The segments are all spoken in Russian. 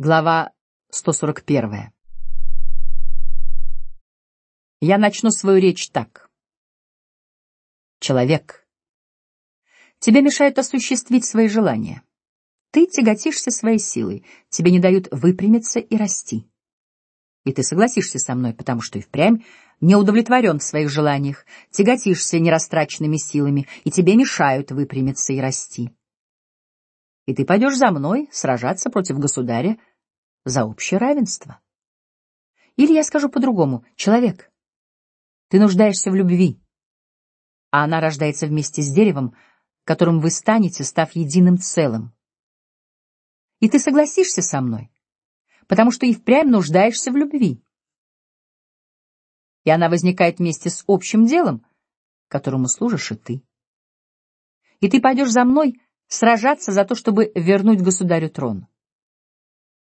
Глава 141. Я начну свою речь так. Человек. Тебе мешают осуществить свои желания. Ты тяготишься своей силой, тебе не дают выпрямиться и расти. И ты согласишься со мной, потому что и впрямь не удовлетворен в своих желаниях, тяготишься нерастраченными силами, и тебе мешают выпрямиться и расти. И ты пойдешь за мной сражаться против государя за общее равенство. Или я скажу по-другому: человек, ты нуждаешься в любви, а она рождается вместе с деревом, которым вы станете, став единым целым. И ты согласишься со мной, потому что и впрямь нуждаешься в любви. И она возникает вместе с общим делом, которому служишь и ты. И ты пойдешь за мной сражаться за то, чтобы вернуть государю трон.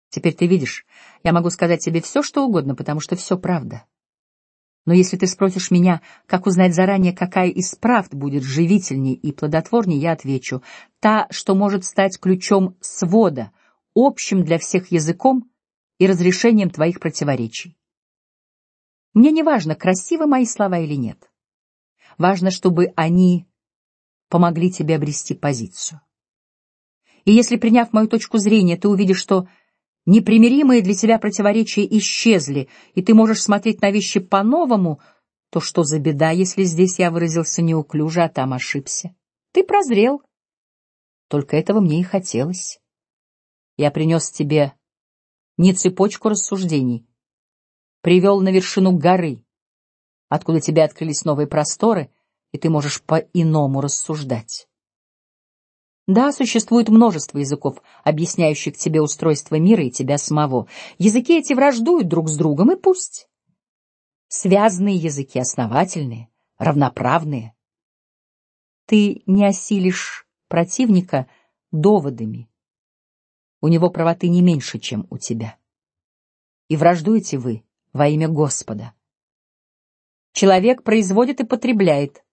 Теперь ты видишь, я могу сказать тебе все, что угодно, потому что все правда. Но если ты спросишь меня, как узнать заранее, какая из правд будет живительней и плодотворней, я отвечу: та, что может стать ключом свода, общим для всех языком и разрешением твоих противоречий. Мне не важно, красивы мои слова или нет. Важно, чтобы они помогли тебе обрести позицию. И если, приняв мою точку зрения, ты увидишь, что непримиримые для тебя противоречия исчезли, и ты можешь смотреть на вещи по-новому, то что за беда, если здесь я выразился неуклюже, а там ошибся? Ты прозрел. Только этого мне и хотелось. Я принес тебе не цепочку рассуждений, привел на вершину горы, откуда тебе открылись новые просторы, и ты можешь по-иному рассуждать. Да, существует множество языков, объясняющих тебе устройство мира и тебя самого. Языки эти враждуют друг с другом, и пусть. Связанные языки, основательные, равноправные. Ты не осилишь противника доводами. У него правоты не меньше, чем у тебя. И враждуете вы во имя Господа. Человек производит и потребляет.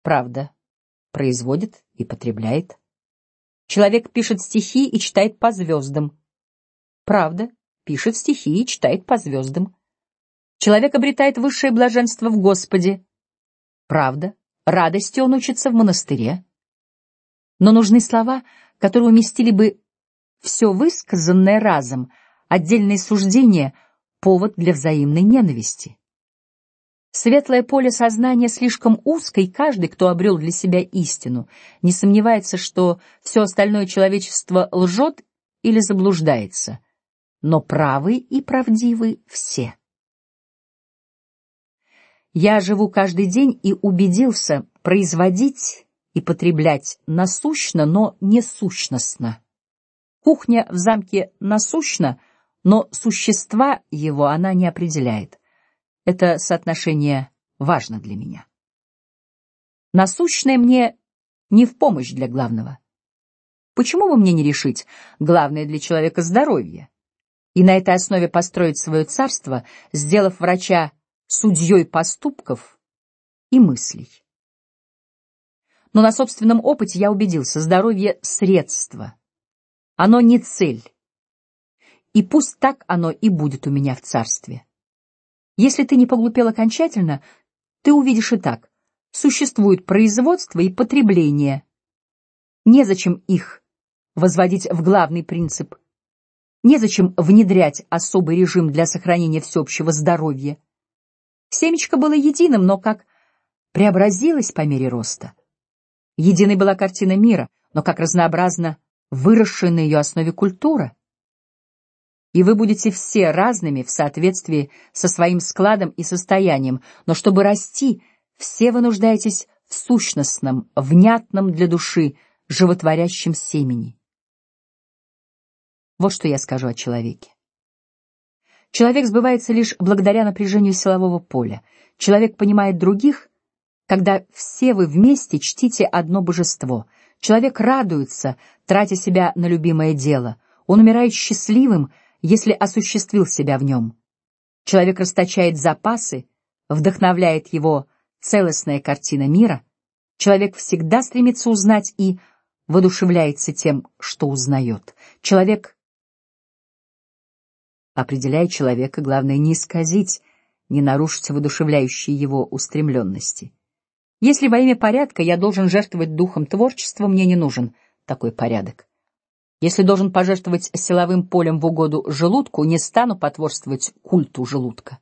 Правда производит и потребляет. Человек пишет стихи и читает по звездам. Правда, пишет стихи и читает по звездам. Человек обретает высшее блаженство в Господе. Правда, радости он учится в монастыре. Но нужны слова, которые уместили бы все высказанное разом, отдельные суждения, повод для взаимной ненависти. Светлое поле сознания слишком узко, и каждый, кто обрел для себя истину, не сомневается, что все остальное человечество лжет или заблуждается, но правы и правдивы все. Я живу каждый день и убедился производить и потреблять насущно, но не сущностно. Кухня в замке насущна, но существа его она не определяет. Это соотношение важно для меня. Насущное мне не в помощь для главного. Почему бы мне не решить главное для человека здоровье и на этой основе построить свое царство, сделав врача судьей поступков и мыслей? Но на собственном опыте я убедился: здоровье средство, оно не цель. И пусть так оно и будет у меня в царстве. Если ты не поглупел окончательно, ты увидишь и так: существует производство и потребление. Незачем их возводить в главный принцип. Незачем внедрять особый режим для сохранения всеобщего здоровья. Семечко было единым, но как преобразилось по мере роста. Единой была картина мира, но как разнообразно выросшая на ее основе культура и вы будете все разными в соответствии со своим складом и состоянием, но чтобы расти, все вы нуждаетесь в сущностном, внятном для души, животворящем семени. Вот что я скажу о человеке. Человек сбывается лишь благодаря напряжению силового поля. Человек понимает других, когда все вы вместе чтите одно божество. Человек радуется, тратя себя на любимое дело. Он умирает счастливым если осуществил себя в нем. Человек расточает запасы, вдохновляет его целостная картина мира. Человек всегда стремится узнать и воодушевляется тем, что узнает. Человек Определяя человека, главное не исказить, не нарушить воодушевляющие его устремленности. Если во имя порядка я должен жертвовать духом творчества, мне не нужен такой порядок. Если должен пожертвовать силовым полем в угоду желудку, не стану потворствовать культу желудка.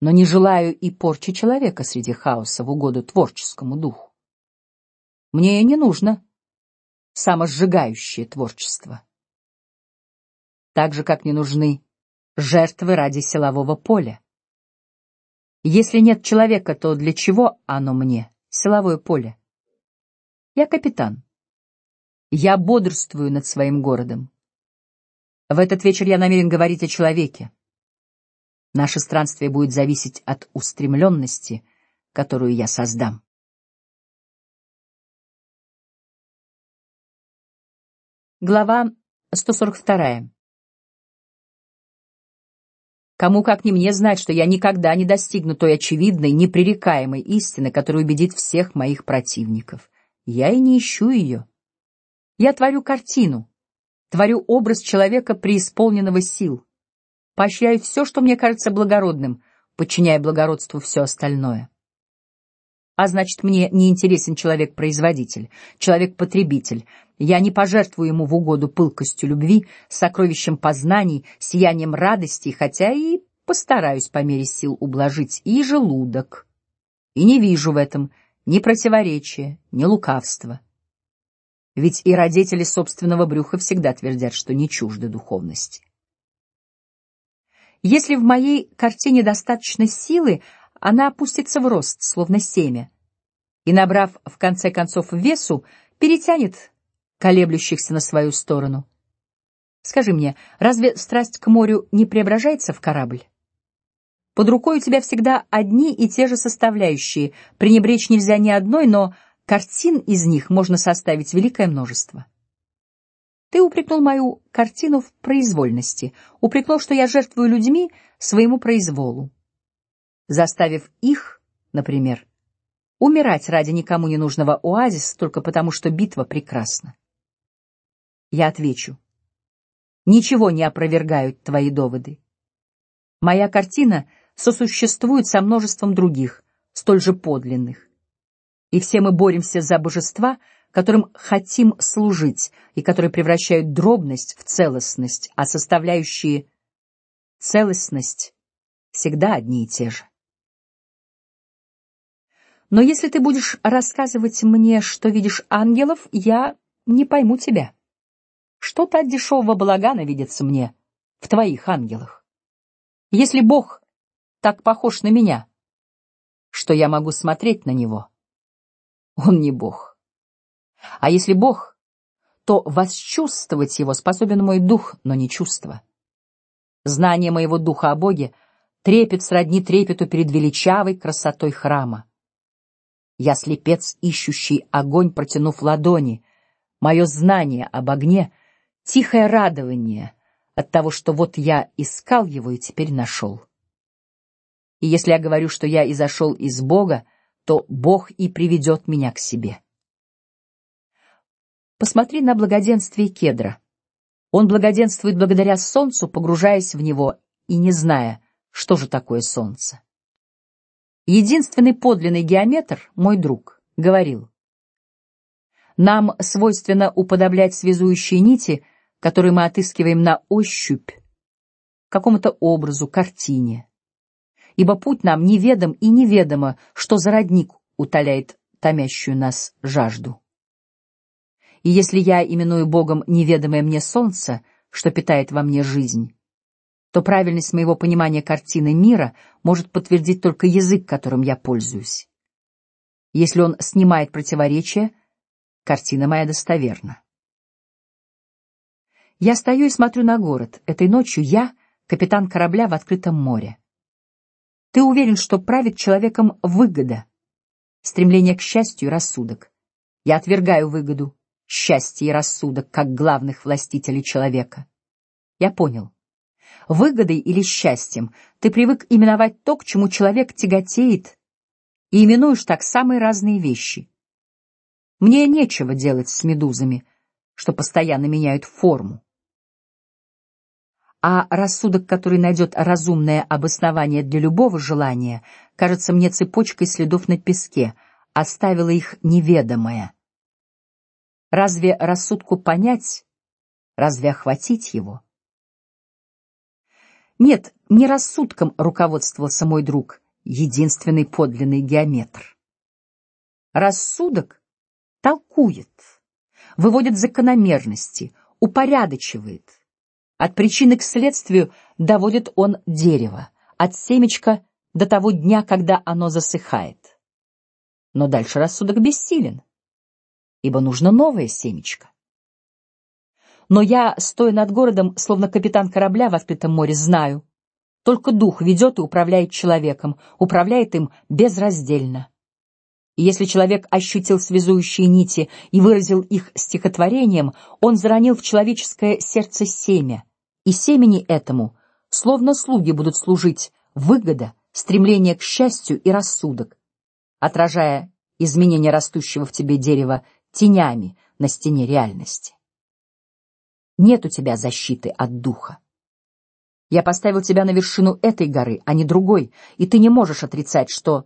Но не желаю и порчи человека среди хаоса в угоду творческому духу. Мне не нужно самосжигающее творчество так же как не нужны жертвы ради силового поля. Если нет человека, то для чего оно мне, силовое поле? Я капитан. Я бодрствую над своим городом. В этот вечер я намерен говорить о человеке. Наше странствие будет зависеть от устремленности, которую я создам. Глава 142. Кому как не мне знать, что я никогда не достигну той очевидной, непререкаемой истины, которая убедит всех моих противников. Я и не ищу ее. Я творю картину, творю образ человека преисполненного сил, поощряю все, что мне кажется благородным, подчиняя благородству все остальное. А значит, мне не интересен человек-производитель, человек-потребитель. Я не пожертвую ему в угоду пылкостью любви, сокровищем познаний, сиянием радости, хотя и постараюсь по мере сил ублажить и желудок. И не вижу в этом ни противоречия, ни лукавства. Ведь и родители собственного брюха всегда твердят, что не чужды духовности. Если в моей картине достаточно силы, она опустится в рост, словно семя, и, набрав в конце концов весу, перетянет колеблющихся на свою сторону. Скажи мне, разве страсть к морю не преображается в корабль? Под рукой у тебя всегда одни и те же составляющие. Пренебречь нельзя ни одной, но картин из них можно составить великое множество. Ты упрекнул мою картину в произвольности, упрекнул, что я жертвую людьми своему произволу заставив их, например, умирать ради никому не нужного оазиса только потому, что битва прекрасна. Я отвечу: ничего не опровергают твои доводы. Моя картина сосуществует со множеством других, столь же подлинных, и все мы боремся за божества, которым хотим служить и которые превращают дробность в целостность, а составляющие целостность всегда одни и те же. Но если ты будешь рассказывать мне, что видишь ангелов, я не пойму тебя. Что-то от дешевого балагана видится мне в твоих ангелах. Если Бог так похож на меня, что я могу смотреть на него, он не Бог. А если Бог, то восчувствовать его способен мой дух, но не чувство. Знание моего духа о Боге трепет сродни трепету перед величавой красотой храма. Я слепец, ищущий огонь, протянув ладони. Мое знание об огне — тихое радование от того, что вот я искал его и теперь нашел. И если я говорю, что я изошел из Бога, то Бог и приведет меня к себе. Посмотри на благоденствие кедра. Он благоденствует благодаря солнцу, погружаясь в него и не зная, что же такое солнце. Единственный подлинный геометр, мой друг, говорил: нам свойственно уподоблять связующие нити, которые мы отыскиваем на ощупь, какому-то образу, картине, ибо путь нам неведом и неведомо, что за родник утоляет томящую нас жажду. И если я именую Богом неведомое мне солнце, что питает во мне жизнь, то правильность моего понимания картины мира может подтвердить только язык, которым я пользуюсь. Если он снимает противоречия, картина моя достоверна. Я стою и смотрю на город. Этой ночью я капитан корабля в открытом море. Ты уверен, что правит человеком выгода, стремление к счастью и рассудок. Я отвергаю выгоду, счастье и рассудок как главных властителей человека. Я понял выгодой или счастьем, ты привык именовать то, к чему человек тяготеет, и именуешь так самые разные вещи. Мне нечего делать с медузами, что постоянно меняют форму. А рассудок, который найдет разумное обоснование для любого желания, кажется мне цепочкой следов на песке, оставила их неведомое. Разве рассудку понять? Разве охватить его? Нет, не рассудком руководствовался мой друг, единственный подлинный геометр. Рассудок толкует, выводит закономерности, упорядочивает. От причины к следствию доводит он дерево, от семечка до того дня, когда оно засыхает. Но дальше рассудок бессилен, ибо нужно новое семечко. Но я, стоя над городом, словно капитан корабля в открытом море, знаю, только дух ведет и управляет человеком, управляет им безраздельно. Если человек ощутил связующие нити и выразил их стихотворением, он заронил в человеческое сердце семя, и семени этому, словно слуги, будут служить выгода, стремление к счастью и рассудок, отражая изменение растущего в тебе дерева тенями на стене реальности. Нет у тебя защиты от духа. Я поставил тебя на вершину этой горы, а не другой, и ты не можешь отрицать, что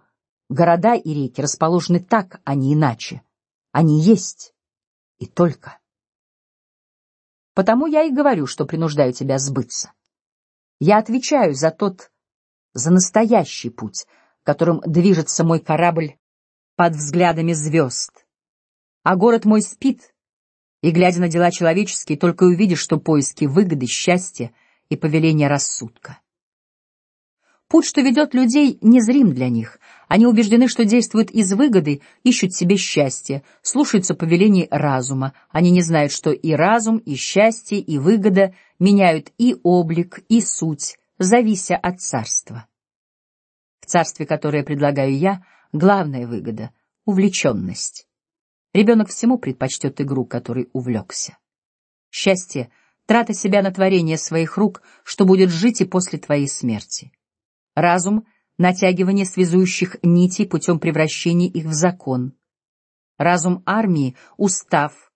города и реки расположены так, а не иначе. Они есть и только. Потому я и говорю, что принуждаю тебя сбыться. Я отвечаю за тот, за настоящий путь, которым движется мой корабль под взглядами звезд. А город мой спит, и, глядя на дела человеческие, только увидишь, что поиски выгоды, счастья и повеления рассудка. Путь, что ведет людей, незрим для них. Они убеждены, что действуют из выгоды, ищут себе счастье, слушаются повелений разума. Они не знают, что и разум, и счастье, и выгода меняют и облик, и суть, завися от царства. В царстве, которое предлагаю я, главная выгода — увлеченность. Ребенок всему предпочтет игру, которой увлекся. Счастье — трата себя на творение своих рук, что будет жить и после твоей смерти. Разум — натягивание связующих нитей путем превращения их в закон. Разум армии — устав.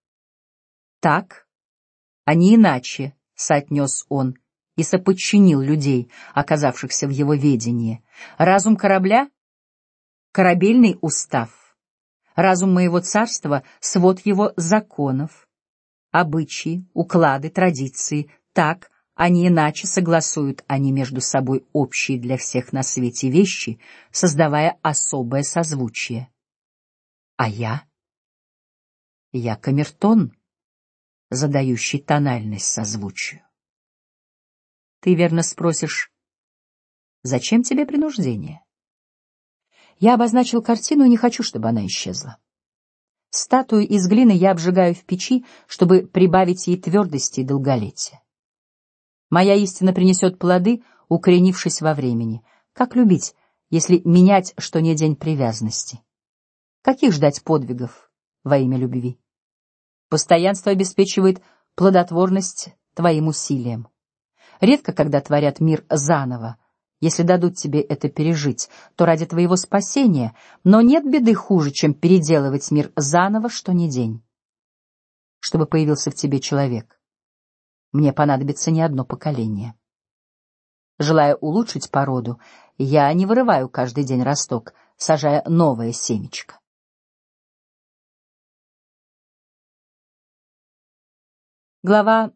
Так, а не иначе, — соотнес он и соподчинил людей, оказавшихся в его ведении. Разум корабля — корабельный устав Разум моего царства — свод его законов, обычаи, уклады, традиции. Так, не иначе согласуют они между собой общие для всех на свете вещи, создавая особое созвучие. А я? Я камертон, задающий тональность созвучию. Ты верно спросишь, зачем тебе принуждение? Я обозначил картину и не хочу, чтобы она исчезла. Статую из глины я обжигаю в печи, чтобы прибавить ей твердости и долголетия. Моя истина принесет плоды, укоренившись во времени. Как любить, если менять, что не день привязанности? Каких ждать подвигов во имя любви? Постоянство обеспечивает плодотворность твоим усилиям. Редко, когда творят мир заново, если дадут тебе это пережить, то ради твоего спасения, но нет беды хуже, чем переделывать мир заново, что ни день. Чтобы появился в тебе человек, мне понадобится не одно поколение. Желая улучшить породу, я не вырываю каждый день росток, сажая новое семечко. Глава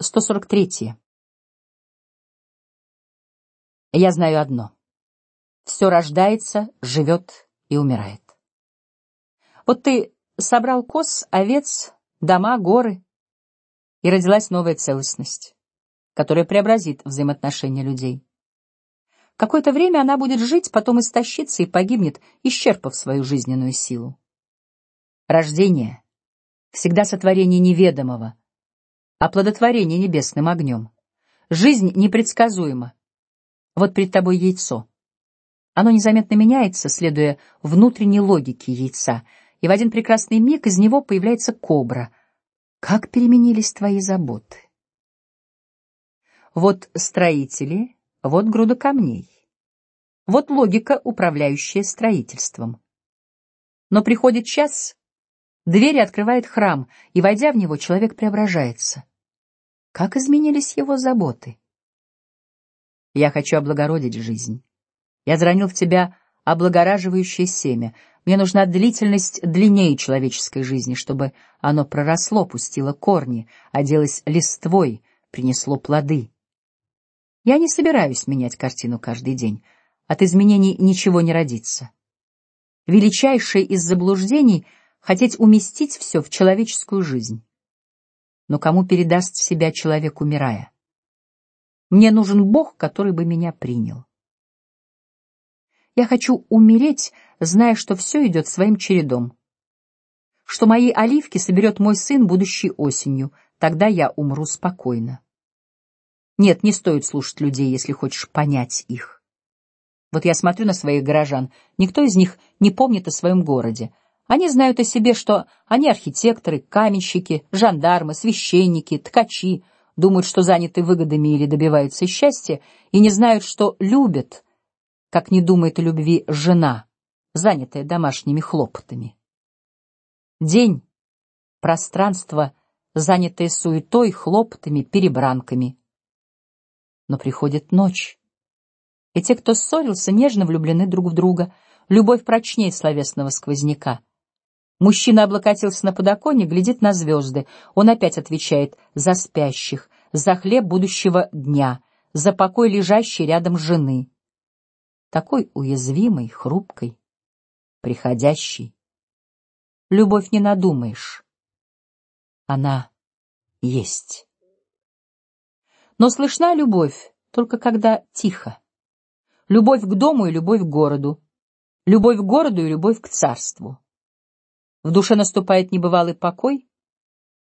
143. Я знаю одно: все рождается, живет и умирает. Вот ты собрал коз, овец, дома, горы, и родилась новая целостность, которая преобразит взаимоотношения людей. Какое-то время она будет жить, потом истощится и погибнет, исчерпав свою жизненную силу. Рождение всегда сотворение неведомого, оплодотворение небесным огнем. Жизнь непредсказуема вот перед тобой яйцо. Оно незаметно меняется, следуя внутренней логике яйца, и в один прекрасный миг из него появляется кобра. Как переменились твои заботы. Вот строители, вот груда камней. Вот логика, управляющая строительством. Но приходит час, двери открывает храм, и войдя в него, человек преображается. Как изменились его заботы? Я хочу облагородить жизнь. Я заронил в тебя облагораживающее семя. Мне нужна длительность длиннее человеческой жизни, чтобы оно проросло, пустило корни, оделось листвой, принесло плоды. Я не собираюсь менять картину каждый день. От изменений ничего не родится. Величайшее из заблуждений — хотеть уместить все в человеческую жизнь. Но кому передаст себя человек, умирая? Мне нужен Бог, который бы меня принял. Я хочу умереть, зная, что все идет своим чередом, что мои оливки соберет мой сын будущей осенью, тогда я умру спокойно. Нет, не стоит слушать людей, если хочешь понять их. Вот я смотрю на своих горожан, никто из них не помнит о своем городе. Они знают о себе, что они архитекторы, каменщики, жандармы, священники, ткачи, думают, что заняты выгодами или добиваются счастья, и не знают, что любят, как не думает о любви жена, занятая домашними хлопотами. День, пространство, занятое суетой, хлопотами, перебранками. Но приходит ночь, и те, кто ссорился, нежно влюблены друг в друга. Любовь прочнее словесного сквозняка. Мужчина облокотился на подоконник, глядит на звезды. Он опять отвечает за спящих, за хлеб будущего дня, за покой лежащей рядом жены такой уязвимой, хрупкой, приходящей. Любовь не надумаешь. Она есть. Но слышна любовь только когда тихо. Любовь к дому и любовь к городу, любовь к городу и любовь к царству. В душе наступает небывалый покой,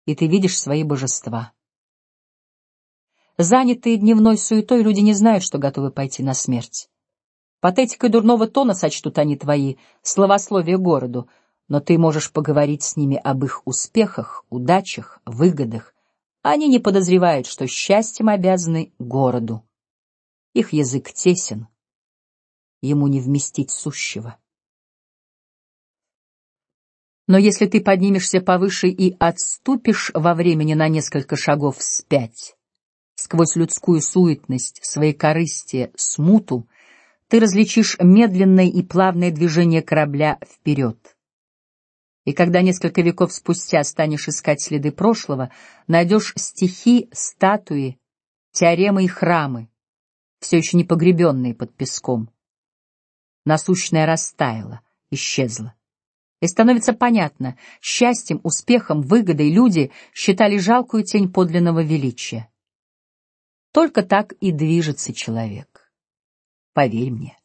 и ты видишь свои божества. Занятые дневной суетой люди не знают, что готовы пойти на смерть. Патетикой дурного тона сочтут они твои словословия городу, но ты можешь поговорить с ними об их успехах, удачах, выгодах. Они не подозревают, что счастьем обязаны городу. Их язык тесен, ему не вместить сущего. Но если ты поднимешься повыше и отступишь во времени на несколько шагов вспять, сквозь людскую суетность, свои корыстие, смуту, ты различишь медленное и плавное движение корабля вперед. И когда несколько веков спустя станешь искать следы прошлого, найдешь стихи, статуи, теоремы и храмы, все еще не погребенные под песком. Насущное растаяло, исчезло. И становится понятно, счастьем, успехом, выгодой люди считали жалкую тень подлинного величия. Только так и движется человек. Поверь мне.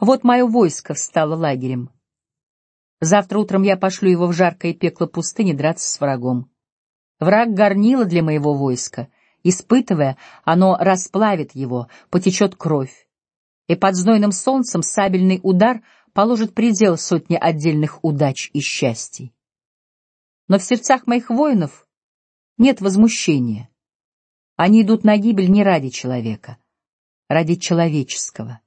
Вот мое войско встало лагерем. Завтра утром я пошлю его в жаркое пекло пустыни драться с врагом. Враг горнило для моего войска. Испытывая, оно расплавит его, потечет кровь. И под знойным солнцем сабельный удар положит предел сотне отдельных удач и счастий. Но в сердцах моих воинов нет возмущения. Они идут на гибель не ради человека, ради человеческого.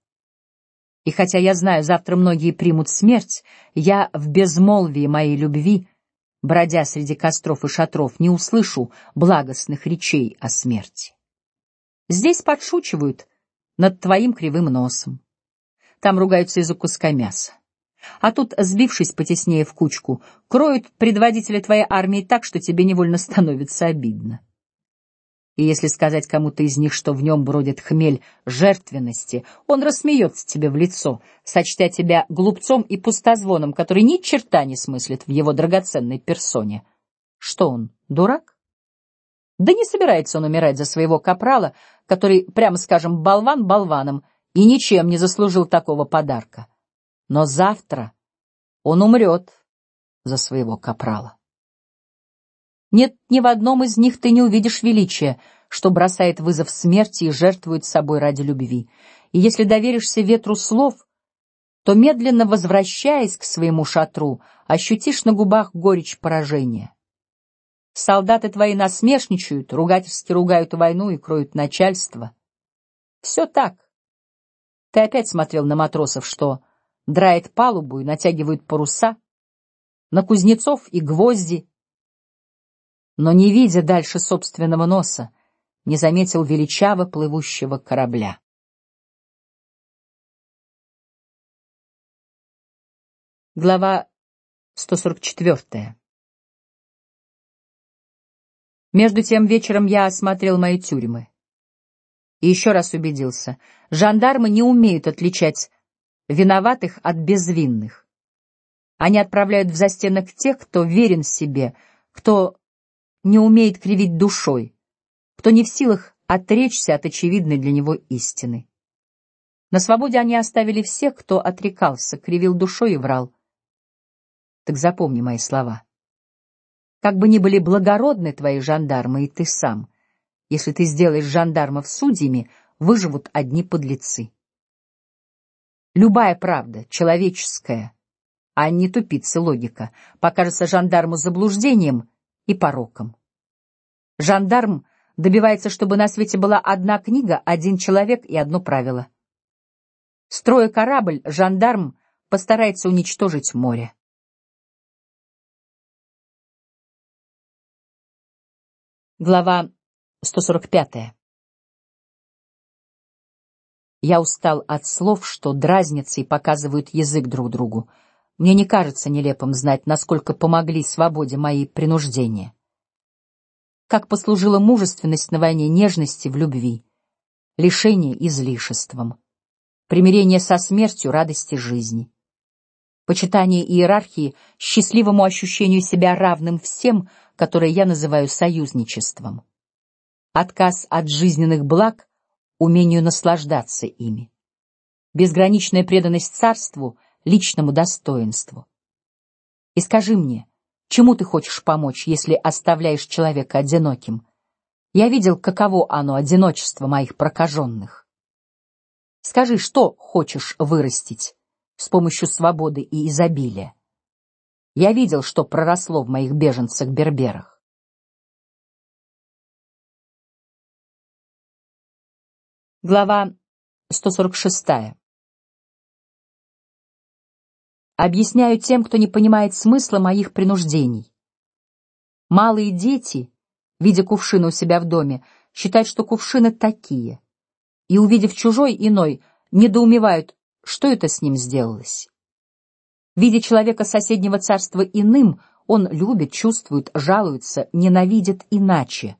И хотя я знаю, завтра многие примут смерть, я в безмолвии моей любви, бродя среди костров и шатров, не услышу благостных речей о смерти. Здесь подшучивают над твоим кривым носом, там ругаются из-за куска мяса, а тут, сбившись потеснее в кучку, кроют предводителя твоей армии так, что тебе невольно становится обидно. И если сказать кому-то из них, что в нем бродит хмель жертвенности, он рассмеется тебе в лицо, сочтя тебя глупцом и пустозвоном, который ни черта не смыслит в его драгоценной персоне. Что он, дурак? Да не собирается он умирать за своего капрала, который, прямо скажем, болван болваном, и ничем не заслужил такого подарка. Но завтра он умрет за своего капрала. Нет, ни в одном из них ты не увидишь величия, что бросает вызов смерти и жертвует собой ради любви. И если доверишься ветру слов, то медленно возвращаясь к своему шатру, ощутишь на губах горечь поражения. Солдаты твои насмешничают, ругательски ругают войну и кроют начальство. Все так. Ты опять смотрел на матросов, что драет палубу и натягивают паруса, на кузнецов и гвозди, но не видя дальше собственного носа, не заметил величаво плывущего корабля. Глава 144. Между тем вечером я осмотрел мои тюрьмы и еще раз убедился: жандармы не умеют отличать виноватых от безвинных. Они отправляют в застенок тех, кто верен себе, кто не умеет кривить душой, кто не в силах отречься от очевидной для него истины. На свободе они оставили всех, кто отрекался, кривил душой и врал. Так запомни мои слова. Как бы ни были благородны твои жандармы и ты сам, если ты сделаешь жандармов судьями, выживут одни подлецы. Любая правда, человеческая, а не тупица логика, покажется жандарму заблуждением и пороком. Жандарм добивается, чтобы на свете была одна книга, один человек и одно правило. Строя корабль, жандарм постарается уничтожить море. Глава 145. Я устал от слов, что дразнятся и показывают язык друг другу. Мне не кажется нелепым знать, насколько помогли свободе мои принуждения. Как послужила мужественность на войне нежности в любви, лишение излишеством, примирение со смертью радости жизни, почитание иерархии счастливому ощущению себя равным всем, которое я называю союзничеством, отказ от жизненных благ, умению наслаждаться ими, безграничная преданность царству личному достоинству. И скажи мне, чему ты хочешь помочь, если оставляешь человека одиноким? Я видел, каково оно одиночество моих прокаженных. Скажи, что хочешь вырастить с помощью свободы и изобилия? Я видел, что проросло в моих беженцах-берберах. Глава 146. Объясняю тем, кто не понимает смысла моих принуждений. Малые дети, видя кувшины у себя в доме, считают, что кувшины такие, и увидев чужой иной, недоумевают, что это с ним сделалось. Видя человека соседнего царства иным, он любит, чувствует, жалуется, ненавидит иначе.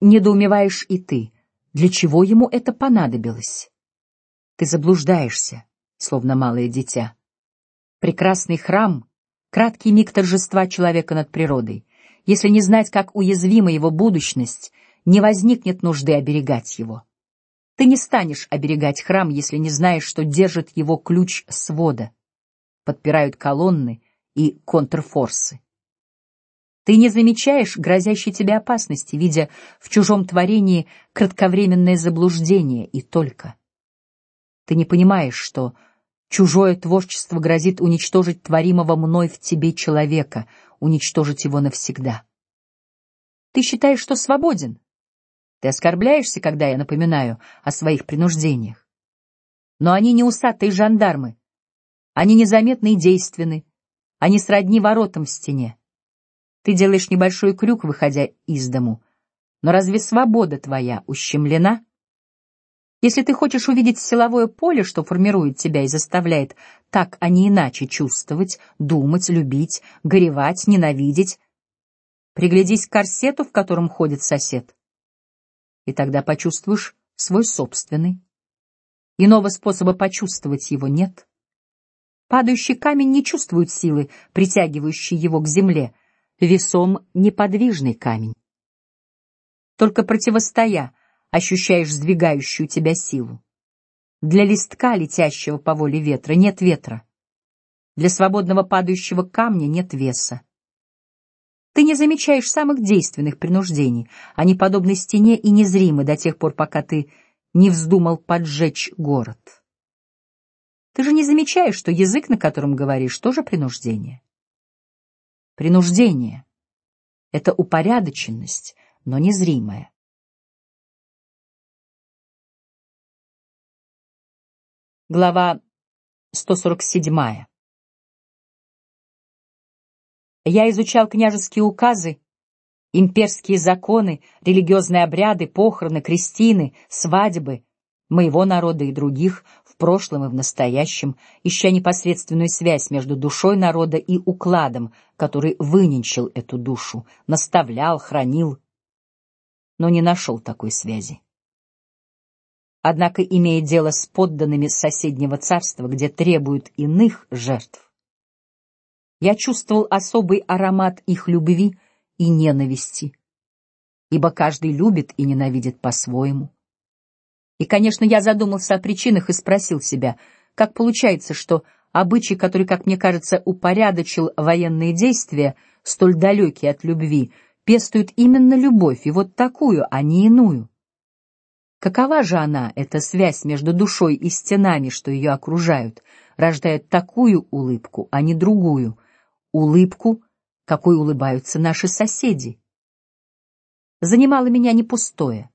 Недоумеваешь и ты, для чего ему это понадобилось? Ты заблуждаешься, словно малое дитя. Прекрасный храм, краткий миг торжества человека над природой. Если не знать, как уязвима его будущность, не возникнет нужды оберегать его. Ты не станешь оберегать храм, если не знаешь, что держит его ключ свода, подпирают колонны и контрфорсы. Ты не замечаешь грозящей тебе опасности, видя в чужом творении кратковременное заблуждение и только. Ты не понимаешь, что Чужое творчество грозит уничтожить творимого мной в тебе человека, уничтожить его навсегда. Ты считаешь, что свободен? Ты оскорбляешься, когда я напоминаю о своих принуждениях. Но они не усатые жандармы, они незаметны и действенны, они сродни воротам в стене. Ты делаешь небольшой крюк, выходя из дому, но разве свобода твоя ущемлена? Если ты хочешь увидеть силовое поле, что формирует тебя и заставляет так, а не иначе чувствовать, думать, любить, горевать, ненавидеть, приглядись к корсету, в котором ходит сосед, и тогда почувствуешь свой собственный. Иного способа почувствовать его нет. Падающий камень не чувствует силы, притягивающей его к земле, весом неподвижный камень. Только противостоя ощущаешь сдвигающую тебя силу. Для листка, летящего по воле ветра, нет ветра. Для свободного падающего камня нет веса. Ты не замечаешь самых действенных принуждений, они подобны стене и незримы до тех пор, пока ты не вздумал поджечь город. Ты же не замечаешь, что язык, на котором говоришь, тоже принуждение. Принуждение — это упорядоченность, но незримая. Глава 147. Я изучал княжеские указы Имперские законы, религиозные обряды, похороны, крестины, свадьбы моего народа и других в прошлом и в настоящем, ища непосредственную связь между душой народа и укладом, который выненчил эту душу, наставлял, хранил, но не нашел такой связи. Однако, имея дело с подданными соседнего царства, где требуют иных жертв, я чувствовал особый аромат их любви и ненависти, ибо каждый любит и ненавидит по-своему. И, конечно, я задумался о причинах и спросил себя, как получается, что обычай, который, как мне кажется, упорядочил военные действия, столь далекие от любви, пестует именно любовь, и вот такую, а не иную. Какова же она, эта связь между душой и стенами, что ее окружают, рождает такую улыбку, а не другую, улыбку, какой улыбаются наши соседи? Занимало меня не пустое.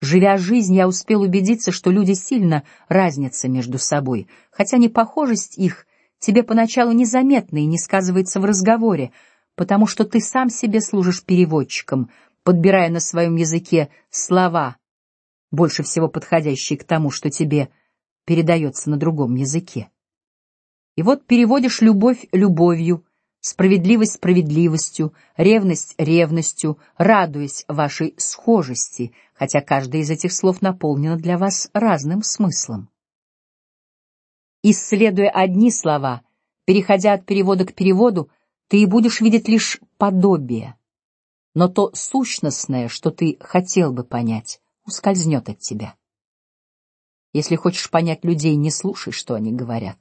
Живя жизнь, я успел убедиться, что люди сильно разнятся между собой, хотя непохожесть их тебе поначалу незаметна и не сказывается в разговоре, потому что ты сам себе служишь переводчиком, подбирая на своем языке слова больше всего подходящий к тому, что тебе передается на другом языке. И вот переводишь любовь любовью, справедливость справедливостью, ревность ревностью, радуясь вашей схожести, хотя каждое из этих слов наполнено для вас разным смыслом. Исследуя одни слова, переходя от перевода к переводу, ты и будешь видеть лишь подобие, но то сущностное, что ты хотел бы понять, ускользнет от тебя. Если хочешь понять людей, не слушай, что они говорят.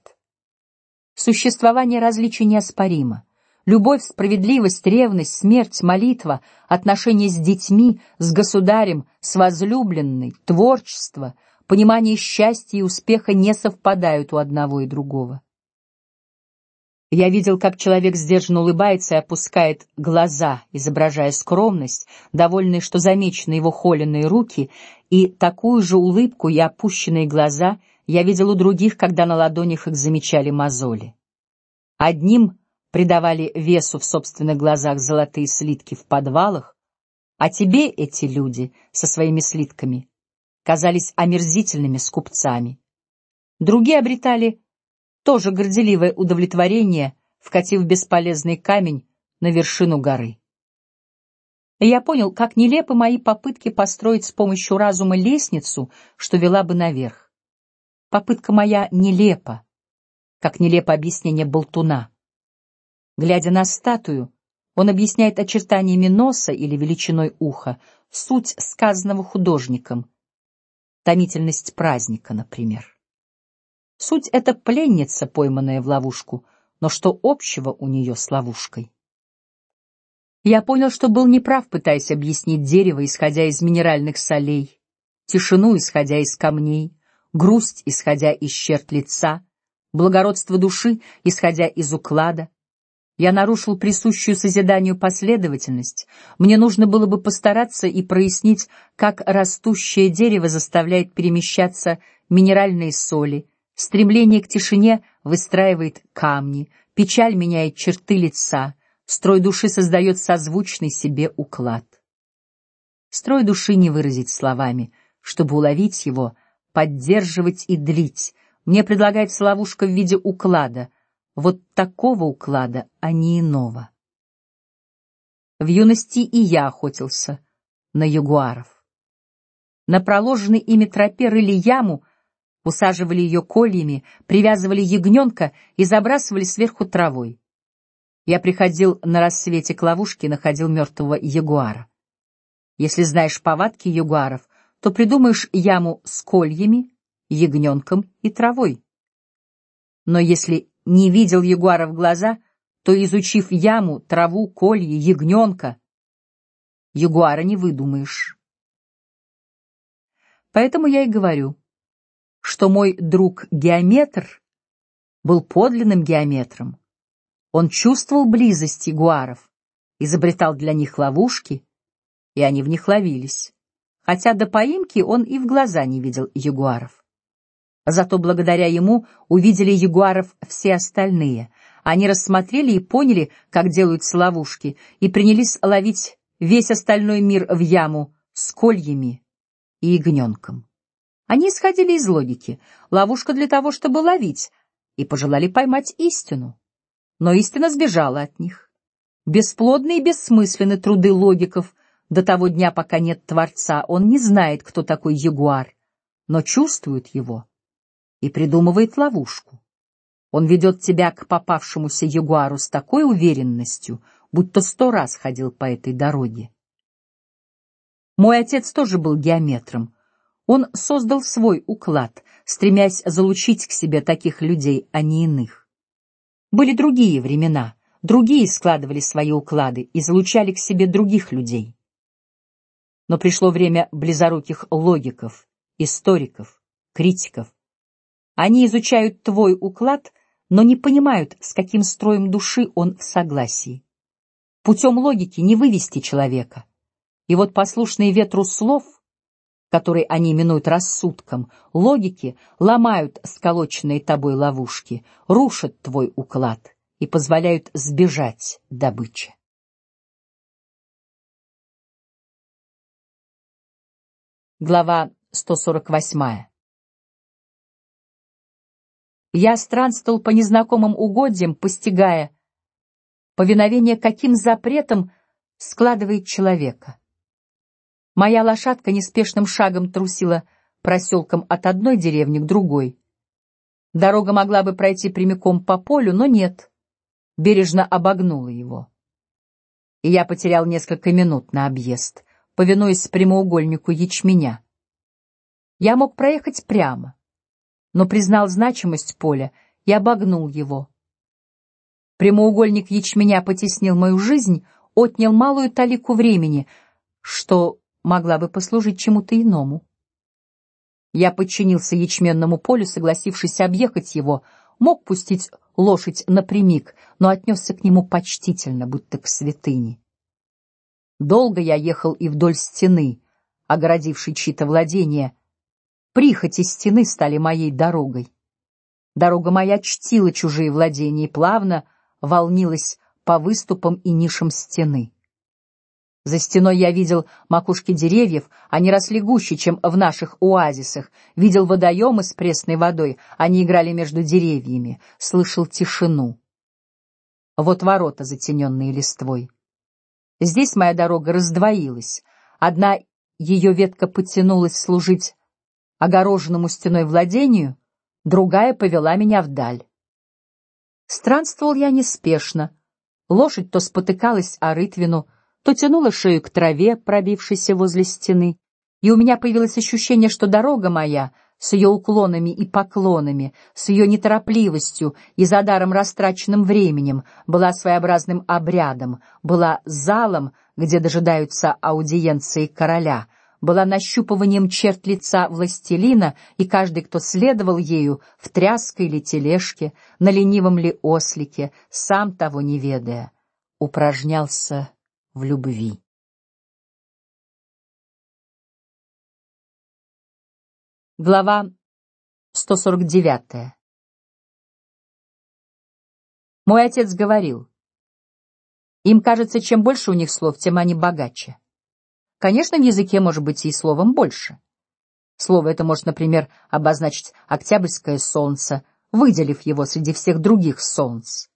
Существование различий неоспоримо. Любовь, справедливость, ревность, смерть, молитва, отношения с детьми, с государем, с возлюбленной, творчество, понимание счастья и успеха не совпадают у одного и другого. Я видел, как человек сдержанно улыбается и опускает глаза, изображая скромность, довольный, что замечены его холеные руки, и такую же улыбку и опущенные глаза я видел у других, когда на ладонях их замечали мозоли. Одним придавали весу в собственных глазах золотые слитки в подвалах, а тебе эти люди со своими слитками казались омерзительными скупцами. Другие обретали тоже горделивое удовлетворение, вкатив бесполезный камень на вершину горы. Я понял, как нелепы мои попытки построить с помощью разума лестницу, что вела бы наверх. Попытка моя нелепа, как нелепо объяснение болтуна. Глядя на статую, он объясняет очертаниями носа или величиной уха суть сказанного художником, томительность праздника, например. Суть — это пленница, пойманная в ловушку, но что общего у нее с ловушкой? Я понял, что был неправ, пытаясь объяснить дерево, исходя из минеральных солей, тишину, исходя из камней, грусть, исходя из черт лица, благородство души, исходя из уклада. Я нарушил присущую созиданию последовательность. Мне нужно было бы постараться и прояснить, как растущее дерево заставляет перемещаться минеральные соли, Стремление к тишине выстраивает камни, печаль меняет черты лица, строй души создает созвучный себе уклад. Строй души не выразить словами, чтобы уловить его, поддерживать и длить. Мне предлагается ловушка в виде уклада, вот такого уклада, а не иного. В юности и я охотился на ягуаров. На проложенной ими тропе рыли яму усаживали ее кольями, привязывали ягненка и забрасывали сверху травой. Я приходил на рассвете к ловушке и находил мертвого ягуара. Если знаешь повадки ягуаров, то придумаешь яму с кольями, ягненком и травой. Но если не видел ягуара в глаза, то, изучив яму, траву, кольи, ягненка, ягуара не выдумаешь. Поэтому я и говорю — что мой друг-геометр был подлинным геометром. Он чувствовал близость ягуаров, изобретал для них ловушки, и они в них ловились. Хотя до поимки он и в глаза не видел ягуаров. Зато благодаря ему увидели ягуаров все остальные. Они рассмотрели и поняли, как делаются ловушки, и принялись ловить весь остальной мир в яму с кольями и ягненком. Они исходили из логики, ловушка для того, чтобы ловить, и пожелали поймать истину. Но истина сбежала от них. Бесплодны и бессмысленны труды логиков до того дня, пока нет Творца. Он не знает, кто такой ягуар, но чувствует его и придумывает ловушку. Он ведет тебя к попавшемуся ягуару с такой уверенностью, будто сто раз ходил по этой дороге. Мой отец тоже был геометром. Он создал свой уклад, стремясь залучить к себе таких людей, а не иных. Были другие времена, другие складывали свои уклады и залучали к себе других людей. Но пришло время близоруких логиков, историков, критиков. Они изучают твой уклад, но не понимают, с каким строем души он в согласии. Путем логики не вывести человека. И вот послушные ветру слов — который они именуют рассудком, логики ломают сколоченные тобой ловушки, рушат твой уклад и позволяют сбежать добыче. Глава 148. Я странствовал по незнакомым угодьям, постигая повиновение каким запретом складывает человека. Моя лошадка неспешным шагом трусила проселком от одной деревни к другой. Дорога могла бы пройти прямиком по полю, но нет. Бережно обогнула его. И я потерял несколько минут на объезд, повинуясь прямоугольнику ячменя. Я мог проехать прямо, но признал значимость поля и обогнул его. Прямоугольник ячменя потеснил мою жизнь, отнял малую талику времени, что могла бы послужить чему-то иному. Я подчинился ячменному полю, согласившись объехать его, мог пустить лошадь напрямик, но отнесся к нему почтительно, будто к святыне. Долго я ехал и вдоль стены, огородившей чьи-то владения. Прихоти стены стали моей дорогой. Дорога моя чтила чужие владения и плавно волнилась по выступам и нишам стены. За стеной я видел макушки деревьев, они росли гуще, чем в наших оазисах. Видел водоемы с пресной водой, они играли между деревьями. Слышал тишину. Вот ворота, затененные листвой. Здесь моя дорога раздвоилась. Одна ее ветка потянулась служить огороженному стеной владению, другая повела меня вдаль. Странствовал я неспешно. Лошадь то спотыкалась о рытвину, то тянула шею к траве, пробившейся возле стены, и у меня появилось ощущение, что дорога моя с ее уклонами и поклонами, с ее неторопливостью и задаром растраченным временем была своеобразным обрядом, была залом, где дожидаются аудиенции короля, была нащупыванием черт лица властелина, и каждый, кто следовал ею в тряской или тележке, на ленивом ли ослике, сам того не ведая, упражнялся в любви. Глава 149. Мой отец говорил, им кажется, чем больше у них слов, тем они богаче. Конечно, в языке может быть и словом больше. Слово это может, например, обозначить октябрьское солнце, выделив его среди всех других солнц.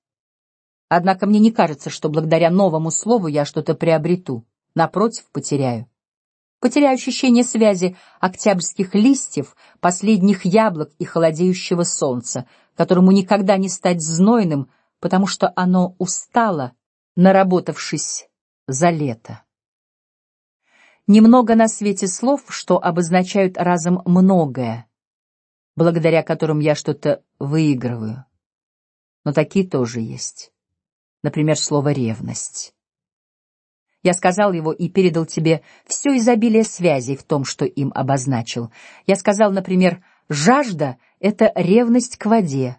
Однако мне не кажется, что благодаря новому слову я что-то приобрету. Напротив, потеряю. Потеряю ощущение связи октябрьских листьев, последних яблок и холодеющего солнца, которому никогда не стать знойным, потому что оно устало, наработавшись за лето. Немного на свете слов, что обозначают разом многое, благодаря которым я что-то выигрываю. Но такие тоже есть например, слово ревность. Я сказал его и передал тебе все изобилие связей в том, что им обозначил. Я сказал, например, жажда — это ревность к воде.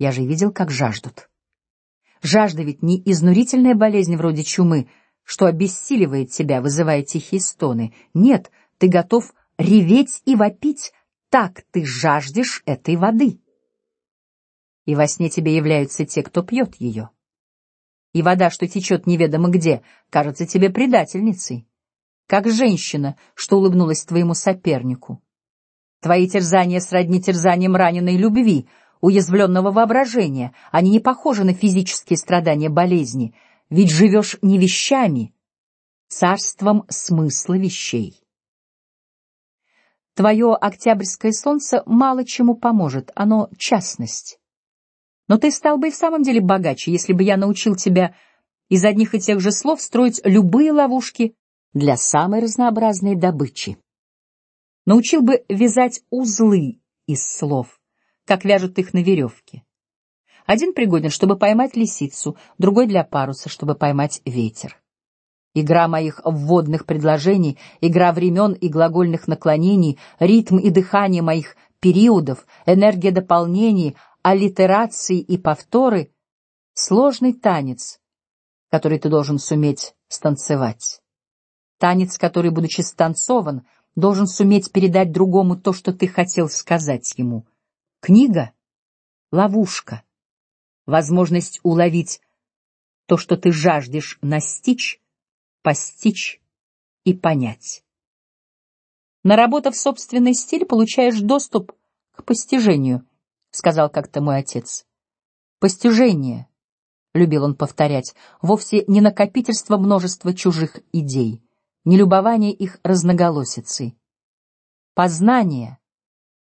Я же видел, как жаждут. Жажда ведь не изнурительная болезнь вроде чумы, что обессиливает тебя, вызывая тихие стоны. Нет, ты готов реветь и вопить, так ты жаждешь этой воды. И во сне тебе являются те, кто пьет ее. И вода, что течет неведомо где, кажется тебе предательницей, как женщина, что улыбнулась твоему сопернику. Твои терзания сродни терзаниям раненой любви, уязвленного воображения. Они не похожи на физические страдания болезни, ведь живешь не вещами, царством смысла вещей. Твое октябрьское солнце мало чему поможет, оно частность. Но ты стал бы и в самом деле богаче, если бы я научил тебя из одних и тех же слов строить любые ловушки для самой разнообразной добычи. Научил бы вязать узлы из слов, как вяжут их на веревке. Один пригоден, чтобы поймать лисицу, другой для паруса, чтобы поймать ветер. Игра моих вводных предложений, игра времен и глагольных наклонений, ритм и дыхание моих периодов, энергия дополнений, аллитерации и повторы — сложный танец, который ты должен суметь станцевать. Танец, который, будучи станцован, должен суметь передать другому то, что ты хотел сказать ему. Книга — ловушка, возможность уловить то, что ты жаждешь настичь, постичь и понять. Наработав собственный стиль, получаешь доступ к постижению — сказал как-то мой отец. Постижение, любил он повторять, вовсе не накопительство множества чужих идей, не любование их разноголосицей. Познание,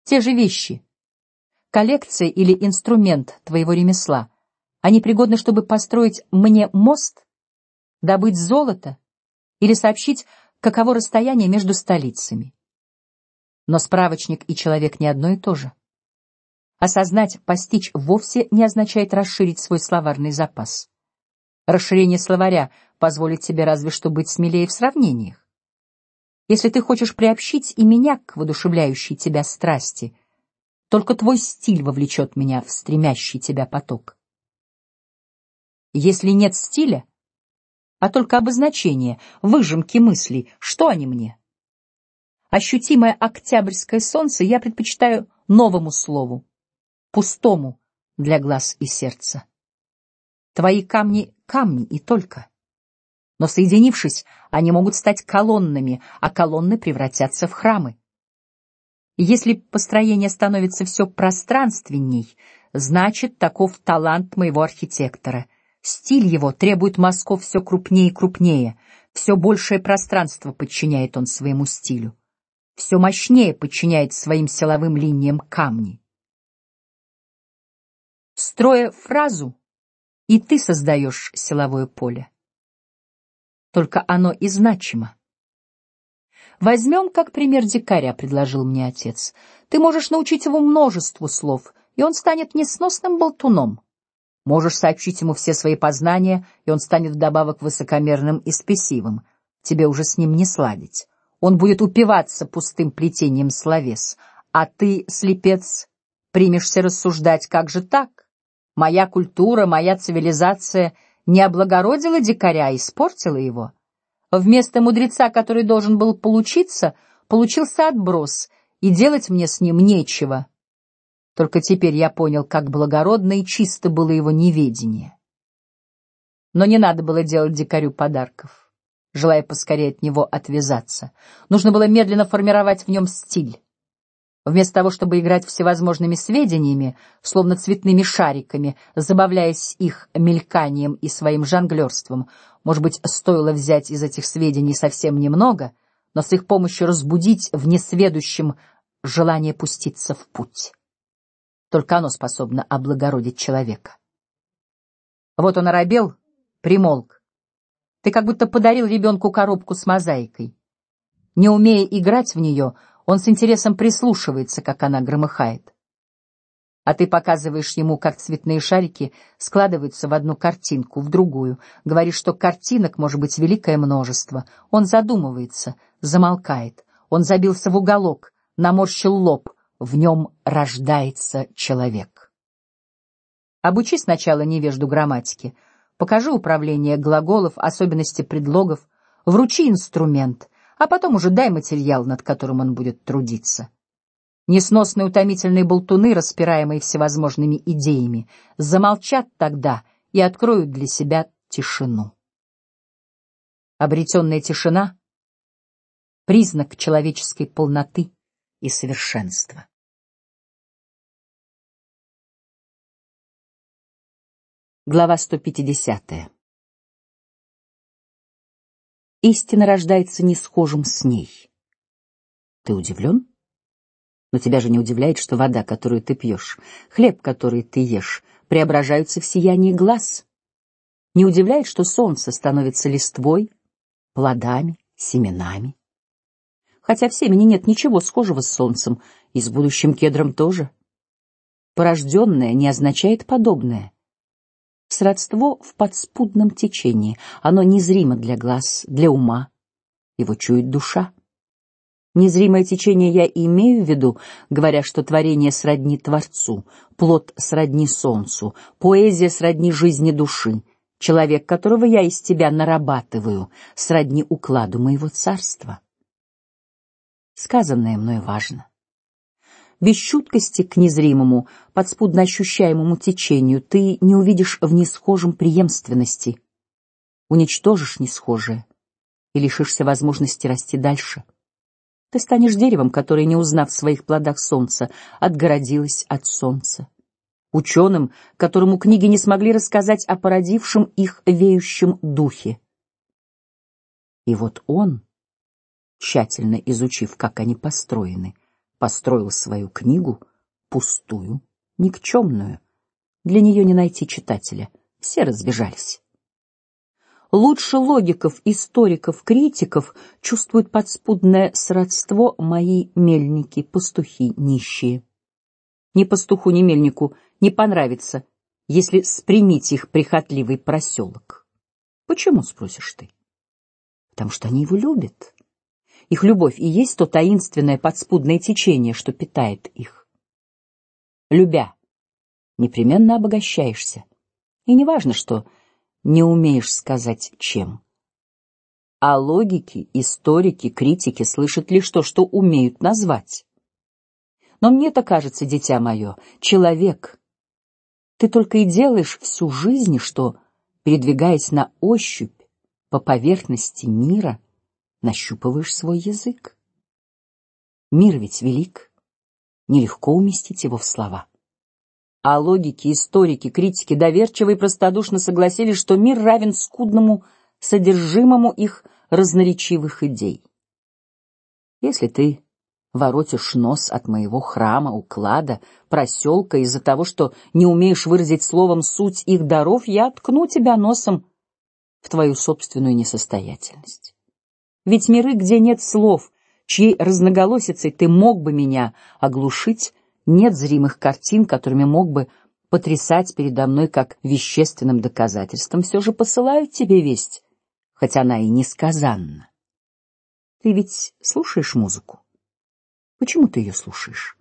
те же вещи, коллекция или инструмент твоего ремесла, они пригодны, чтобы построить мне мост, добыть золото или сообщить, каково расстояние между столицами. Но справочник и человек не одно и то же. Осознать, постичь вовсе не означает расширить свой словарный запас. Расширение словаря позволит тебе разве что быть смелее в сравнениях. Если ты хочешь приобщить и меня к воодушевляющей тебя страсти, только твой стиль вовлечет меня в стремящий тебя поток. Если нет стиля, а только обозначение, выжимки мыслей, что они мне? Ощутимое октябрьское солнце я предпочитаю новому слову пустому для глаз и сердца. Твои камни — камни и только. Но соединившись, они могут стать колоннами, а колонны превратятся в храмы. если построение становится все пространственней, значит, таков талант моего архитектора. Стиль его требует мазков все крупнее и крупнее, все большее пространство подчиняет он своему стилю, все мощнее подчиняет своим силовым линиям камни. Строя фразу, и ты создаешь силовое поле. Только оно и значимо. Возьмем как пример дикаря, предложил мне отец. Ты можешь научить его множеству слов, и он станет несносным болтуном. Можешь сообщить ему все свои познания, и он станет вдобавок высокомерным и спесивым. Тебе уже с ним не сладить. Он будет упиваться пустым плетением словес, а ты, слепец, примешься рассуждать, как же так? Моя культура, моя цивилизация не облагородила дикаря, испортила его. Вместо мудреца, который должен был получиться, получился отброс, и делать мне с ним нечего. Только теперь я понял, как благородно и чисто было его неведение. Но не надо было делать дикарю подарков, желая поскорее от него отвязаться. Нужно было медленно формировать в нем стиль. Вместо того, чтобы играть всевозможными сведениями, словно цветными шариками, забавляясь их мельканием и своим жонглерством, может быть, стоило взять из этих сведений совсем немного, но с их помощью разбудить в несведущем желание пуститься в путь. Только оно способно облагородить человека. Вот он оробел, примолк. Ты как будто подарил ребенку коробку с мозаикой. Не умея играть в нее, он с интересом прислушивается, как она громыхает. А ты показываешь ему, как цветные шарики складываются в одну картинку, в другую, говоришь, что картинок может быть великое множество. Он задумывается, замолкает. Он забился в уголок, наморщил лоб. В нем рождается человек. Обучи сначала невежду грамматики, покажи управление глаголов, особенности предлогов, вручи инструмент, а потом уже дай материал, над которым он будет трудиться. Несносные утомительные болтуны, распираемые всевозможными идеями, замолчат тогда и откроют для себя тишину. Обретенная тишина — признак человеческой полноты и совершенства. Глава 150. Истина рождается не схожим с ней. Ты удивлен? Но тебя же не удивляет, что вода, которую ты пьешь, хлеб, который ты ешь, преображаются в сияние глаз. Не удивляет, что солнце становится листвой, плодами, семенами. Хотя в семени нет ничего схожего с солнцем, и с будущим кедром тоже. Порожденное не означает подобное. Сродство в подспудном течении, оно незримо для глаз, для ума, его чует душа. Незримое течение я имею в виду, говоря, что творение сродни Творцу, плод сродни Солнцу, поэзия сродни жизни души, человек, которого я из тебя нарабатываю, сродни укладу моего царства. Сказанное мной важно. Без чуткости к незримому, подспудно ощущаемому течению ты не увидишь в несхожем преемственности, уничтожишь несхожее и лишишься возможности расти дальше. Ты станешь деревом, которое, не узнав в своих плодах солнца, отгородилось от солнца. Ученым, которому книги не смогли рассказать о породившем их веющем духе. И вот он, тщательно изучив, как они построены, построил свою книгу пустую, никчемную. Для нее не найти читателя, все разбежались. Лучше логиков, историков, критиков чувствуют подспудное сродство мои мельники, пастухи, нищие. Ни пастуху, ни мельнику не понравится, если спрямить их прихотливый проселок. Почему, спросишь ты? Потому что они его любят. Их любовь и есть то таинственное подспудное течение, что питает их. Любя, непременно обогащаешься, и не важно, что не умеешь сказать чем. А логики, историки, критики слышат лишь то, что умеют назвать. Но мне-то кажется, дитя мое, человек. Ты только и делаешь всю жизнь, что, передвигаясь на ощупь по поверхности мира, нащупываешь свой язык. Мир ведь велик, нелегко уместить его в слова. А логики, историки, критики доверчиво и простодушно согласились, что мир равен скудному содержимому их разноречивых идей. Если ты воротишь нос от моего храма, уклада, проселка из-за того, что не умеешь выразить словом суть их даров, я ткну тебя носом в твою собственную несостоятельность. Ведь миры, где нет слов, чьей разноголосицей ты мог бы меня оглушить, нет зримых картин, которыми мог бы потрясать передо мной как вещественным доказательством, все же посылают тебе весть, хотя она и несказанна. Ты ведь слушаешь музыку? Почему ты ее слушаешь?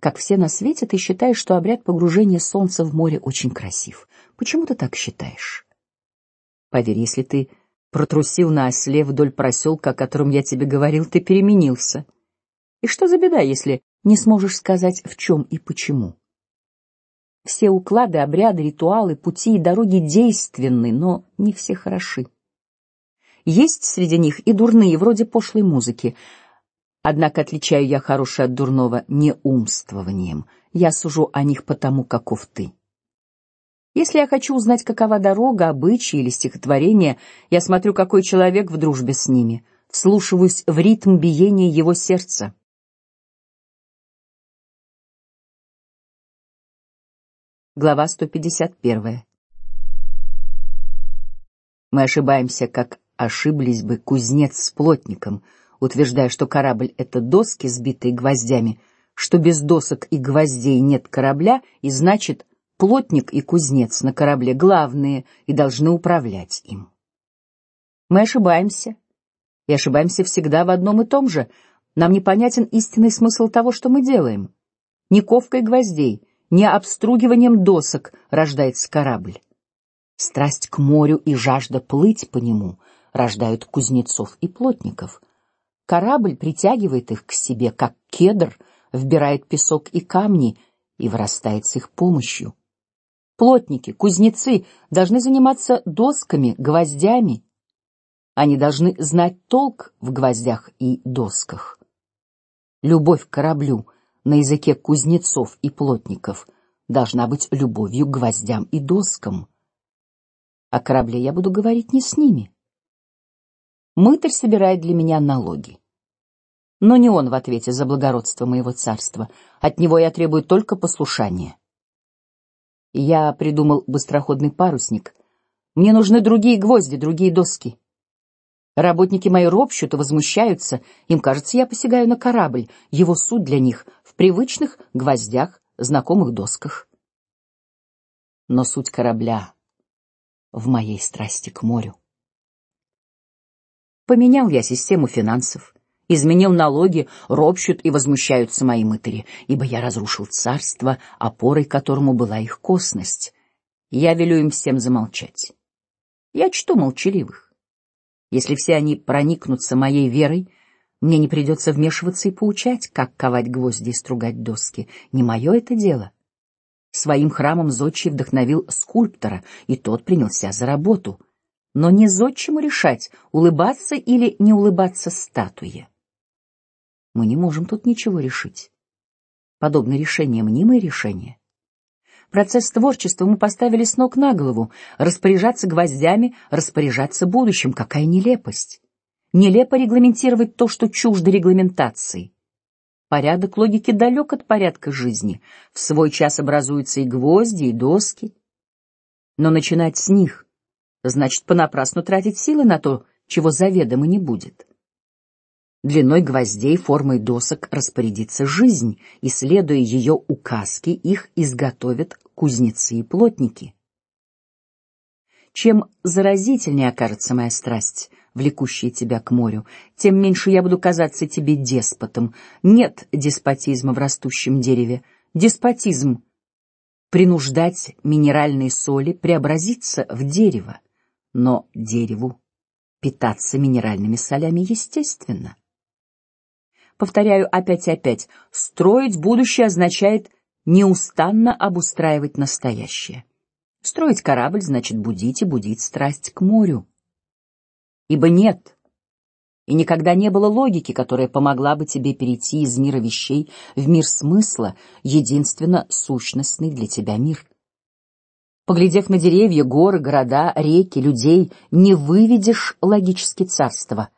Как все на свете, ты считаешь, что обряд погружения солнца в море очень красив. Почему ты так считаешь? Поверь, если ты протрусил на осле вдоль проселка, о котором я тебе говорил, ты переменился. И что за беда, если не сможешь сказать в чем и почему? Все уклады, обряды, ритуалы, пути и дороги действенны, но не все хороши. Есть среди них и дурные, вроде пошлой музыки. Однако отличаю я хорошее от дурного не умствованием. Я сужу о них потому, каков ты. Если я хочу узнать, какова дорога, обычаи или стихотворение, я смотрю, какой человек в дружбе с ними, вслушиваюсь в ритм биения его сердца. Глава 151. Мы ошибаемся, как ошиблись бы кузнец с плотником, утверждая, что корабль — это доски, сбитые гвоздями, что без досок и гвоздей нет корабля, и значит, плотник и кузнец на корабле главные и должны управлять им. Мы ошибаемся, и ошибаемся всегда в одном и том же. Нам непонятен истинный смысл того, что мы делаем. Не ковкой гвоздей, не обстругиванием досок рождается корабль. Страсть к морю и жажда плыть по нему рождают кузнецов и плотников. Корабль притягивает их к себе, как кедр вбирает песок и камни и вырастает с их помощью. Плотники, кузнецы должны заниматься досками, гвоздями. Они должны знать толк в гвоздях и досках. Любовь к кораблю на языке кузнецов и плотников должна быть любовью к гвоздям и доскам. О корабле я буду говорить не с ними. Мытарь собирает для меня налоги. Но не он в ответе за благородство моего царства. От него я требую только послушания. Я придумал быстроходный парусник. Мне нужны другие гвозди, другие доски. Работники мои ропщут и возмущаются. Им кажется, я посягаю на корабль. Его суть для них в привычных гвоздях, знакомых досках. Но суть корабля в моей страсти к морю. Поменял я систему финансов, изменил налоги, ропщут и возмущаются мои мытари, ибо я разрушил царство, опорой которому была их косность. Я велю им всем замолчать. Я чту молчаливых. Если все они проникнутся моей верой, мне не придется вмешиваться и поучать, как ковать гвозди и стругать доски. Не мое это дело. Своим храмом зодчий вдохновил скульптора, и тот принялся за работу но не зодчему решать, улыбаться или не улыбаться статуе. Мы не можем тут ничего решить. Подобное решение мнимое решение. Процесс творчества мы поставили с ног на голову. Распоряжаться гвоздями, распоряжаться будущим, какая нелепость! Нелепо регламентировать то, что чуждо регламентации. Порядок логики далек от порядка жизни. В свой час образуются и гвозди, и доски. Но начинать с них значит понапрасну тратить силы на то, чего заведомо не будет. Длиной гвоздей, формой досок распорядится жизнь, и следуя ее указке, их изготовят кузнецы и плотники. Чем заразительнее окажется моя страсть, влекущая тебя к морю, тем меньше я буду казаться тебе деспотом. Нет деспотизма в растущем дереве. Деспотизм принуждать минеральные соли преобразиться в дерево но дереву питаться минеральными солями естественно. Повторяю опять и опять: строить будущее означает неустанно обустраивать настоящее. Строить корабль значит будить и будить страсть к морю, ибо нет и никогда не было логики, которая помогла бы тебе перейти из мира вещей в мир смысла, единственно сущностный для тебя мир. Поглядев на деревья, горы, города, реки, людей, не выведешь логически царство.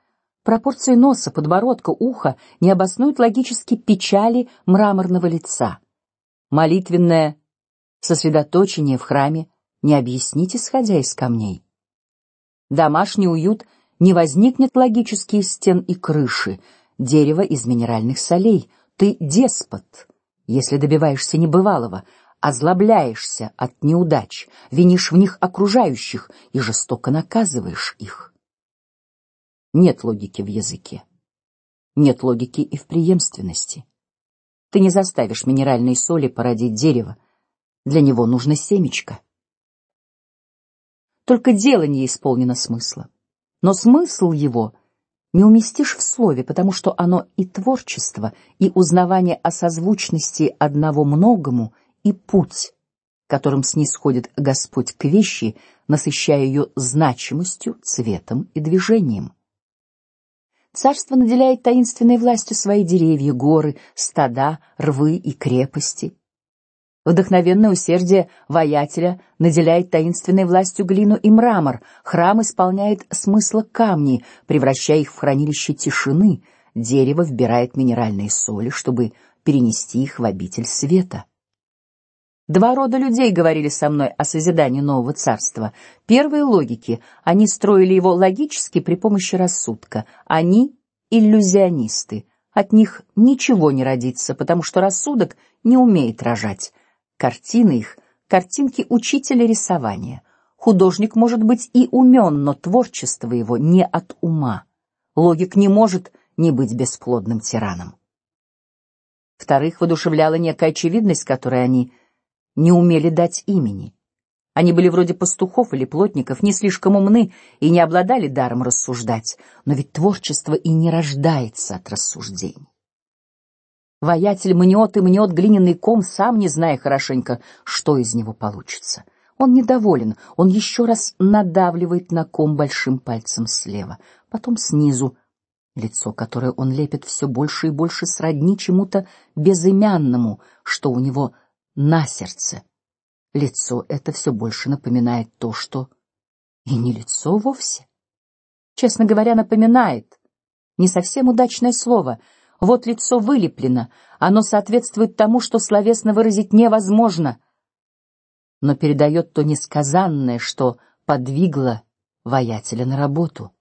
Пропорции носа, подбородка, уха не обоснуют логически печали мраморного лица. Молитвенное сосредоточение в храме не объяснить, исходя из камней. Домашний уют не возникнет логически из стен и крыши, дерево из минеральных солей. Ты деспот, если добиваешься небывалого, озлобляешься от неудач, винишь в них окружающих и жестоко наказываешь их. Нет логики в языке, нет логики и в преемственности. Ты не заставишь минеральные соли породить дерево, для него нужно семечко. Только дело не исполнено смысла, но смысл его не уместишь в слове, потому что оно и творчество, и узнавание о созвучности одного многому и путь, которым снисходит Господь к вещи, насыщая ее значимостью, цветом и движением. Царство наделяет таинственной властью свои деревья, горы, стада, рвы и крепости. Вдохновенное усердие воятеля наделяет таинственной властью глину и мрамор. Храм исполняет смысла камни, превращая их в хранилище тишины. Дерево вбирает минеральные соли, чтобы перенести их в обитель света. Два рода людей говорили со мной о созидании нового царства. Первые логики, они строили его логически при помощи рассудка. Они иллюзионисты. От них ничего не родится, потому что рассудок не умеет рожать. Картины их картинки учителя рисования. Художник может быть и умен, но творчество его не от ума. Логик не может не быть бесплодным тираном. Вторых воодушевляла некая очевидность, которой они не умели дать имени. Они были вроде пастухов или плотников, не слишком умны и не обладали даром рассуждать, но ведь творчество и не рождается от рассуждений. Воятель мнет и мнет глиняный ком, сам не зная хорошенько, что из него получится. Он недоволен, он еще раз надавливает на ком большим пальцем слева, потом снизу. Лицо, которое он лепит, все больше и больше сродни чему-то безымянному, что у него на сердце. Лицо это все больше напоминает то, что и не лицо вовсе. Честно говоря, напоминает. Не совсем удачное слово. Вот лицо вылеплено, оно соответствует тому, что словесно выразить невозможно но передает то несказанное, что подвигло воятеля на работу.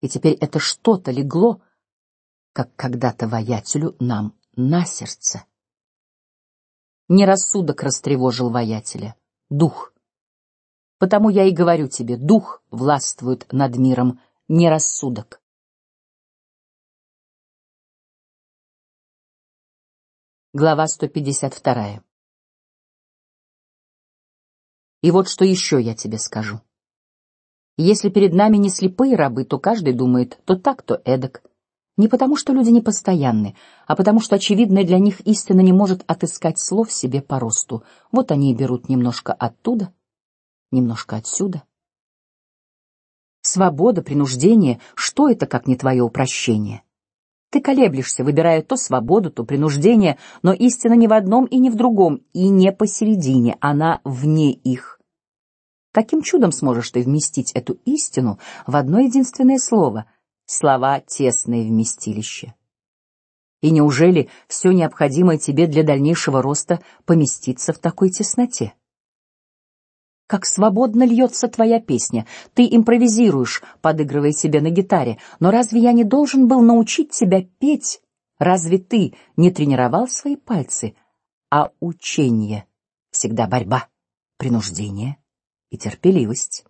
И теперь это что-то легло, как когда-то воятелю нам на сердце. Не рассудок растревожил воятеля, дух. Потому я и говорю тебе, дух властвует над миром, не рассудок. Глава сто пятьдесят вторая. И вот что еще я тебе скажу. Если перед нами не слепые рабы, то каждый думает то так, то эдак. Не потому, что люди непостоянны, а потому, что очевидная для них истина не может отыскать слов себе по росту. Вот они и берут немножко оттуда, немножко отсюда. Свобода, принуждение — что это, как не твое упрощение? Ты колеблешься, выбирая то свободу, то принуждение, но истина не в одном и не в другом, и не посередине, она вне их. Каким чудом сможешь ты вместить эту истину в одно единственное слово? Слова тесное вместилище. И неужели все необходимое тебе для дальнейшего роста поместится в такой тесноте? как свободно льется твоя песня. Ты импровизируешь, подыгрывая себе на гитаре. Но разве я не должен был научить тебя петь? Разве ты не тренировал свои пальцы? А учение всегда борьба, принуждение и терпеливость.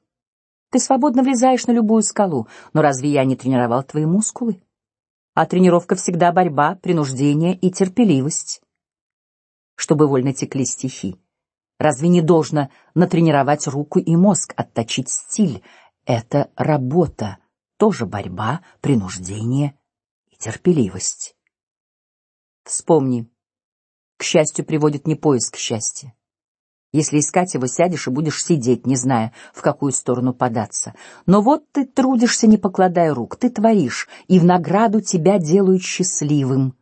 Ты свободно влезаешь на любую скалу, но разве я не тренировал твои мускулы? А тренировка всегда борьба, принуждение и терпеливость. Чтобы вольно текли стихи. Разве не должно натренировать руку и мозг, отточить стиль? Это работа, тоже борьба, принуждение и терпеливость. Вспомни, к счастью приводит не поиск счастья. Если искать его, сядешь и будешь сидеть, не зная, в какую сторону податься. Но вот ты трудишься, не покладая рук, ты творишь, и в награду тебя делают счастливым.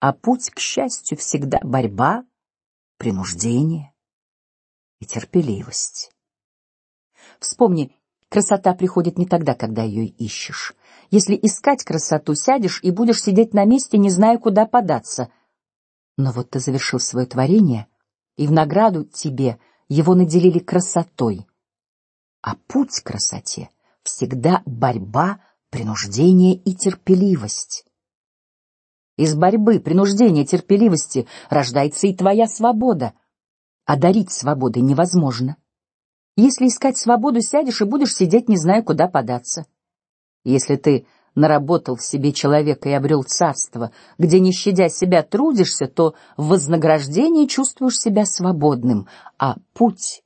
А путь к счастью всегда борьба, принуждение и терпеливость. Вспомни, красота приходит не тогда, когда ее ищешь. Если искать красоту, сядешь и будешь сидеть на месте, не зная, куда податься. Но вот ты завершил свое творение, и в награду тебе его наделили красотой. А путь к красоте всегда борьба, принуждение и терпеливость. Из борьбы, принуждения, терпеливости рождается и твоя свобода. А дарить свободой невозможно. Если искать свободу, сядешь и будешь сидеть, не зная, куда податься. Если ты наработал в себе человека и обрел царство, где не щадя себя трудишься, то в вознаграждении чувствуешь себя свободным, а путь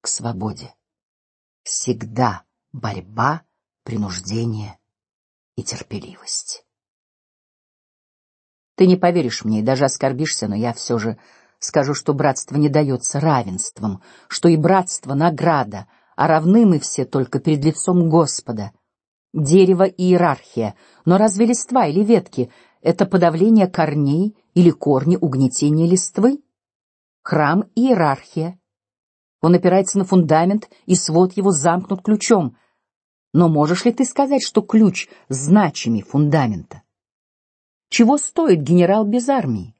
к свободе всегда борьба, принуждение и терпеливость. Ты не поверишь мне и даже оскорбишься, но я все же скажу, что братство не дается равенством, что и братство награда, а равны мы все только перед лицом Господа. Дерево и иерархия, но разве листва или ветки — это подавление корней или корни угнетения листвы? Храм и иерархия. Он опирается на фундамент, и свод его замкнут ключом. Но можешь ли ты сказать, что ключ значимый фундамента? Чего стоит генерал без армии?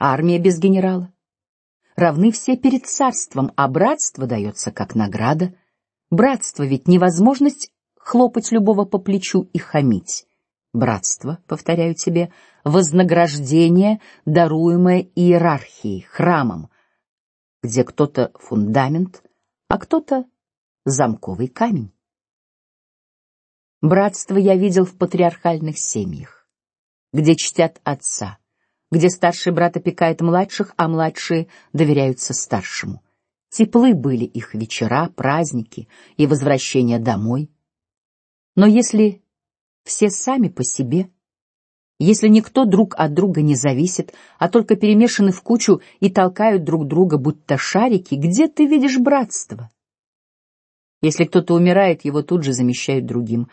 Армия без генерала. Равны все перед царством, а братство дается как награда. Братство ведь невозможность хлопать любого по плечу и хамить. Братство, повторяю тебе, вознаграждение, даруемое иерархией, храмом, где кто-то фундамент, а кто-то замковый камень. Братство я видел в патриархальных семьях где чтят отца, где старший брат опекает младших, а младшие доверяются старшему. Теплы были их вечера, праздники и возвращение домой. Но если все сами по себе, Если никто друг от друга не зависит, а только перемешаны в кучу и толкают друг друга, будто шарики, где ты видишь братство? Если кто-то умирает, его тут же замещают другим.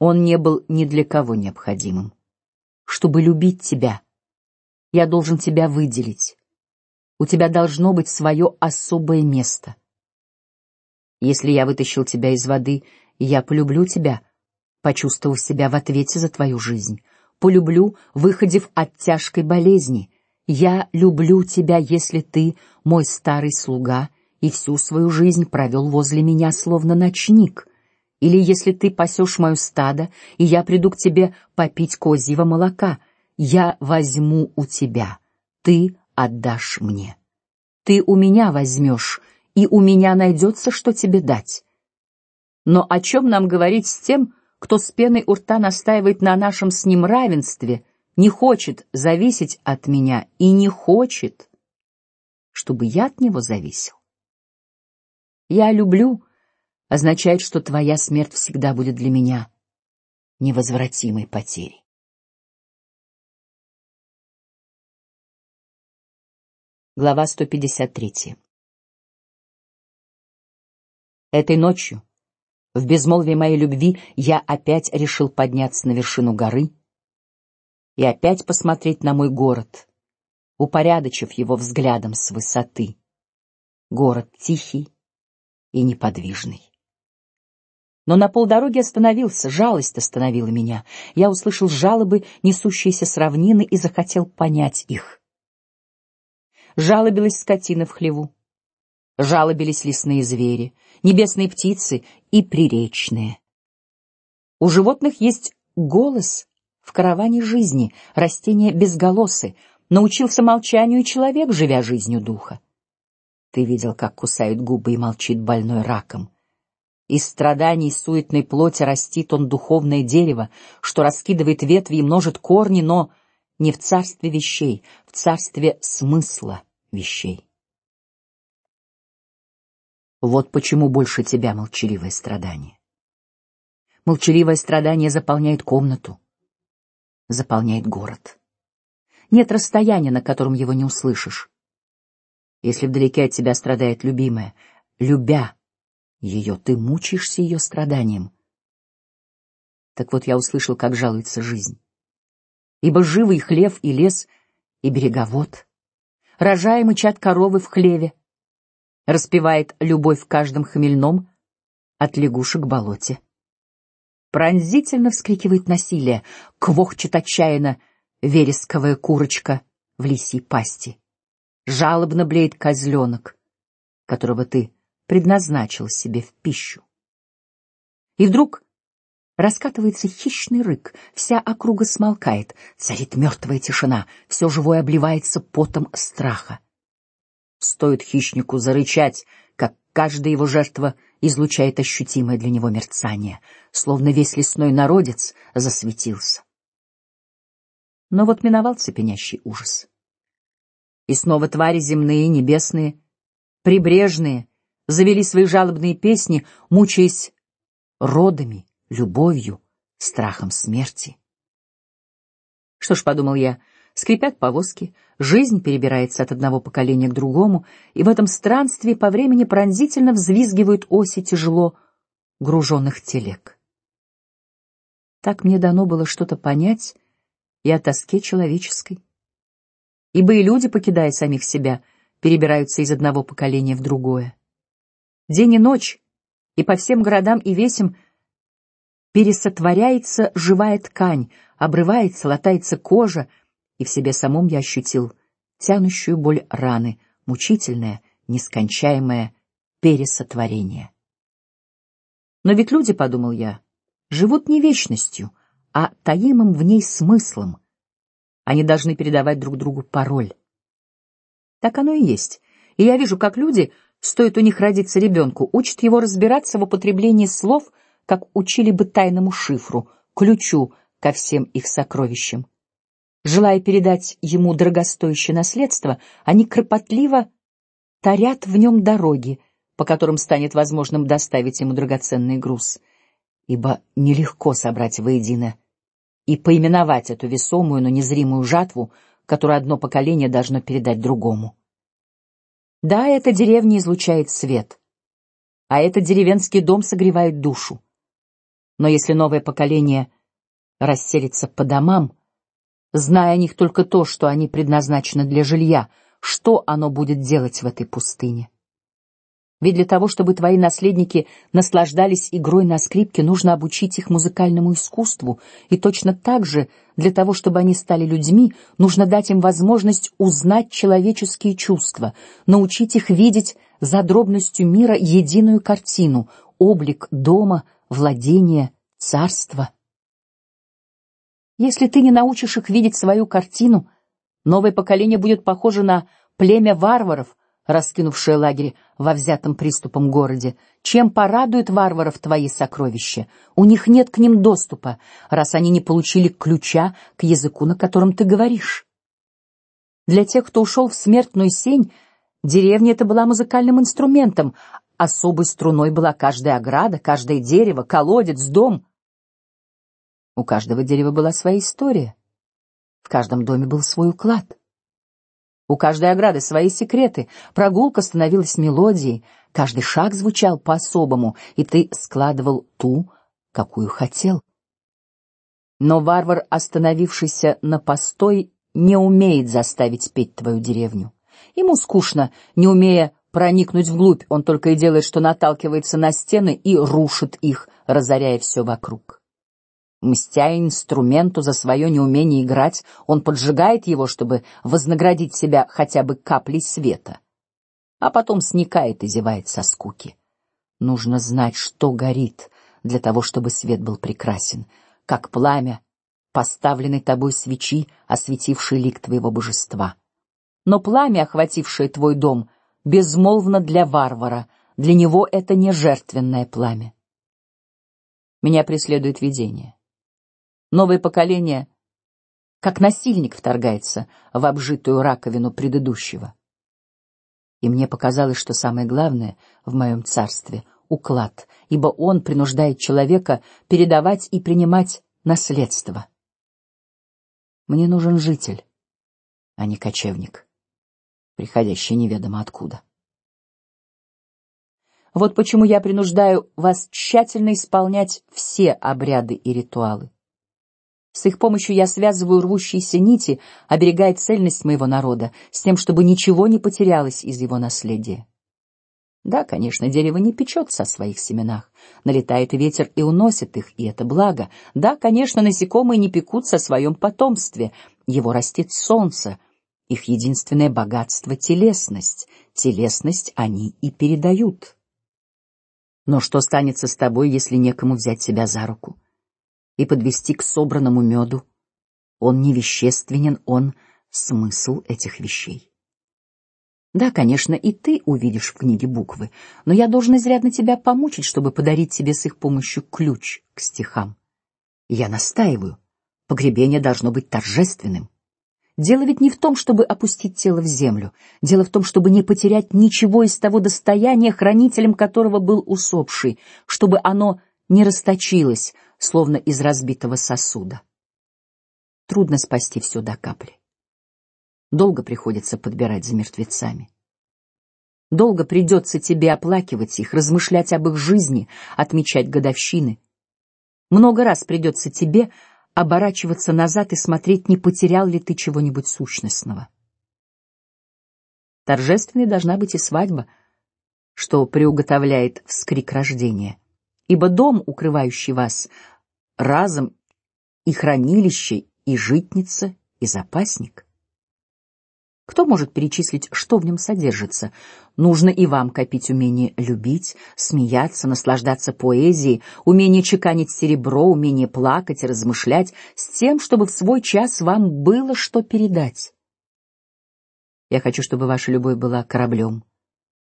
Он не был ни для кого необходимым. Чтобы любить тебя, я должен тебя выделить. У тебя должно быть свое особое место. Если я вытащил тебя из воды, я полюблю тебя, почувствовав себя в ответе за твою жизнь. Полюблю, выходив от тяжкой болезни. Я люблю тебя, если ты мой старый слуга и всю свою жизнь провел возле меня, словно ночник. Или если ты пасешь мое стадо, и я приду к тебе попить козьего молока, я возьму у тебя, ты отдашь мне. Ты у меня возьмешь, и у меня найдется, что тебе дать. Но о чем нам говорить с тем, кто с пеной у рта настаивает на нашем с ним равенстве, не хочет зависеть от меня и не хочет, чтобы я от него зависел? Я люблю означает, что твоя смерть всегда будет для меня невозвратимой потерей. Глава 153. Этой ночью, в безмолвии моей любви, я опять решил подняться на вершину горы и опять посмотреть на мой город, упорядочив его взглядом с высоты. Город тихий и неподвижный. Но на полдороги остановился, жалость остановила меня. Я услышал жалобы, несущиеся с равнины, и захотел понять их жалобилась скотина в хлеву, жалобились лесные звери, небесные птицы и приречные. У животных есть голос в караване жизни, растения безголосы, научился молчанию человек, живя жизнью духа. Ты видел, как кусают губы и молчит больной раком. Из страданий суетной плоти растит он духовное дерево, что раскидывает ветви и множит корни, но не в царстве вещей, в царстве смысла вещей. Вот почему больше тебя молчаливое страдание. Молчаливое страдание заполняет комнату, заполняет город. Нет расстояния, на котором его не услышишь. Если вдалеке от тебя страдает любимая, любя ее, ты мучаешься ее страданием. Так вот я услышал, как жалуется жизнь. Ибо живый хлев и лес и береговод, рожая мычат коровы в хлеве, распевает любовь в каждом хмельном от лягушек болоте. Пронзительно вскрикивает насилие, квохчет отчаянно вересковая курочка в лисьей пасти. Жалобно блеет козленок, которого ты предназначил себе в пищу. И вдруг Раскатывается хищный рык, вся округа смолкает, царит мертвая тишина, все живое обливается потом страха. Стоит хищнику зарычать, как каждая его жертва излучает ощутимое для него мерцание, словно весь лесной народец засветился. Но вот миновал цепенящий ужас. И снова твари земные, небесные, прибрежные завели свои жалобные песни, мучаясь родами любовью, страхом смерти. Что ж, подумал я, скрипят повозки, жизнь перебирается от одного поколения к другому, и в этом странстве по времени пронзительно взвизгивают оси тяжело груженных телег. Так мне дано было что-то понять и о тоске человеческой, ибо и люди, покидая самих себя, перебираются из одного поколения в другое. День и ночь, и по всем городам и весям пересотворяется живая ткань, обрывается, латается кожа, и в себе самом я ощутил тянущую боль раны, мучительное, нескончаемое пересотворение. Но ведь люди, подумал я, живут не вечностью, а таимым в ней смыслом. Они должны передавать друг другу пароль. Так оно и есть. И я вижу, как люди, стоит у них родиться ребенку, учат его разбираться в употреблении слов как учили бы тайному шифру, ключу ко всем их сокровищам. Желая передать ему дорогостоящее наследство, они кропотливо тарят в нем дороги, по которым станет возможным доставить ему драгоценный груз, ибо нелегко собрать воедино и поименовать эту весомую, но незримую жатву, которую одно поколение должно передать другому. Да, эта деревня излучает свет, а этот деревенский дом согревает душу. Но если новое поколение расселится по домам, зная о них только то, что они предназначены для жилья, что оно будет делать в этой пустыне? Ведь для того, чтобы твои наследники наслаждались игрой на скрипке, нужно обучить их музыкальному искусству, и точно так же для того, чтобы они стали людьми, нужно дать им возможность узнать человеческие чувства, научить их видеть за дробностью мира единую картину, облик дома, владения, царства. Если ты не научишь их видеть свою картину, новое поколение будет похоже на племя варваров раскинувшая лагерь во взятом приступом городе. Чем порадуют варваров твои сокровища? У них нет к ним доступа, раз они не получили ключа к языку, на котором ты говоришь. Для тех, кто ушел в смертную сень, деревня это была музыкальным инструментом, особой струной была каждая ограда, каждое дерево, колодец, дом. У каждого дерева была своя история, в каждом доме был свой уклад. У каждой ограды свои секреты. Прогулка становилась мелодией, каждый шаг звучал по-особому, и ты складывал ту, какую хотел. Но варвар, остановившийся на постой, не умеет заставить петь твою деревню. Ему скучно, не умея проникнуть вглубь, он только и делает, что наталкивается на стены и рушит их, разоряя все вокруг. Мстя инструменту за свое неумение играть, он поджигает его, чтобы вознаградить себя хотя бы каплей света, а потом сникает и зевает со скуки. Нужно знать, что горит, для того, чтобы свет был прекрасен, как пламя поставленной тобой свечи, осветившей лик твоего божества. Но пламя, охватившее твой дом, безмолвно для варвара, для него это не жертвенное пламя. Меня преследует видение. Новое поколение, как насильник, вторгается в обжитую раковину предыдущего. И мне показалось, что самое главное в моем царстве уклад, ибо он принуждает человека передавать и принимать наследство. Мне нужен житель, а не кочевник, приходящий неведомо откуда. Вот почему я принуждаю вас тщательно исполнять все обряды и ритуалы. С их помощью я связываю рвущиеся нити, оберегая цельность моего народа, с тем, чтобы ничего не потерялось из его наследия. Да, конечно, дерево не печется о своих семенах, налетает ветер и уносит их, и это благо. Да, конечно, насекомые не пекутся о своем потомстве, его растит солнце. Их единственное богатство — телесность, телесность они и передают. Но что станется с тобой, если некому взять себя за руку? И подвести к собранному меду. Он не вещественен, он смысл этих вещей. Да, конечно, и ты увидишь в книге буквы, но я должен изрядно тебя помучить, чтобы подарить тебе с их помощью ключ к стихам. Я настаиваю, погребение должно быть торжественным. Дело ведь не в том, чтобы опустить тело в землю. Дело в том, чтобы не потерять ничего из того достояния, хранителем которого был усопший, чтобы оно не расточилось, словно из разбитого сосуда. Трудно спасти все до капли. Долго приходится подбирать за мертвецами. Долго придется тебе оплакивать их, размышлять об их жизни, отмечать годовщины. Много раз придется тебе оборачиваться назад и смотреть, не потерял ли ты чего-нибудь сущностного. Торжественной должна быть и свадьба, что приуготовляет вскрик рождения ибо дом, укрывающий вас, разом и хранилище, и житница, и запасник. Кто может перечислить, что в нем содержится? Нужно и вам копить умение любить, смеяться, наслаждаться поэзией, умение чеканить серебро, умение плакать и размышлять, с тем, чтобы в свой час вам было что передать. Я хочу, чтобы ваша любовь была кораблем,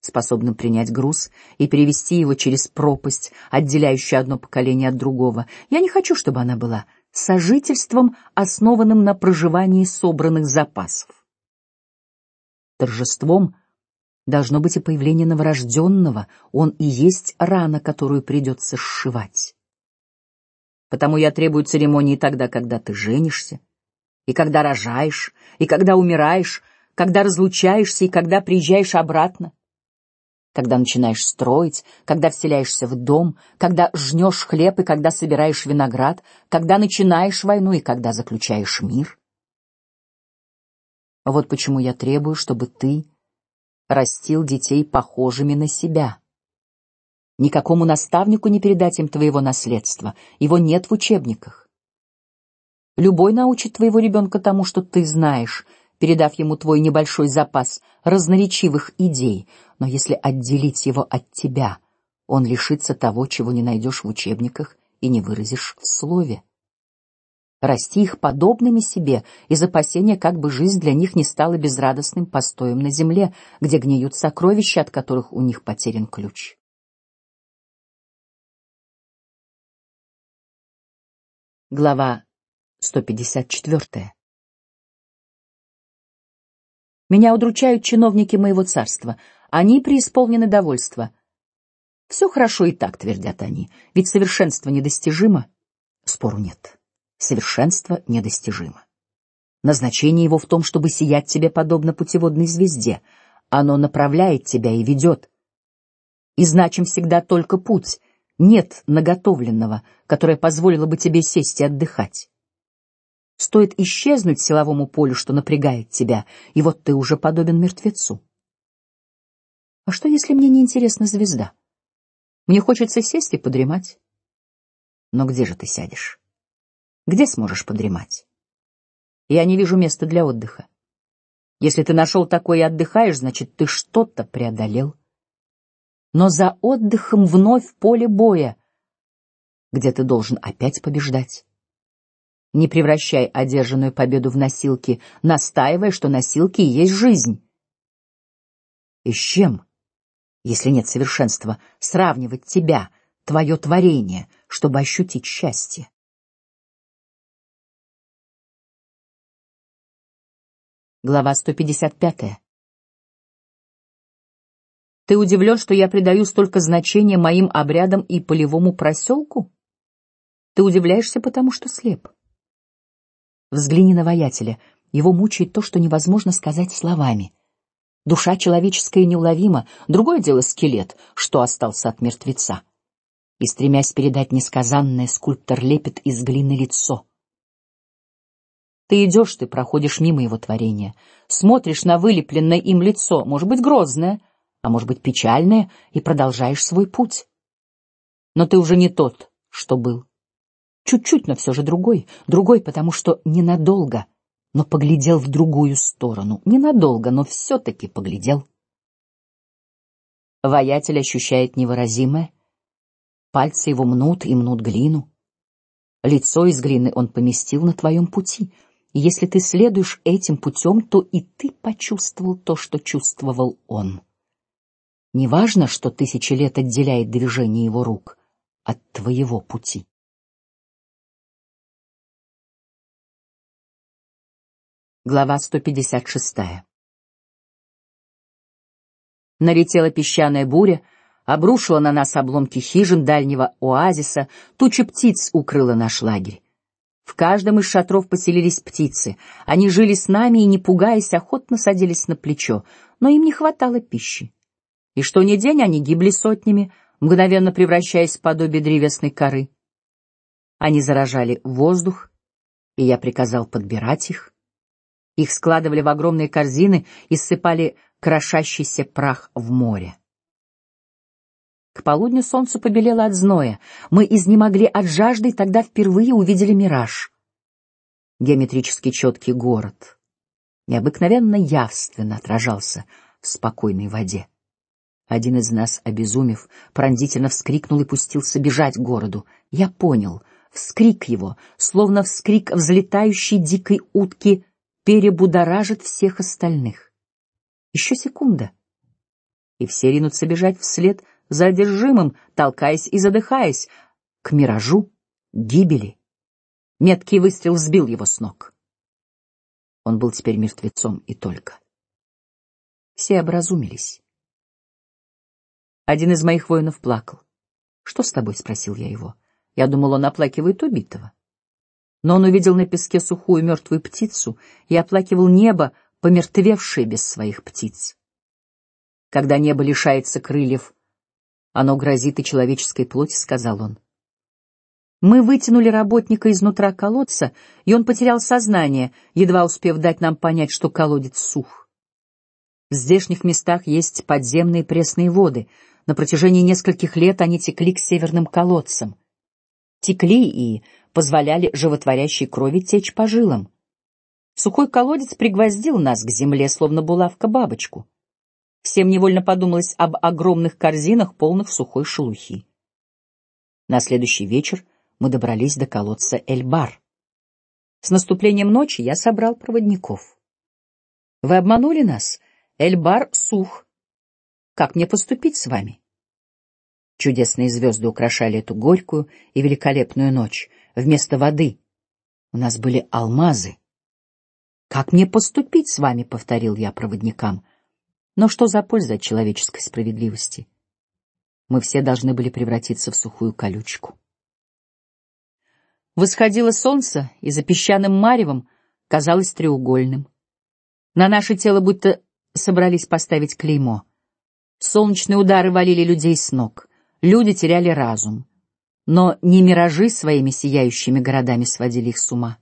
способным принять груз и перевести его через пропасть, отделяющую одно поколение от другого. Я не хочу, чтобы она была сожительством, основанным на проживании собранных запасов. Торжеством должно быть и появление новорожденного. Он и есть рана, которую придется сшивать. Потому я требую церемонии тогда, когда ты женишься, и когда рожаешь, и когда умираешь, когда разлучаешься и когда приезжаешь обратно, когда начинаешь строить, когда вселяешься в дом, когда жнешь хлеб и когда собираешь виноград, когда начинаешь войну и когда заключаешь мир. Вот почему я требую, чтобы ты растил детей похожими на себя. Никакому наставнику не передать им твоего наследства, его нет в учебниках. Любой научит твоего ребенка тому, что ты знаешь, передав ему твой небольшой запас разноречивых идей, но если отделить его от тебя, он лишится того, чего не найдешь в учебниках и не выразишь в слове. Расти их подобными себе из опасения, как бы жизнь для них не стала безрадостным постоем на земле, где гниют сокровища, от которых у них потерян ключ. Глава 154. Меня удручают чиновники моего царства. Они преисполнены довольства. Все хорошо и так, твердят они, ведь совершенство недостижимо. Спору нет. Совершенство недостижимо. Назначение его в том, чтобы сиять тебе подобно путеводной звезде. Оно направляет тебя и ведет. И значим всегда только путь. Нет наготовленного, которое позволило бы тебе сесть и отдыхать. Стоит исчезнуть силовому полю, что напрягает тебя, и вот ты уже подобен мертвецу. А что, если мне не интересна звезда? Мне хочется сесть и подремать. Но где же ты сядешь? Где сможешь подремать? Я не вижу места для отдыха. Если ты нашел такое и отдыхаешь, значит, ты что-то преодолел. Но за отдыхом вновь поле боя, где ты должен опять побеждать. Не превращай одержанную победу в носилки, настаивая, что носилки и есть жизнь. И с чем, если нет совершенства, сравнивать тебя, твое творение, чтобы ощутить счастье? Глава 155. Ты удивлен, что я придаю столько значения моим обрядам и полевому проселку? Ты удивляешься, потому что слеп. Взгляни на воятеля. Его мучает то, что невозможно сказать словами. Душа человеческая неуловима, другое дело скелет, что остался от мертвеца. И стремясь передать несказанное, скульптор лепит из глины лицо. Ты идешь, ты проходишь мимо его творения, смотришь на вылепленное им лицо, может быть грозное, а может быть печальное, и продолжаешь свой путь. Но ты уже не тот, что был. Чуть-чуть, но все же другой, другой, потому что ненадолго, но поглядел в другую сторону, ненадолго, но все-таки поглядел. Воятель ощущает невыразимое, пальцы его мнут и мнут глину. Лицо из глины он поместил на твоем пути, и если ты следуешь этим путем, то и ты почувствовал то, что чувствовал он. Неважно, что тысячи лет отделяет движение его рук от твоего пути. Глава 156. Налетела песчаная буря, обрушила на нас обломки хижин дальнего оазиса, туча птиц укрыла наш лагерь. В каждом из шатров поселились птицы. Они жили с нами и, не пугаясь, охотно садились на плечо, но им не хватало пищи. И что ни день они гибли сотнями, мгновенно превращаясь в подобие древесной коры. Они заражали воздух, и я приказал подбирать их. Их складывали в огромные корзины и ссыпали крошащийся прах в море. К полудню солнце побелело от зноя. Мы изнемогли от жажды и тогда впервые увидели мираж. Геометрически четкий город необыкновенно явственно отражался в спокойной воде. Один из нас, обезумев, пронзительно вскрикнул и пустился бежать к городу. Я понял, вскрик его, словно вскрик взлетающей дикой утки перебудоражит всех остальных. Еще секунда, и все ринутся бежать вслед за одержимым, толкаясь и задыхаясь к миражу гибели. Меткий выстрел сбил его с ног. Он был теперь мертвецом и только. Все образумились. Один из моих воинов плакал. Что с тобой? – спросил я его. Я думал, он оплакивает убитого. Но он увидел на песке сухую мертвую птицу и оплакивал небо, помертвевшее без своих птиц. Когда небо лишается крыльев, оно грозит и человеческой плоти, сказал он. Мы вытянули работника изнутра колодца, и он потерял сознание, едва успев дать нам понять, что колодец сух. В здешних местах есть подземные пресные воды. На протяжении нескольких лет они текли к северным колодцам, текли и позволяли животворящей крови течь по жилам. Сухой колодец пригвоздил нас к земле, словно булавка бабочку. Всем невольно подумалось об огромных корзинах, полных сухой шелухи. На следующий вечер мы добрались до колодца Эльбар. С наступлением ночи я собрал проводников. Вы обманули нас, Эльбар сух. Как мне поступить с вами? Чудесные звезды украшали эту горькую и великолепную ночь. Вместо воды у нас были алмазы. Как мне поступить с вами? повторил я проводникам. Но что за польза от человеческой справедливости? Мы все должны были превратиться в сухую колючку. Восходило солнце, и за песчаным маревом казалось треугольным. На наше тело будто собрались поставить клеймо. Солнечные удары валили людей с ног, люди теряли разум, но не миражи своими сияющими городами сводили их с ума.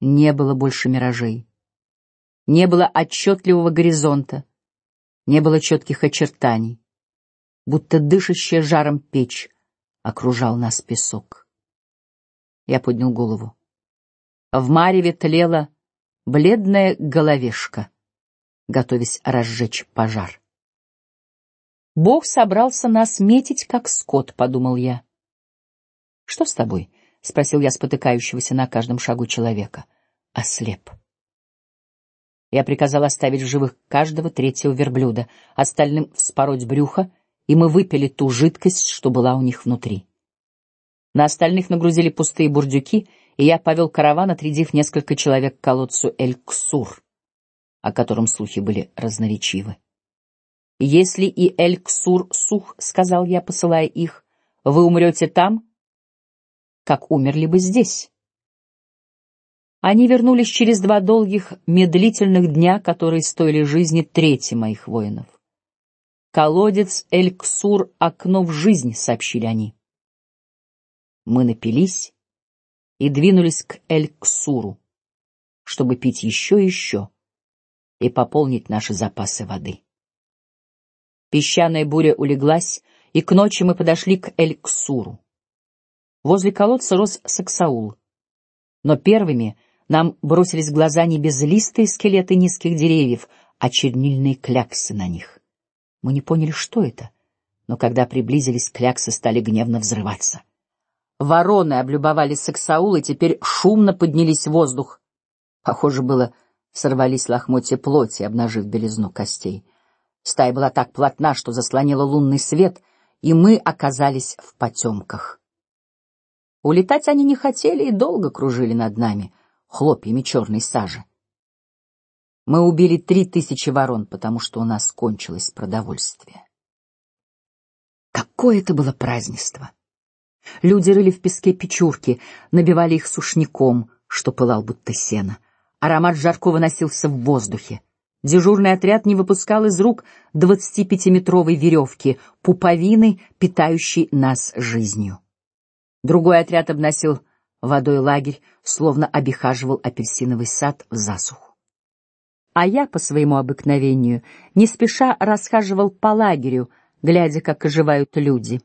Не было больше миражей, не было отчетливого горизонта не было четких очертаний, будто дышащая жаром печь окружал нас песок. Я поднял голову. В мареве тлела бледная головешка, готовясь разжечь пожар. Бог собрался нас метить, как скот, подумал я. Что с тобой? спросил я спотыкающегося на каждом шагу человека. Ослеп. Я приказал оставить в живых каждого третьего верблюда, остальным вспороть брюхо, и мы выпили ту жидкость, что была у них внутри. На остальных нагрузили пустые бурдюки, и я повел караван, отрядив несколько человек к колодцу Эль-Ксур, о котором слухи были разноречивы. Если и Эль-Ксур сух, сказал я, посылая их, вы умрете там, как умерли бы здесь. Они вернулись через два долгих, медлительных дня, которые стоили жизни трети моих воинов. Колодец Эль-Ксур — окно в жизнь, сообщили они. Мы напились и двинулись к Эль-Ксуру, чтобы пить еще и еще и пополнить наши запасы воды. Песчаная буря улеглась, и к ночи мы подошли к Эль-Ксуру. Возле колодца рос саксаул, но первыми нам бросились в глаза не безлистые скелеты низких деревьев, а чернильные кляксы на них. Мы не поняли, что это, но когда приблизились, кляксы стали гневно взрываться. Вороны облюбовали Саксаул и теперь шумно поднялись в воздух. Похоже было, сорвались лохмотья плоти, обнажив белизну костей. Стая была так плотна, что заслонила лунный свет, и мы оказались в потемках. Улетать они не хотели и долго кружили над нами хлопьями черной сажи. Мы убили три тысячи ворон, потому что у нас кончилось продовольствие. Какое это было празднество! Люди рыли в песке печурки, набивали их сушняком, что пылал будто сено. Аромат жаркого носился в воздухе. Дежурный отряд не выпускал из рук двадцатипятиметровой веревки, пуповины, питающей нас жизнью. Другой отряд обносил водой лагерь, словно обихаживал апельсиновый сад в засуху. А я по своему обыкновению не спеша расхаживал по лагерю, глядя, как оживают люди.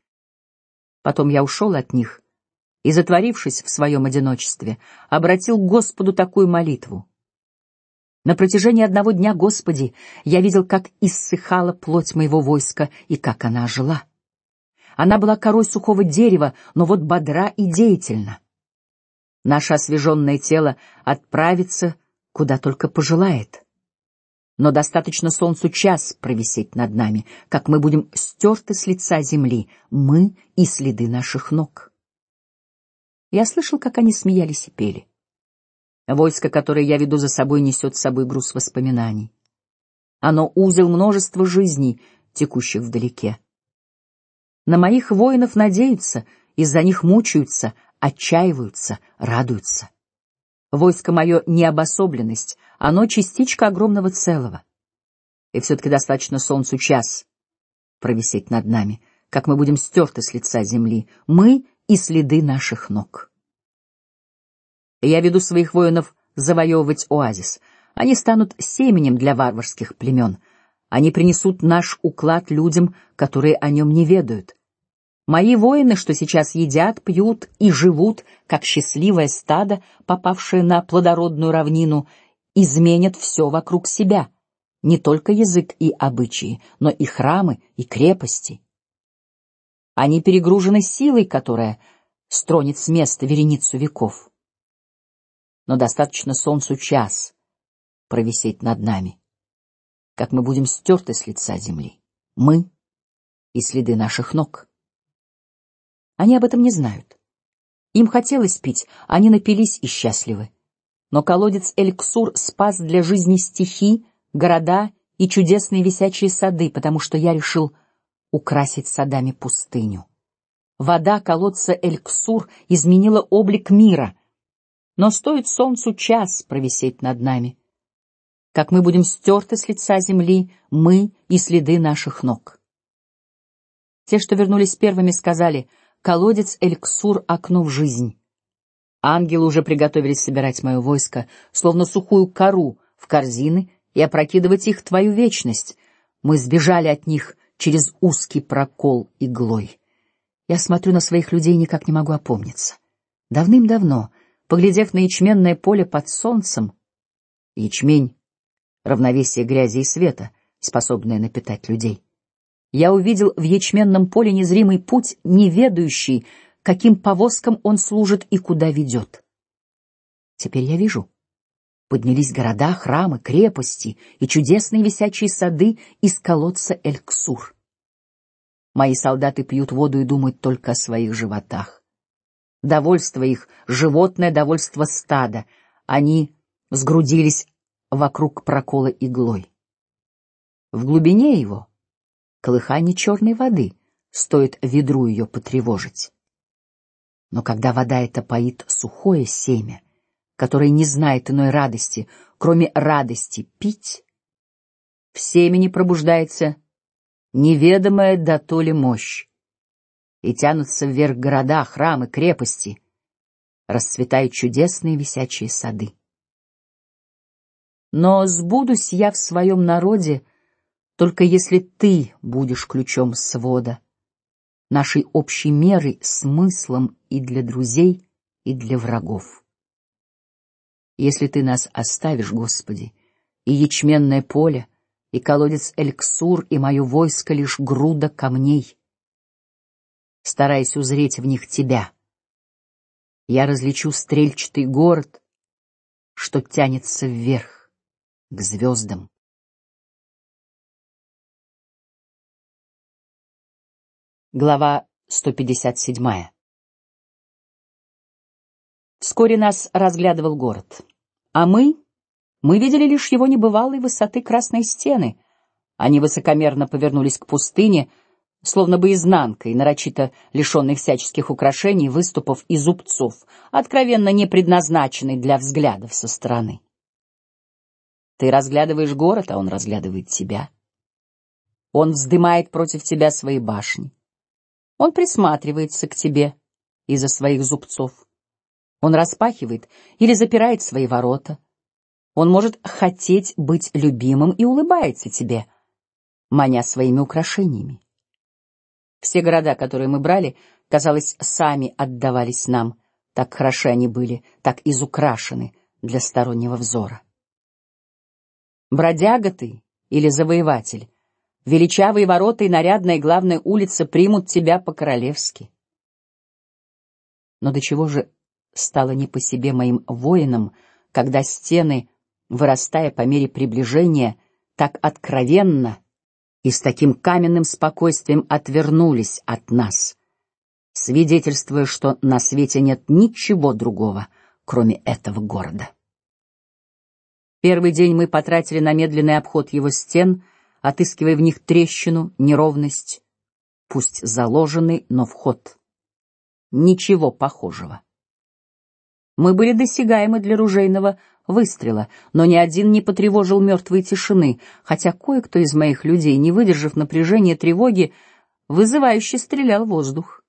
Потом я ушел от них и, затворившись в своем одиночестве, обратил Господу такую молитву: на протяжении одного дня, Господи, я видел, как иссыхала плоть моего войска и как она ожила. Она была корой сухого дерева, но вот бодра и деятельна. Наше освеженное тело отправится куда только пожелает. Но достаточно солнцу час провисеть над нами, как мы будем стерты с лица земли, мы и следы наших ног. Я слышал, как они смеялись и пели. Войско, которое я веду за собой, несет с собой груз воспоминаний. Оно узел множества жизней, текущих вдалеке. На моих воинов надеются из-за них мучаются, отчаиваются, радуются. Войско мое не обособленность, оно частичка огромного целого. И все-таки достаточно солнцу час провисеть над нами, как мы будем стерты с лица земли, мы и следы наших ног. Я веду своих воинов завоевывать оазис. Они станут семенем для варварских племен. Они принесут наш уклад людям, которые о нем не ведают. Мои воины, что сейчас едят, пьют и живут, как счастливое стадо, попавшее на плодородную равнину, изменят все вокруг себя, не только язык и обычаи, но и храмы и крепости. Они перегружены силой, которая стронет с места вереницу веков. Но достаточно солнцу час провисеть над нами, как мы будем стерты с лица земли, мы и следы наших ног. Они об этом не знают. Им хотелось пить, они напились и счастливы. Но колодец Эльксур спас для жизни стихи, города и чудесные висячие сады, потому что я решил украсить садами пустыню. Вода колодца Эльксур изменила облик мира, но стоит солнцу час провисеть над нами, как мы будем стерты с лица земли, мы и следы наших ног. Те, что вернулись первыми, сказали: колодец Эльксур — окно в жизнь. Ангелы уже приготовились собирать мое войско, словно сухую кору в корзины и опрокидывать их твою вечность. Мы сбежали от них через узкий прокол иглой. Я смотрю на своих людей и никак не могу опомниться. Давным-давно, поглядев на ячменное поле под солнцем, ячмень — равновесие грязи и света, способное напитать людей. Я увидел в ячменном поле незримый путь, не ведающий, каким повозкам он служит и куда ведет. Теперь я вижу. Поднялись города, храмы, крепости и чудесные висячие сады из колодца Эльксур. Мои солдаты пьют воду и думают только о своих животах. Довольство их — животное довольство стада. Они сгрудились вокруг прокола иглой. В глубине его колыхание черной воды, стоит ведру ее потревожить. Но когда вода эта поит сухое семя, которое не знает иной радости, кроме радости пить, в семени пробуждается неведомая до то ли мощь, и тянутся вверх города, храмы, крепости, расцветают чудесные висячие сады. Но сбудусь я в своем народе только если ты будешь ключом свода, нашей общей мерой, смыслом и для друзей, и для врагов. Если ты нас оставишь, Господи, и ячменное поле, и колодец Эльксур, и мое войско лишь груда камней, стараясь узреть в них тебя, я различу стрельчатый город, что тянется вверх к звездам. Глава 157. Вскоре нас разглядывал город, а мы, мы видели лишь его небывалой высоты красной стены. Они высокомерно повернулись к пустыне, словно бы изнанкой, нарочито лишенной всяческих украшений, выступов и зубцов, откровенно не предназначенной для взглядов со стороны. Ты разглядываешь город, а он разглядывает тебя. Он вздымает против тебя свои башни. Он присматривается к тебе из-за своих зубцов. Он распахивает или запирает свои ворота. Он может хотеть быть любимым и улыбается тебе, маня своими украшениями. Все города, которые мы брали, казалось, сами отдавались нам. Так хороши они были, так изукрашены для стороннего взора. Бродяга ты или завоеватель? Величавые ворота и нарядная главная улица примут тебя по-королевски. Но до чего же стало не по себе моим воинам, когда стены, вырастая по мере приближения, так откровенно и с таким каменным спокойствием отвернулись от нас, свидетельствуя, что на свете нет ничего другого, кроме этого города. Первый день мы потратили на медленный обход его стен отыскивая в них трещину, неровность, пусть заложенный, но вход. ничего похожего. Мы были досягаемы для ружейного выстрела, но ни один не потревожил мертвой тишины, хотя кое-кто из моих людей, не выдержав напряжения тревоги, вызывающе стрелял в воздух.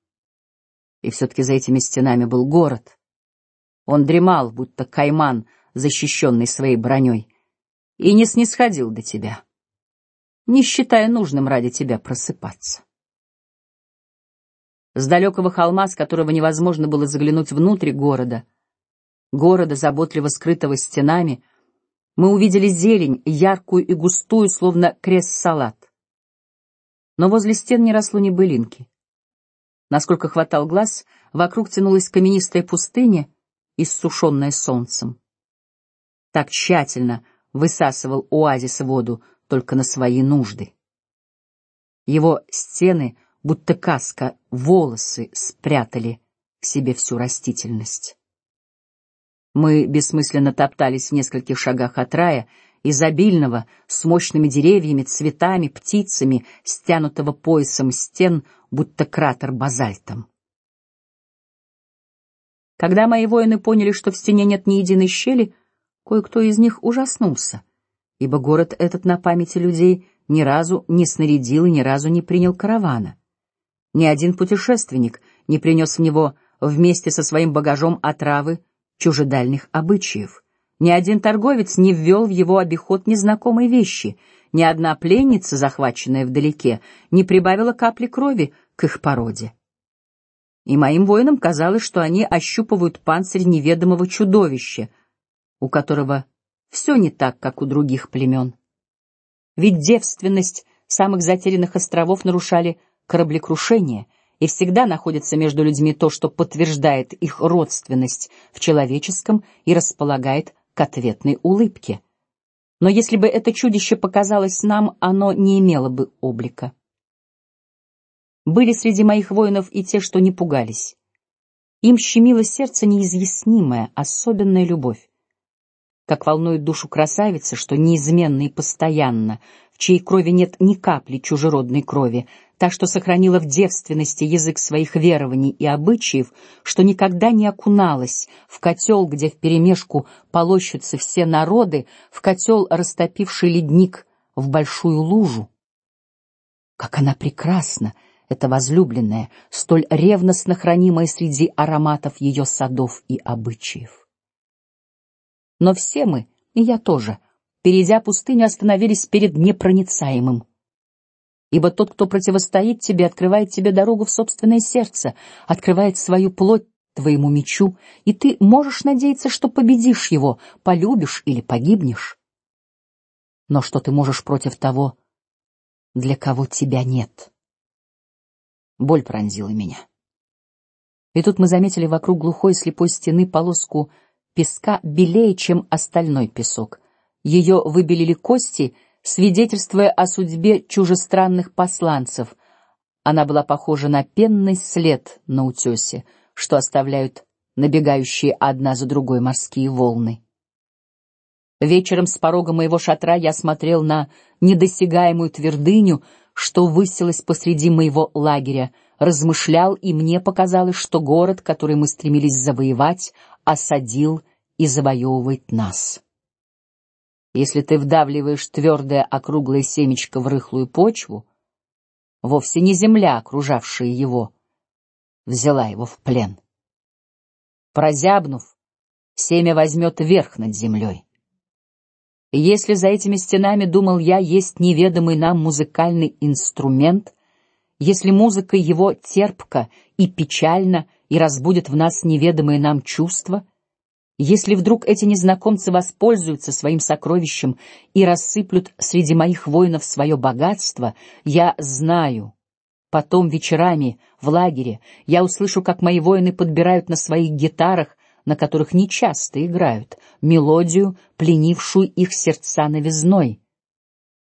И все-таки за этими стенами был город. Он дремал, будто кайман, защищенный своей броней, и не снисходил до тебя, не считая нужным ради тебя просыпаться. С далекого холма, с которого невозможно было заглянуть внутрь города, города, заботливо скрытого стенами, мы увидели зелень, яркую и густую, словно крест-салат. Но возле стен не росло ни былинки. Насколько хватал глаз, вокруг тянулась каменистая пустыня, иссушенная солнцем. Так тщательно высасывал оазис воду только на свои нужды. Его стены — будто каска, волосы спрятали к себе всю растительность. Мы бессмысленно топтались в нескольких шагах от рая, изобильного, с мощными деревьями, цветами, птицами, стянутого поясом стен, будто кратер базальтом. Когда мои воины поняли, что в стене нет ни единой щели, кое-кто из них ужаснулся, ибо город этот на памяти людей ни разу не снарядил и ни разу не принял каравана. Ни один путешественник не принес в него вместе со своим багажом отравы чужедальных обычаев. Ни один торговец не ввел в его обиход незнакомые вещи. Ни одна пленница, захваченная вдалеке, не прибавила капли крови к их породе. И моим воинам казалось, что они ощупывают панцирь неведомого чудовища, у которого все не так, как у других племен. Ведь девственность самых затерянных островов нарушали кораблекрушения, и всегда находится между людьми то, что подтверждает их родственность в человеческом и располагает к ответной улыбке. Но если бы это чудище показалось нам, оно не имело бы облика. Были среди моих воинов и те, что не пугались. Им щемило сердце неизъяснимая, особенная любовь. Как волнует душу красавица, что неизменно и постоянно, в чьей крови нет ни капли чужеродной крови, та, что сохранила в девственности язык своих верований и обычаев, что никогда не окуналась в котел, где вперемешку полощутся все народы, в котел, растопивший ледник в большую лужу. Как она прекрасна, эта возлюбленная, столь ревностно хранимая среди ароматов ее садов и обычаев. Но все мы, и я тоже, перейдя пустыню, остановились перед непроницаемым ибо тот, кто противостоит тебе, открывает тебе дорогу в собственное сердце, открывает свою плоть твоему мечу, и ты можешь надеяться, что победишь его, полюбишь или погибнешь. Но что ты можешь против того, для кого тебя нет? Боль пронзила меня. И тут мы заметили вокруг глухой слепой стены полоску песка белее, чем остальной песок. Ее выбелили кости свидетельствуя о судьбе чужестранных посланцев. Она была похожа на пенный след на утесе, что оставляют набегающие одна за другой морские волны. Вечером с порога моего шатра я смотрел на недосягаемую твердыню, что высилась посреди моего лагеря, размышлял, и мне показалось, что город, который мы стремились завоевать, осадил и завоевывает нас. Если ты вдавливаешь твердое округлое семечко в рыхлую почву, вовсе не земля, окружавшая его, взяла его в плен. Прозябнув, семя возьмет верх над землей. Если за этими стенами, думал я, есть неведомый нам музыкальный инструмент, если музыка его терпка и печальна и разбудит в нас неведомые нам чувства — если вдруг эти незнакомцы воспользуются своим сокровищем и рассыплют среди моих воинов свое богатство, я знаю. Потом вечерами в лагере я услышу, как мои воины подбирают на своих гитарах, на которых не часто играют, мелодию, пленившую их сердца новизной.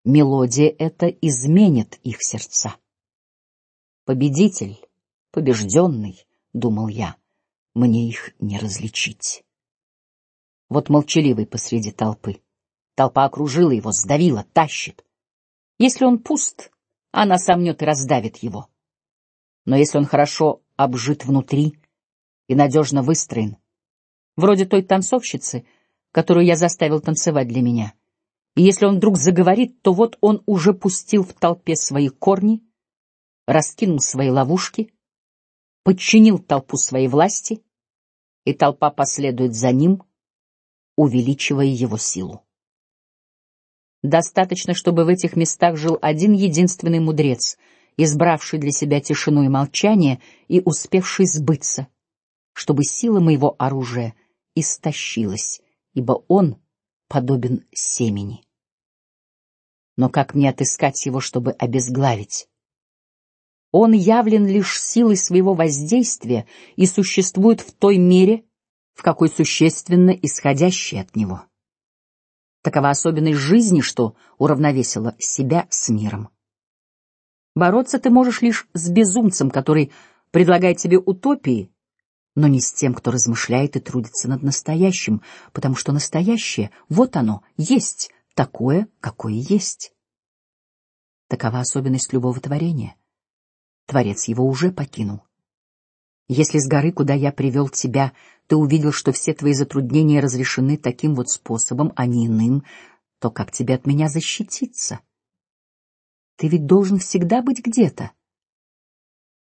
Мелодия эта изменит их сердца. Победитель, побежденный, думал я, мне их не различить вот молчаливый посреди толпы. Толпа окружила его, сдавила, тащит. Если он пуст, она сомнет и раздавит его. Но если он хорошо обжит внутри и надежно выстроен, вроде той танцовщицы, которую я заставил танцевать для меня. И если он вдруг заговорит, то вот он уже пустил в толпе свои корни, раскинул свои ловушки, подчинил толпу своей власти, и толпа последует за ним, увеличивая его силу. Достаточно, чтобы в этих местах жил один единственный мудрец, избравший для себя тишину и молчание и успевший сбыться, чтобы сила моего оружия истощилась, ибо он подобен семени. Но как мне отыскать его, чтобы обезглавить? Он явлен лишь силой своего воздействия и существует в той мере, в какой существенно исходящее от него. Такова особенность жизни, что уравновесила себя с миром. Бороться ты можешь лишь с безумцем, который предлагает тебе утопии, но не с тем, кто размышляет и трудится над настоящим, потому что настоящее, вот оно, есть такое, какое есть. Такова особенность любого творения. Творец его уже покинул. Если с горы, куда я привел тебя, ты увидел, что все твои затруднения разрешены таким вот способом, а не иным, то как тебе от меня защититься? Ты ведь должен всегда быть где-то.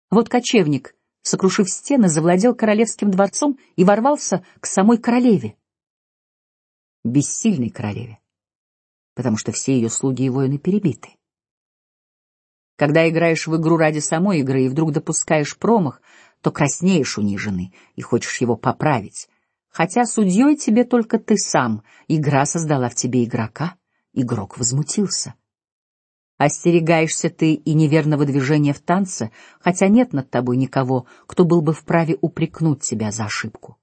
Вот кочевник, сокрушив стены, завладел королевским дворцом и ворвался к самой королеве, бессильной королеве, потому что все ее слуги и воины перебиты. Когда играешь в игру ради самой игры и вдруг допускаешь промах, то краснеешь униженный и хочешь его поправить, хотя судьей тебе только ты сам. Игра создала в тебе игрока, игрок возмутился. Остерегаешься ты и неверного движения в танце, хотя нет над тобой никого, кто был бы вправе упрекнуть тебя за ошибку.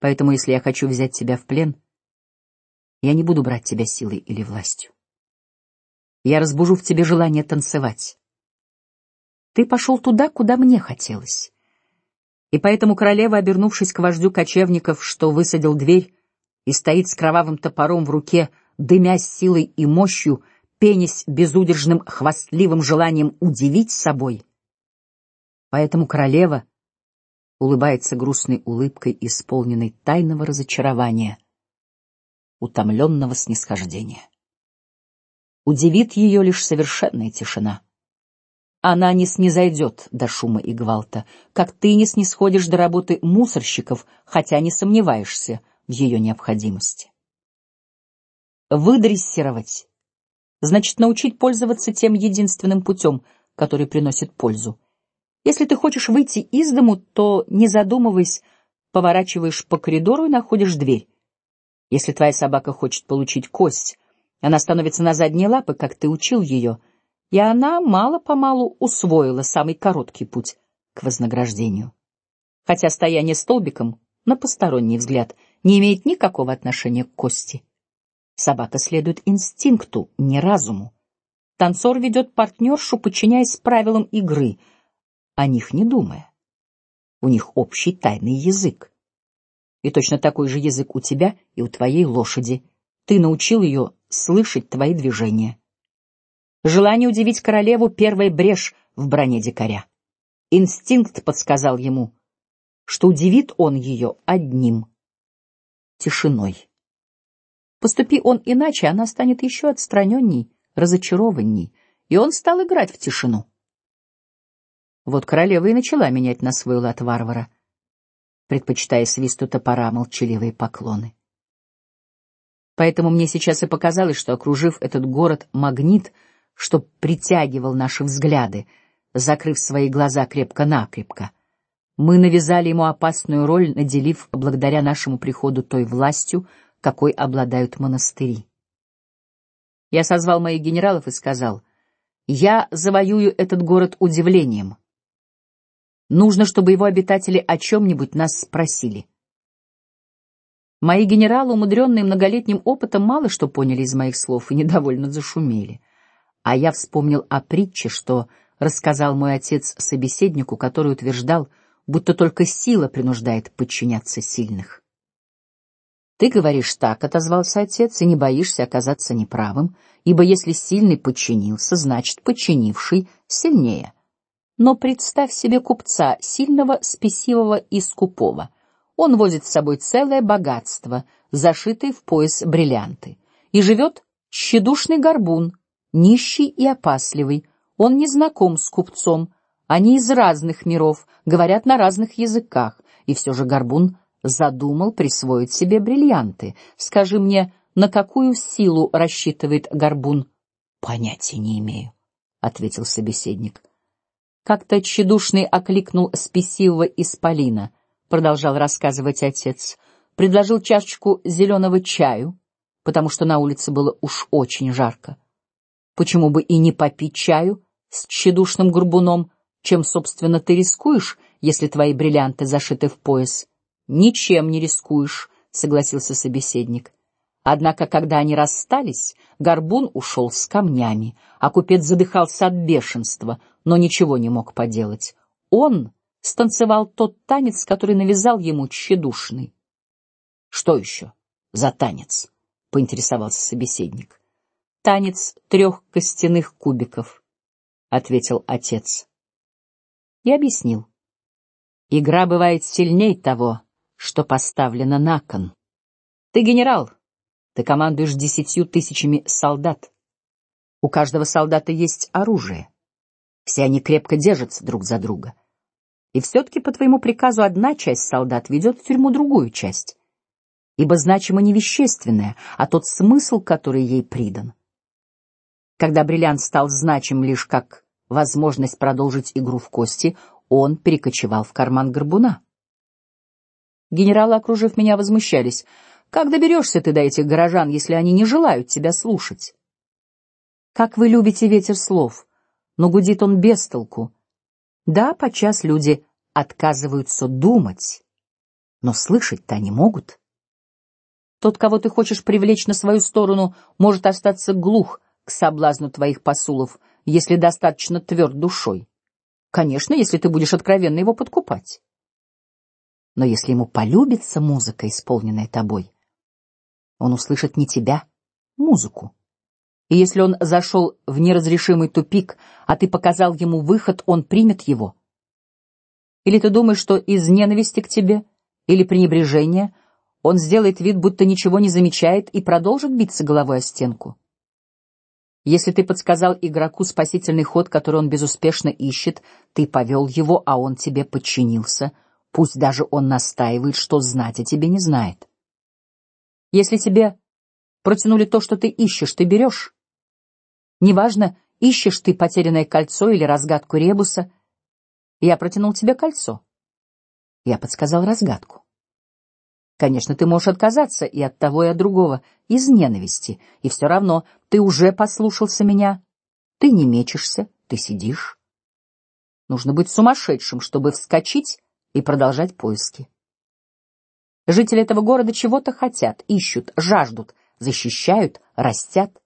Поэтому, если я хочу взять тебя в плен, я не буду брать тебя силой или властью. Я разбужу в тебе желание танцевать. Ты пошел туда, куда мне хотелось. И поэтому королева, обернувшись к вождю кочевников, что высадил дверь и стоит с кровавым топором в руке, дымясь силой и мощью, пенясь безудержным хвастливым желанием удивить собой. Поэтому королева улыбается грустной улыбкой, исполненной тайного разочарования, утомленного снисхождения. Удивит ее лишь совершенная тишина. Она не снизойдет до шума и гвалта, как ты не снисходишь до работы мусорщиков, хотя не сомневаешься в ее необходимости. Выдрессировать значит научить пользоваться тем единственным путем, который приносит пользу. Если ты хочешь выйти из дому, то не задумываясь поворачиваешь по коридору и находишь дверь. Если твоя собака хочет получить кость, она становится на задние лапы, как ты учил ее и она мало-помалу усвоила самый короткий путь к вознаграждению. Хотя стояние столбиком, на посторонний взгляд, не имеет никакого отношения к кости. Собака следует инстинкту, не разуму. Танцор ведет партнершу, подчиняясь правилам игры, о них не думая. У них общий тайный язык. И точно такой же язык у тебя и у твоей лошади. Ты научил ее слышать твои движения. Желание удивить королеву — первая брешь в броне дикаря. Инстинкт подсказал ему, что удивит он ее одним — тишиной. Поступи он иначе, она станет еще отстраненней, разочарованней, и он стал играть в тишину. Вот королева и начала менять на свой лад варвара, предпочитая свисту топора молчаливые поклоны. Поэтому мне сейчас и показалось, что окружив этот город магнит — что притягивал наши взгляды, закрыв свои глаза крепко-накрепко. Мы навязали ему опасную роль, наделив благодаря нашему приходу той властью, какой обладают монастыри. Я созвал моих генералов и сказал: я завоюю этот город удивлением. Нужно, чтобы его обитатели о чем-нибудь нас спросили. Мои генералы, умудренные многолетним опытом, мало что поняли из моих слов и недовольно зашумели. А я вспомнил о притче, что рассказал мой отец собеседнику, который утверждал, будто только сила принуждает подчиняться сильных. Ты говоришь так, отозвался отец, и не боишься оказаться неправым, ибо если сильный подчинился, значит подчинивший сильнее. Но представь себе купца, сильного, спесивого и скупого. Он возит с собой целое богатство, зашитые в пояс бриллианты, и живет тщедушный горбун, нищий и опасливый. Он не знаком с купцом, они из разных миров, говорят на разных языках, и все же горбун задумал присвоить себе бриллианты. Скажи мне, на какую силу рассчитывает горбун? Понятия не имею, ответил собеседник. Как-то тщедушный окликнул спесивого исполина, продолжал рассказывать отец, предложил чашечку зеленого чаю, потому что на улице было уж очень жарко. Почему бы и не попить чаю с тщедушным горбуном, чем собственно ты рискуешь, если твои бриллианты зашиты в пояс? Ничем не рискуешь, согласился собеседник. Однако, когда они расстались, горбун ушел с камнями, а купец задыхался от бешенства, но ничего не мог поделать. Он станцевал тот танец, который навязал ему тщедушный. Что еще за танец? поинтересовался собеседник. Танец трех костяных кубиков, ответил отец. И объяснил. Игра бывает сильней того, что поставлено на кон. Ты генерал, ты командуешь десятью тысячами солдат. У каждого солдата есть оружие. Все они крепко держатся друг за друга. И все-таки по твоему приказу одна часть солдат ведет в тюрьму другую часть, ибо значимо не вещественное, а тот смысл, который ей придан. Когда бриллиант стал значим лишь как возможность продолжить игру в кости, он перекочевал в карман горбуна. Генералы, окружив меня, возмущались: "Как доберешься ты до этих горожан, если они не желают тебя слушать?" Как вы любите ветер слов, но гудит он без толку. Да, подчас люди отказываются думать, но слышать-то они могут. Тот, кого ты хочешь привлечь на свою сторону, может остаться глух к соблазну твоих посулов, если достаточно тверд душой. Конечно, если ты будешь откровенно его подкупать. Но если ему полюбится музыка, исполненная тобой, он услышит не тебя, музыку. И если он зашел в неразрешимый тупик, а ты показал ему выход, он примет его. Или ты думаешь, что из ненависти к тебе или пренебрежения он сделает вид, будто ничего не замечает и продолжит биться головой о стенку? Если ты подсказал игроку спасительный ход, который он безуспешно ищет, ты повел его, а он тебе подчинился. Пусть даже он настаивает, что знать о тебе не знает. Если тебе протянули то, что ты ищешь, ты берешь. Неважно, ищешь ты потерянное кольцо или разгадку ребуса. Я протянул тебе кольцо. Я подсказал разгадку. Конечно, ты можешь отказаться и от того, и от другого из ненависти, и все равно ты уже послушался меня. Ты не мечешься, ты сидишь. Нужно быть сумасшедшим, чтобы вскочить и продолжать поиски. Жители этого города чего-то хотят, ищут, жаждут, защищают, растят.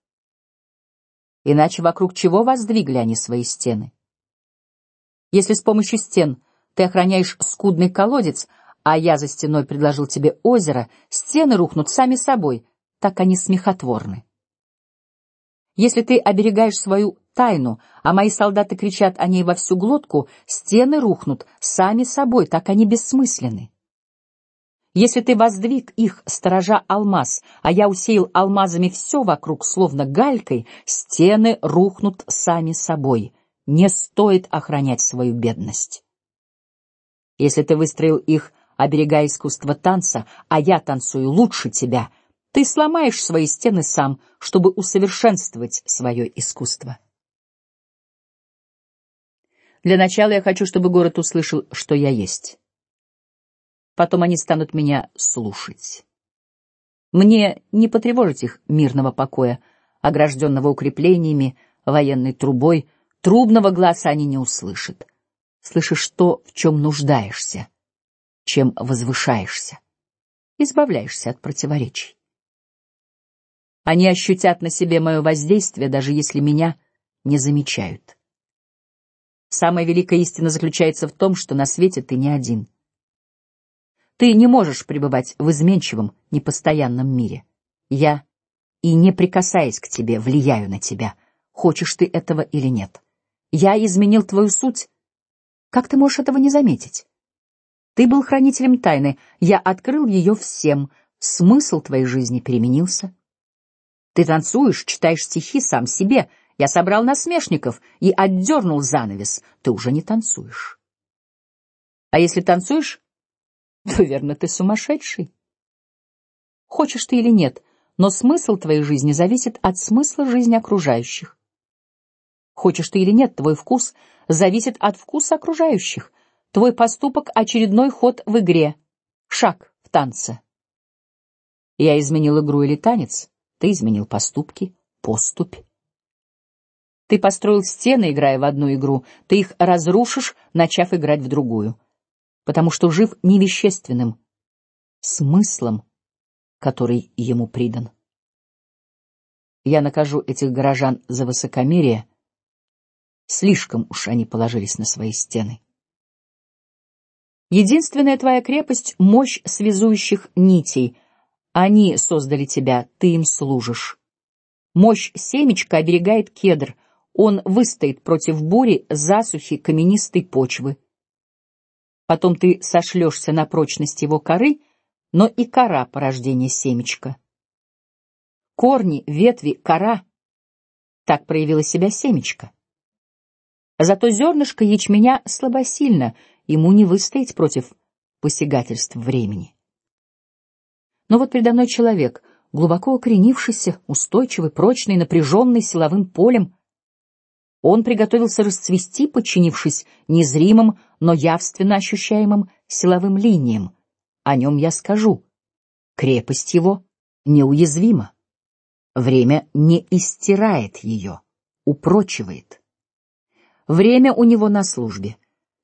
Иначе вокруг чего воздвигли они свои стены? Если с помощью стен ты охраняешь скудный колодец, а я за стеной предложил тебе озеро, стены рухнут сами собой, так они смехотворны. Если ты оберегаешь свою тайну, а мои солдаты кричат о ней во всю глотку, стены рухнут сами собой, так они бессмысленны. Если ты воздвиг их, сторожа алмаз, а я усеял алмазами все вокруг, словно галькой, стены рухнут сами собой. Не стоит охранять свою бедность. Если ты выстроил их оберегая искусство танца, а я танцую лучше тебя, ты сломаешь свои стены сам, чтобы усовершенствовать свое искусство. Для начала я хочу, чтобы город услышал, что я есть. Потом они станут меня слушать. Мне не потревожить их мирного покоя, огражденного укреплениями, военной трубой, трубного глаза они не услышат. Слышишь то, в чем нуждаешься чем возвышаешься, избавляешься от противоречий. Они ощутят на себе мое воздействие, даже если меня не замечают. Самая великая истина заключается в том, что на свете ты не один. Ты не можешь пребывать в изменчивом, непостоянном мире. Я и не прикасаясь к тебе влияю на тебя, хочешь ты этого или нет. Я изменил твою суть, Как ты можешь этого не заметить? Ты был хранителем тайны, я открыл ее всем. Смысл твоей жизни переменился. Ты танцуешь, читаешь стихи сам себе. Я собрал насмешников и отдернул занавес. Ты уже не танцуешь. А если танцуешь, верно ты сумасшедший. Хочешь ты или нет, но смысл твоей жизни зависит от смысла жизни окружающих. Хочешь ты или нет, твой вкус зависит от вкуса окружающих. Твой поступок очередной ход в игре, шаг в танце. Я изменил игру или танец, ты изменил поступки, поступь. Ты построил стены, играя в одну игру, ты их разрушишь, начав играть в другую, потому что жив не вещественным смыслом, который ему придан. Я накажу этих горожан за высокомерие. Слишком уж они положились на свои стены. Единственная твоя крепость — мощь связующих нитей. Они создали тебя, ты им служишь. Мощь семечка оберегает кедр. Он выстоит против бури, засухи, каменистой почвы. Потом ты сошлешься на прочность его коры, но и кора порождение семечка. Корни, ветви, кора — так проявило себя семечко. Зато зернышко ячменя слабосильно, ему не выстоять против посягательств времени. Но вот передо мной человек, глубоко укоренившийся, устойчивый, прочный, напряженный силовым полем. Он приготовился расцвести, подчинившись незримым, но явственно ощущаемым силовым линиям. О нем я скажу. Крепость его неуязвима. Время не истирает ее, упрочивает. Время у него на службе.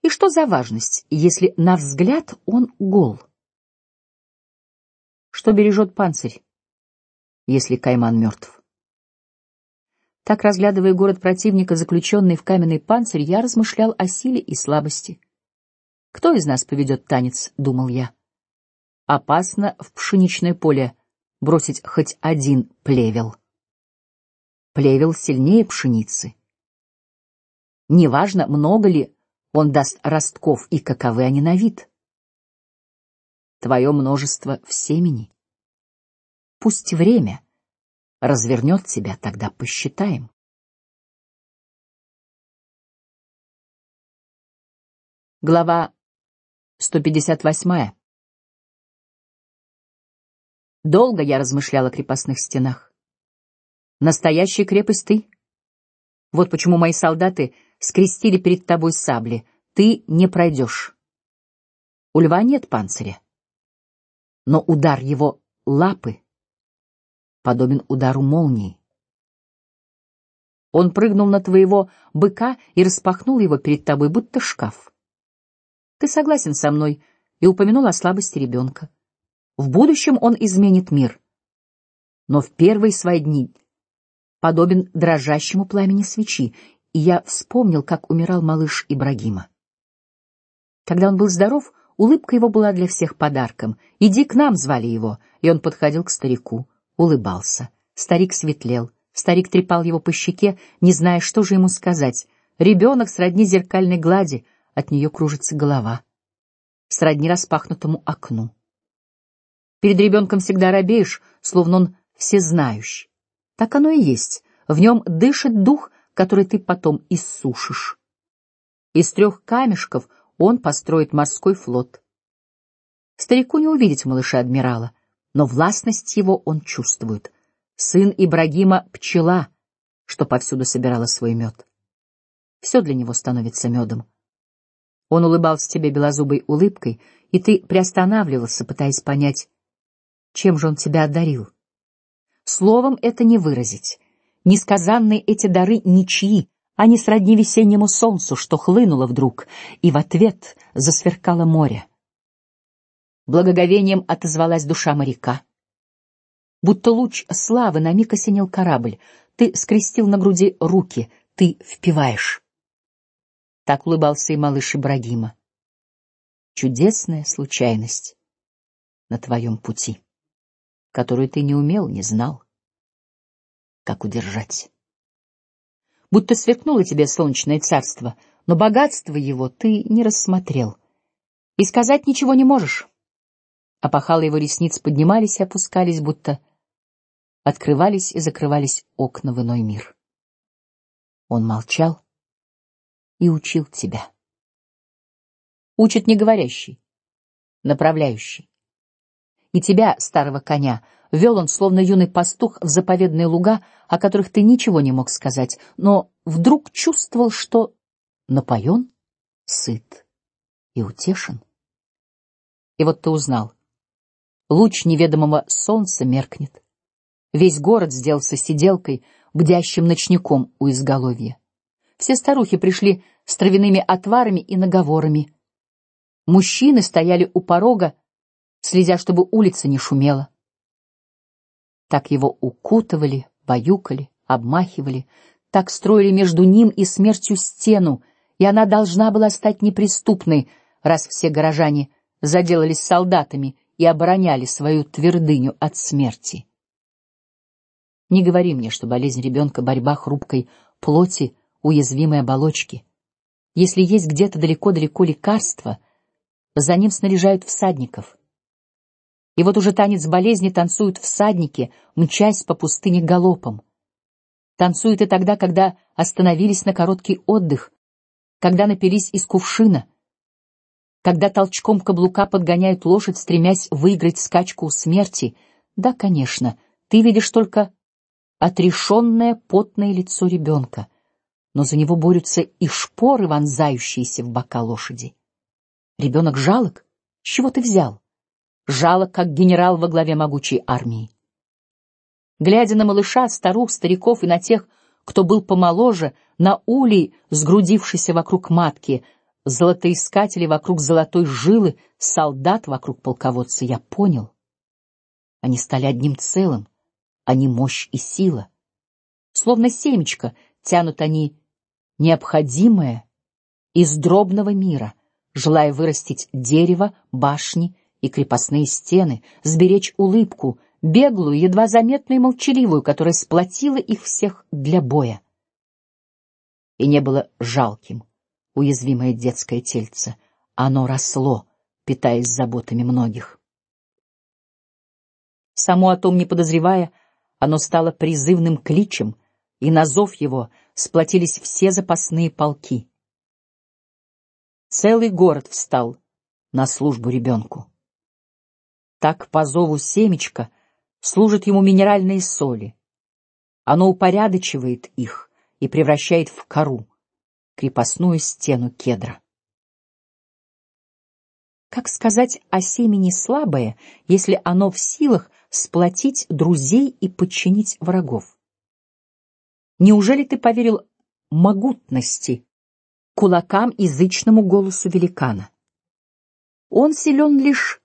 И что за важность, если на взгляд он гол? Что бережет панцирь, если Кайман мертв? Так, разглядывая город противника, заключенный в каменный панцирь, я размышлял о силе и слабости. Кто из нас поведет танец, думал я. Опасно в пшеничное поле бросить хоть один плевел. Плевел сильнее пшеницы. Неважно, много ли он даст ростков и каковы они на вид. Твое множество в семени. Пусть время развернет тебя, тогда посчитаем. Глава 158. Долго я размышляла о крепостных стенах. Настоящая крепость. Вот почему мои солдаты скрестили перед тобой сабли, ты не пройдешь. У льва нет панциря, но удар его лапы подобен удару молнии. Он прыгнул на твоего быка и распахнул его перед тобой, будто шкаф. Ты согласен со мной и упомянул о слабости ребенка. В будущем он изменит мир, но в первые свои дни подобен дрожащему пламени свечи, и я вспомнил, как умирал малыш Ибрагима. Когда он был здоров, улыбка его была для всех подарком. Иди к нам, звали его, и он подходил к старику, улыбался. Старик светлел, старик трепал его по щеке, не зная, что же ему сказать. Ребенок сродни зеркальной глади, от нее кружится голова, сродни распахнутому окну. Перед ребенком всегда робеешь, словно он всезнающий. Так оно и есть. В нем дышит дух который ты потом иссушишь. Из трех камешков он построит морской флот. Старику не увидеть малыша адмирала, но властность его он чувствует. Сын Ибрагима пчела, что повсюду собирала свой мед. Все для него становится медом. Он улыбался тебе белозубой улыбкой, и ты приостанавливался, пытаясь понять, чем же он тебя одарил. Словом это не выразить. Несказанные эти дары ничьи, они сродни весеннему солнцу, что хлынуло вдруг, и в ответ засверкало море. Благоговением отозвалась душа моряка. Будто луч славы на миг осенил корабль. Ты скрестил на груди руки, ты впиваешь. Так улыбался и малыш Ибрагима. Чудесная случайность на твоем пути, которую ты не умел, не знал как удержать. Будто сверкнуло тебе солнечное царство, но богатство его ты не рассмотрел и сказать ничего не можешь. Опахалы его ресниц поднимались и опускались, будто открывались и закрывались окна в иной мир. Он молчал и учил тебя. Учит не говорящий, направляющий. И тебя, старого коня, вел он, словно юный пастух, в заповедные луга, о которых ты ничего не мог сказать, но вдруг чувствовал, что напоен, сыт и утешен. И вот ты узнал. Луч неведомого солнца меркнет. Весь город сделался сиделкой, бдящим ночником у изголовья. Все старухи пришли с травяными отварами и наговорами. Мужчины стояли у порога, следя, чтобы улица не шумела. Так его укутывали, баюкали, обмахивали, так строили между ним и смертью стену, и она должна была стать неприступной, раз все горожане заделались солдатами и обороняли свою твердыню от смерти. Не говори мне, что болезнь ребенка — борьба хрупкой плоти, уязвимой оболочки. Если есть где-то далеко-далеко лекарство, за ним снаряжают всадников. И вот уже танец болезни танцуют всадники, мчась по пустыне галопом. Танцуют и тогда, когда остановились на короткий отдых, когда напились из кувшина, когда толчком каблука подгоняют лошадь, стремясь выиграть скачку у смерти. Да, конечно, ты видишь только отрешенное потное лицо ребенка, но за него борются и шпоры, вонзающиеся в бока лошади. Ребенок жалок. Чего ты взял? Жалок, как генерал во главе могучей армии. Глядя на малыша, старух, стариков и на тех, кто был помоложе, на улей, сгрудившийся вокруг матки, золотоискатели вокруг золотой жилы, солдат вокруг полководца, я понял. Они стали одним целым, они мощь и сила. Словно семечко тянут они необходимое из дробного мира, желая вырастить дерево, башни и крепостные стены, сберечь улыбку, беглую, едва заметную и молчаливую, которая сплотила их всех для боя. И не было жалким уязвимое детское тельце, оно росло, питаясь заботами многих. Само о том не подозревая, оно стало призывным кличем, и на зов его сплотились все запасные полки. Целый город встал на службу ребенку. Так по зову семечка служат ему минеральные соли. Оно упорядочивает их и превращает в кору, крепостную стену кедра. Как сказать о семени слабое, если оно в силах сплотить друзей и подчинить врагов. Неужели ты поверил могутности, кулакам и зычному голосу великана? Он силен лишь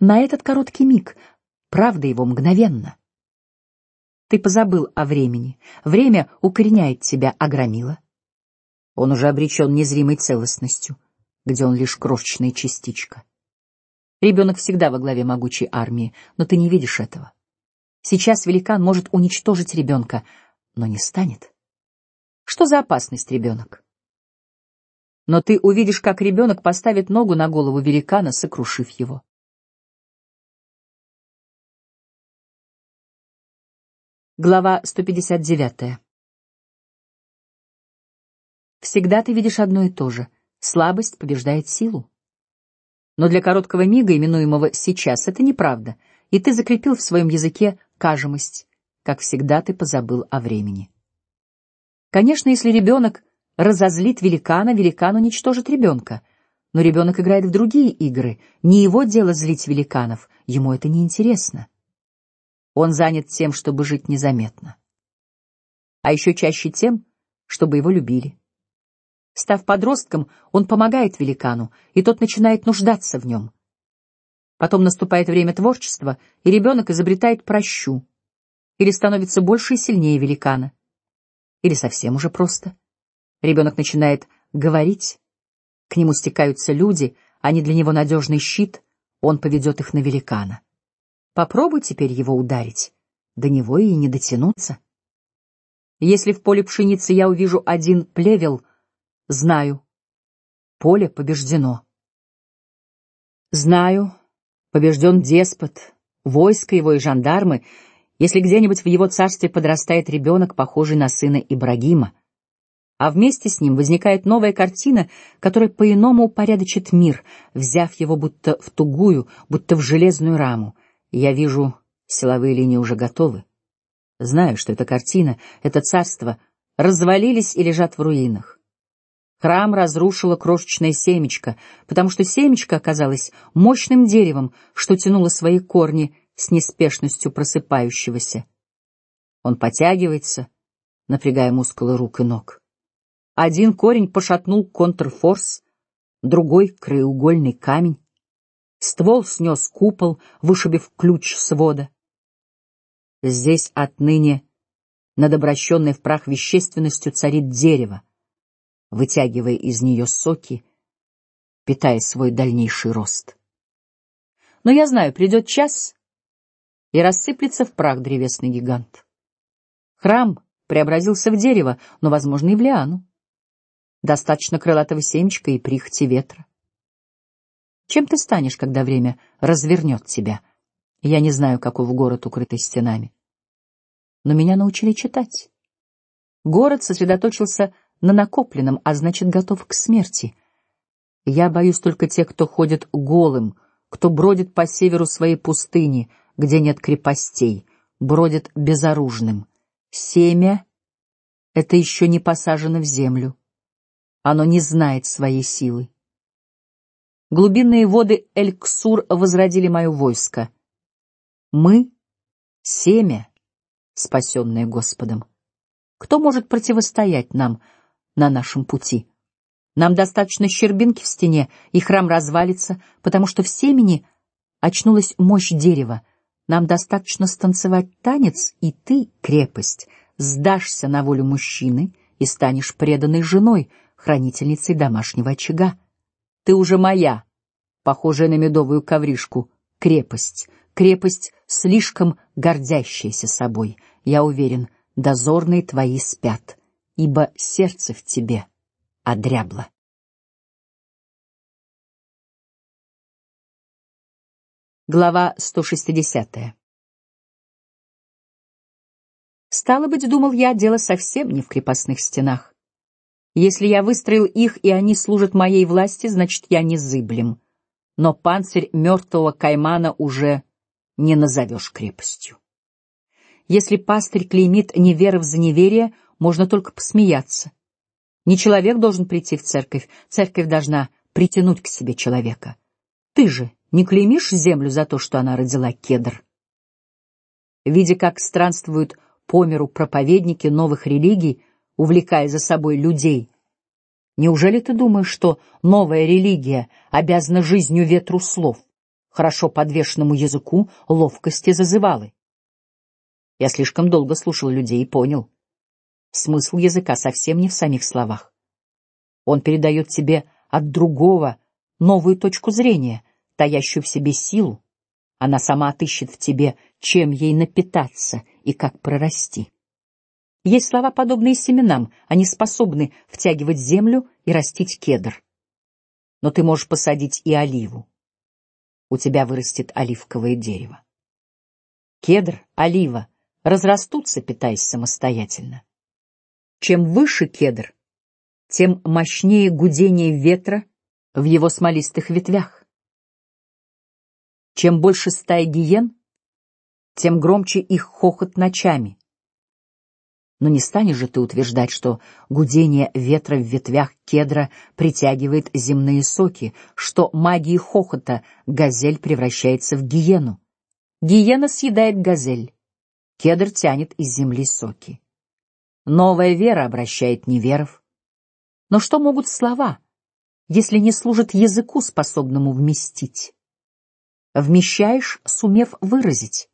на этот короткий миг, правда его мгновенна. Ты позабыл о времени, время укореняет тебя, огромило. Он уже обречен незримой целостностью, где он лишь крошечная частичка. Ребенок всегда во главе могучей армии, но ты не видишь этого. Сейчас великан может уничтожить ребенка, но не станет. Что за опасность ребенок? Но ты увидишь, как ребенок поставит ногу на голову великана, сокрушив его. Глава 159. Всегда ты видишь одно и то же: слабость побеждает силу. Но для короткого мига, именуемого сейчас, это неправда, и ты закрепил в своем языке кажемость, как всегда ты позабыл о времени. Конечно, если ребенок разозлит великана, великан уничтожит ребенка. Но ребенок играет в другие игры. Не его дело злить великанов, ему это не интересно. Он занят тем, чтобы жить незаметно, а еще чаще тем, чтобы его любили. Став подростком, он помогает великану, и тот начинает нуждаться в нем. Потом наступает время творчества, и ребенок изобретает прощу, или становится больше и сильнее великана, или совсем уже просто. Ребенок начинает говорить, к нему стекаются люди, они для него надежный щит, он поведет их на великана. Попробуй теперь его ударить, до него и не дотянуться. Если в поле пшеницы я увижу один плевел, Знаю, Поле побеждено. Знаю, побежден деспот, войско его и жандармы, если где-нибудь в его царстве подрастает ребенок, похожий на сына Ибрагима, а вместе с ним возникает новая картина, которая по-иному упорядочит мир, взяв его будто в тугую, будто в железную раму. Я вижу, силовые линии уже готовы. Знаю, что эта картина, это царство развалились и лежат в руинах. Храм разрушило крошечное семечко, потому что семечко оказалось мощным деревом, что тянуло свои корни с неспешностью просыпающегося. Он потягивается, напрягая мускулы рук и ног. Один корень пошатнул контрфорс, другой — краеугольный камень. Ствол снес купол, вышибив ключ свода. Здесь отныне над обращенной в прах вещественностью царит дерево, вытягивая из нее соки, питая свой дальнейший рост. Но я знаю, придет час, и рассыплется в прах древесный гигант. Храм преобразился в дерево, но, возможно, и в лиану. Достаточно крылатого семечка и прихоти ветра. Чем ты станешь, когда время развернет тебя? Я не знаю, каков город, укрытый стенами, но меня научили читать. Город сосредоточился на накопленном, а значит, готов к смерти. Я боюсь только тех, кто ходит голым, кто бродит по северу своей пустыни, где нет крепостей, бродит безоружным. Семя — это еще не посажено в землю. Оно не знает своей силы. Глубинные воды Эль-Ксур возродили мое войско. Мы — семя, спасенное Господом. Кто может противостоять нам на нашем пути? Нам достаточно щербинки в стене, и храм развалится, потому что в семени очнулась мощь дерева. Нам достаточно станцевать танец, и ты, крепость, сдашься на волю мужчины и станешь преданной женой, хранительницей домашнего очага. Ты уже моя, похожая на медовую ковришку, крепость, крепость, слишком гордящаяся собой. Я уверен, дозорные твои спят, ибо сердце в тебе одрябло. Глава 160. Стало быть, думал я, дело совсем не в крепостных стенах. Если я выстроил их и они служат моей власти, значит я не зыблем. Но панцирь мертвого каймана уже не назовешь крепостью. Если пастырь клеймит неверов за неверие, можно только посмеяться. Не человек должен прийти в церковь, церковь должна притянуть к себе человека. Ты же не клеймишь землю за то, что она родила кедр. Видя, как странствуют по миру проповедники новых религий, увлекая за собой людей, неужели ты думаешь, что новая религия обязана жизнью ветру слов, хорошо подвешенному языку, ловкости зазывалы? Я слишком долго слушал людей и понял, смысл языка совсем не в самих словах. Он передает тебе от другого новую точку зрения, таящую в себе силу, она сама отыщет в тебе, чем ей напитаться и как прорасти. Есть слова, подобные семенам, они способны втягивать землю и растить кедр. Но ты можешь посадить и оливу. У тебя вырастет оливковое дерево. Кедр, олива разрастутся, питаясь самостоятельно. Чем выше кедр, тем мощнее гудение ветра в его смолистых ветвях. Чем больше стая гиен, тем громче их хохот ночами. Но не станешь же ты утверждать, что гудение ветра в ветвях кедра притягивает земные соки, что магией хохота газель превращается в гиену. Гиена съедает газель, кедр тянет из земли соки. Новая вера обращает неверов. Но что могут слова, если не служат языку, способному вместить? вмещаешь, сумев выразить.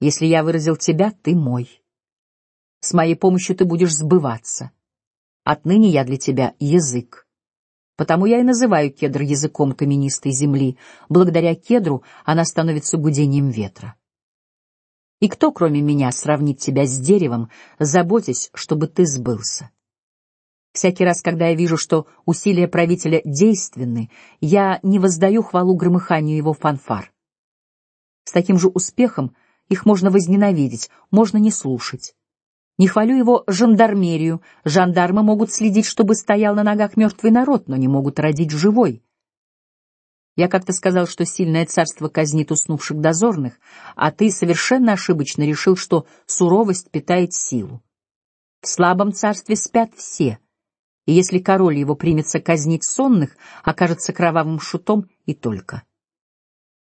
Если я выразил тебя, ты мой. С моей помощью ты будешь сбываться. Отныне я для тебя язык. Потому я и называю кедр языком каменистой земли. Благодаря кедру она становится гудением ветра. И кто, кроме меня, сравнит тебя с деревом, заботясь, чтобы ты сбылся? Всякий раз, когда я вижу, что усилия правителя действенны, я не воздаю хвалу громыханию его фанфар. С таким же успехом их можно возненавидеть, можно не слушать. Не хвалю его жандармерию. Жандармы могут следить, чтобы стоял на ногах мертвый народ, но не могут родить живой. Я как-то сказал, что сильное царство казнит уснувших дозорных, а ты совершенно ошибочно решил, что суровость питает силу. В слабом царстве спят все, и если король его примется казнить сонных, окажется кровавым шутом и только.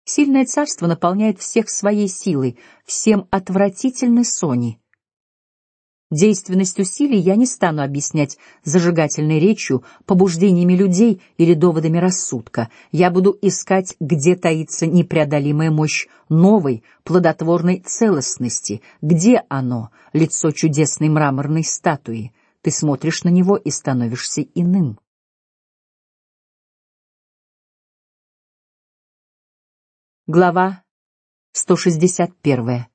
Сильное царство наполняет всех своей силой, всем отвратительны сони. Действенность усилий я не стану объяснять зажигательной речью, побуждениями людей или доводами рассудка. Я буду искать, где таится непреодолимая мощь новой плодотворной целостности, где оно, лицо чудесной мраморной статуи. Ты смотришь на него и становишься иным. Глава 161.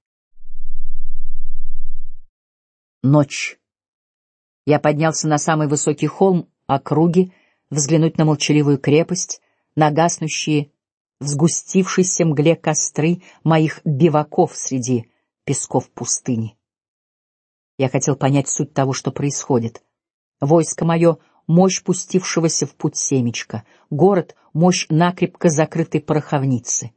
Ночь. Я поднялся на самый высокий холм округи, взглянуть на молчаливую крепость, на гаснущие в сгустившейся мгле костры моих биваков среди песков пустыни. Я хотел понять суть того, что происходит. Войско мое — мощь пустившегося в путь семечка, город — мощь накрепко закрытой пороховницы.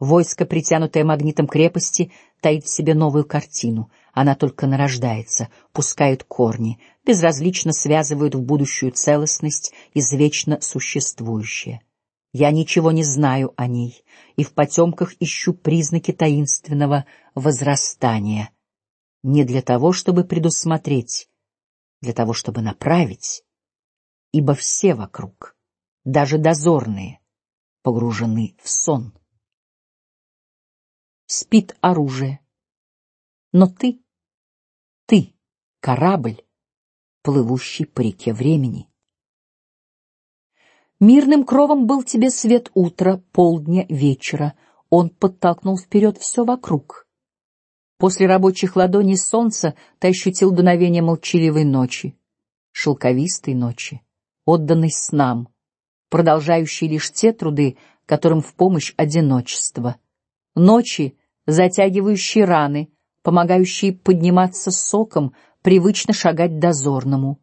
Войско, притянутое магнитом крепости, таит в себе новую картину. Она только нарождается, пускает корни, безразлично связывают в будущую целостность извечно существующее. Я ничего не знаю о ней и в потемках ищу признаки таинственного возрастания. Не для того, чтобы предусмотреть, для того, чтобы направить, ибо все вокруг, даже дозорные, погружены в сон спит оружие. Но ты, ты — корабль, плывущий по реке времени. Мирным кровом был тебе свет утра, полдня, вечера. Он подтолкнул вперед все вокруг. После рабочих ладоней солнца ты ощутил дуновение молчаливой ночи, шелковистой ночи, отданной снам, продолжающей лишь те труды, которым в помощь одиночество. Ночи, затягивающие раны, помогающие подниматься соком, привычно шагать дозорному.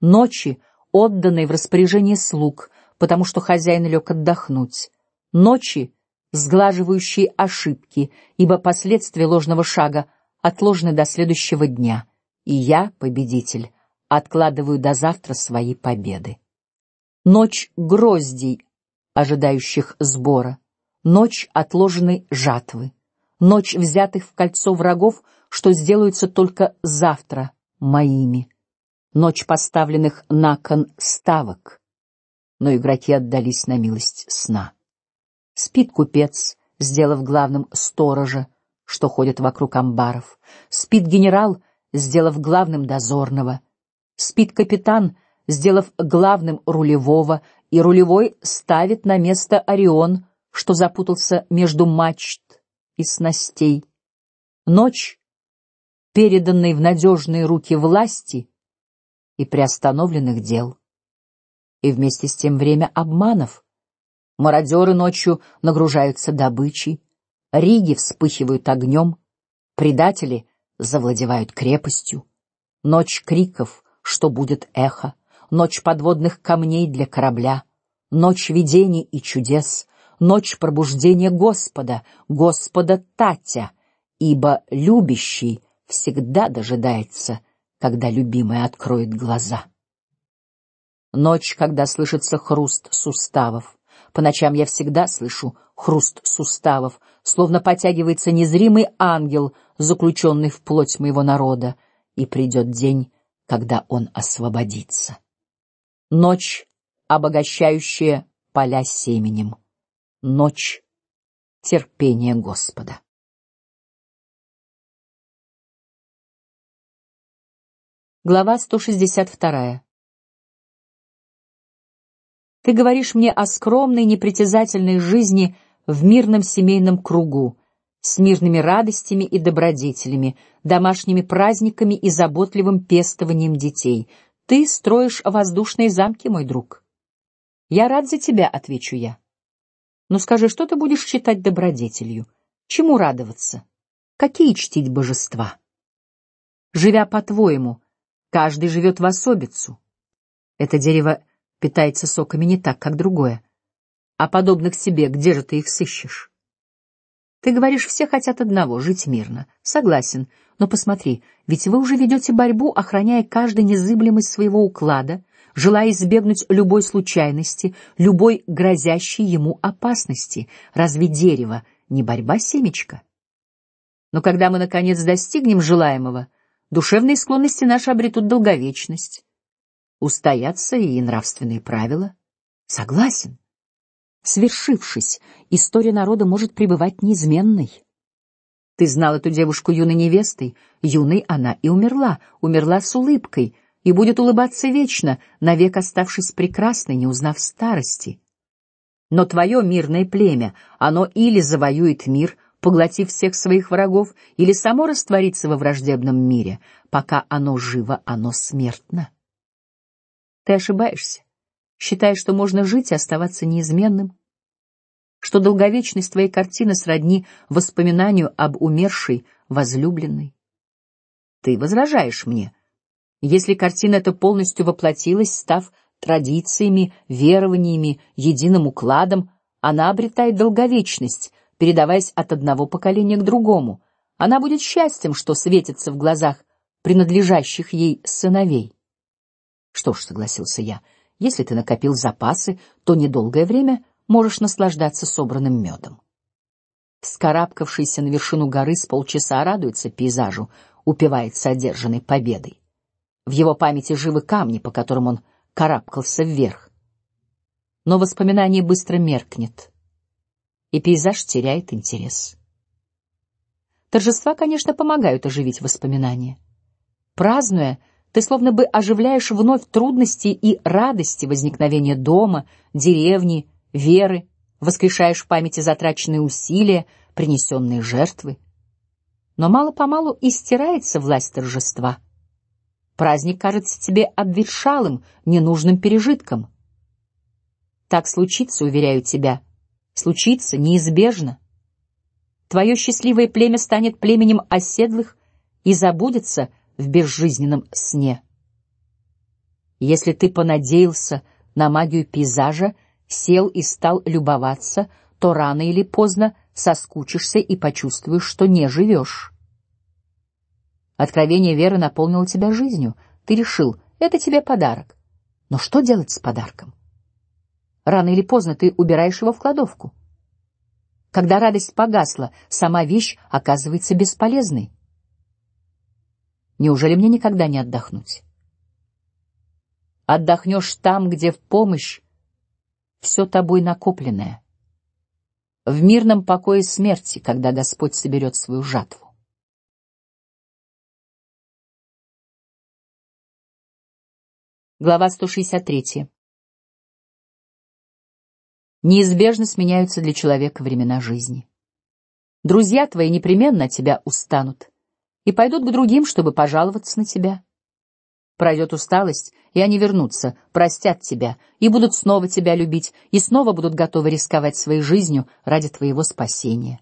Ночи, отданные в распоряжение слуг, потому что хозяин лег отдохнуть. Ночи, сглаживающие ошибки, ибо последствия ложного шага отложены до следующего дня. И я, победитель, откладываю до завтра свои победы. Ночь гроздей, ожидающих сбора, ночь отложенной жатвы ночь взятых в кольцо врагов, что сделаются только завтра моими, ночь поставленных на кон ставок. Но игроки отдались на милость сна. Спит купец, сделав главным сторожа, что ходит вокруг амбаров. Спит генерал, сделав главным дозорного. Спит капитан, сделав главным рулевого, и рулевой ставит на место Орион, что запутался между мачт и снастей. Ночь, переданной в надежные руки власти и приостановленных дел. И вместе с тем время обманов. Мародеры ночью нагружаются добычей, риги вспыхивают огнем, предатели завладевают крепостью. Ночь криков, что будет эхо, ночь подводных камней для корабля, ночь видений и чудес, ночь пробуждения Господа, Господа Татя, ибо любящий всегда дожидается, когда любимая откроет глаза. Ночь, когда слышится хруст суставов. По ночам я всегда слышу хруст суставов, словно потягивается незримый ангел, заключенный в плоть моего народа, и придет день, когда он освободится. Ночь, обогащающая поля семенем ночь терпения Господа. Глава 162. Ты говоришь мне о скромной, непритязательной жизни в мирном семейном кругу, с мирными радостями и добродетелями, домашними праздниками и заботливым пестованием детей. Ты строишь воздушные замки, мой друг. Я рад за тебя, отвечу я. Но скажи, что ты будешь считать добродетелью? Чему радоваться? Какие чтить божества? Живя по-твоему, каждый живет в особицу. Это дерево питается соками не так, как другое. А подобных себе, где же ты их сыщешь? Ты говоришь, все хотят одного — жить мирно. Согласен, но посмотри, ведь вы уже ведете борьбу, охраняя каждый незыблемость своего уклада, желая избегнуть любой случайности, любой грозящей ему опасности. Разве дерево не борьба семечка? Но когда мы наконец достигнем желаемого, душевные склонности наши обретут долговечность, устоятся и нравственные правила. Согласен. Свершившись, история народа может пребывать неизменной. Ты знал эту девушку юной невестой, юной она и умерла, умерла с улыбкой и будет улыбаться вечно, навек оставшись прекрасной, не узнав старости. Но твое мирное племя, оно или завоюет мир, поглотив всех своих врагов, или само растворится во враждебном мире. Пока оно живо, оно смертно. Ты ошибаешься считая, что можно жить и оставаться неизменным, что долговечность твоей картины сродни воспоминанию об умершей возлюбленной. Ты возражаешь мне, если картина эта полностью воплотилась, став традициями, верованиями, единым укладом, она обретает долговечность, передаваясь от одного поколения к другому. Она будет счастьем, что светится в глазах принадлежащих ей сыновей. Что ж, согласился я. Если ты накопил запасы, то недолгое время можешь наслаждаться собранным медом. Вскарабкавшийся на вершину горы с полчаса радуется пейзажу, упивается одержанной победой. В его памяти живы камни, по которым он карабкался вверх. Но воспоминание быстро меркнет, и пейзаж теряет интерес. Торжества, конечно, помогают оживить воспоминания. Празднуя, ты словно бы оживляешь вновь трудности и радости возникновения дома, деревни, веры, воскрешаешь в памяти затраченные усилия, принесенные жертвы. Но мало по-малу и стирается власть торжества. Праздник кажется тебе обветшалым, ненужным пережитком. Так случится, уверяю тебя, случится неизбежно. Твое счастливое племя станет племенем оседлых и забудется в безжизненном сне. Если ты понадеялся на магию пейзажа, сел и стал любоваться, то рано или поздно соскучишься и почувствуешь, что не живешь. Откровение веры наполнило тебя жизнью. Ты решил, это тебе подарок. Но что делать с подарком? Рано или поздно ты убираешь его в кладовку. Когда радость погасла, сама вещь оказывается бесполезной. Неужели мне никогда не отдохнуть? Отдохнешь там, где в помощь все тобой накопленное, в мирном покое смерти, когда Господь соберет свою жатву. Глава 163. Неизбежно сменяются для человека времена жизни. Друзья твои непременно от тебя устанут и пойдут к другим, чтобы пожаловаться на тебя. Пройдет усталость, и они вернутся, простят тебя и будут снова тебя любить, и снова будут готовы рисковать своей жизнью ради твоего спасения.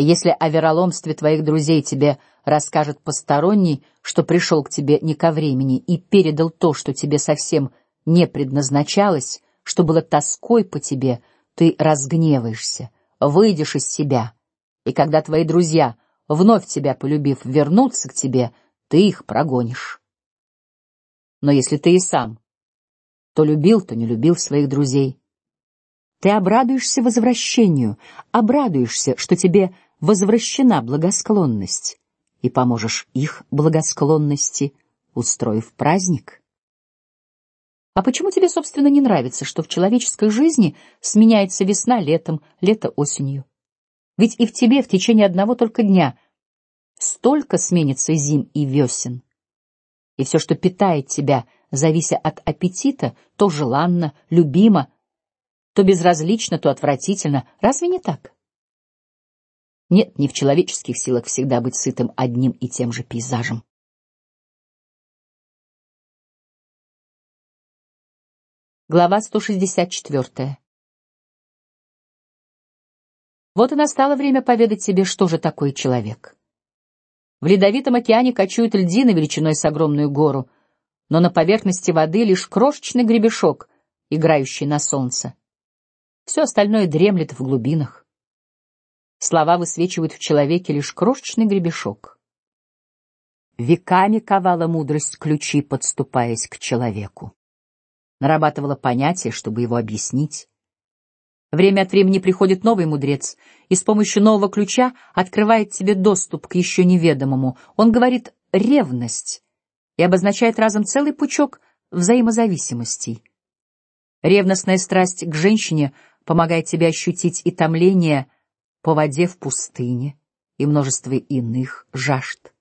Если о вероломстве твоих друзей тебе расскажет посторонний, что пришел к тебе не ко времени и передал то, что тебе совсем не предназначалось, что было тоской по тебе, ты разгневаешься, выйдешь из себя, и когда твои друзья вновь тебя полюбив, вернуться к тебе, ты их прогонишь. Но если ты и сам то любил, то не любил своих друзей, ты обрадуешься возвращению, обрадуешься, что тебе возвращена благосклонность, и поможешь их благосклонности, устроив праздник. А почему тебе, собственно, не нравится, что в человеческой жизни сменяется весна летом, лето осенью? Ведь и в тебе в течение одного только дня столько сменится зим и весен. И все, что питает тебя, завися от аппетита, то желанно, любимо, то безразлично, то отвратительно. Разве не так? Нет, не в человеческих силах всегда быть сытым одним и тем же пейзажем. Глава 164. Вот и настало время поведать тебе, что же такое человек. В ледовитом океане кочуют льдины величиной с огромную гору, но на поверхности воды лишь крошечный гребешок, играющий на солнце. Все остальное дремлет в глубинах. Слова высвечивают в человеке лишь крошечный гребешок. Веками ковала мудрость ключи, подступаясь к человеку нарабатывала понятие, чтобы его объяснить. Время от времени приходит новый мудрец и с помощью нового ключа открывает тебе доступ к еще неведомому. Он говорит ревность и обозначает разом целый пучок взаимозависимостей. Ревностная страсть к женщине помогает тебе ощутить и томление по воде в пустыне и множество иных жажд.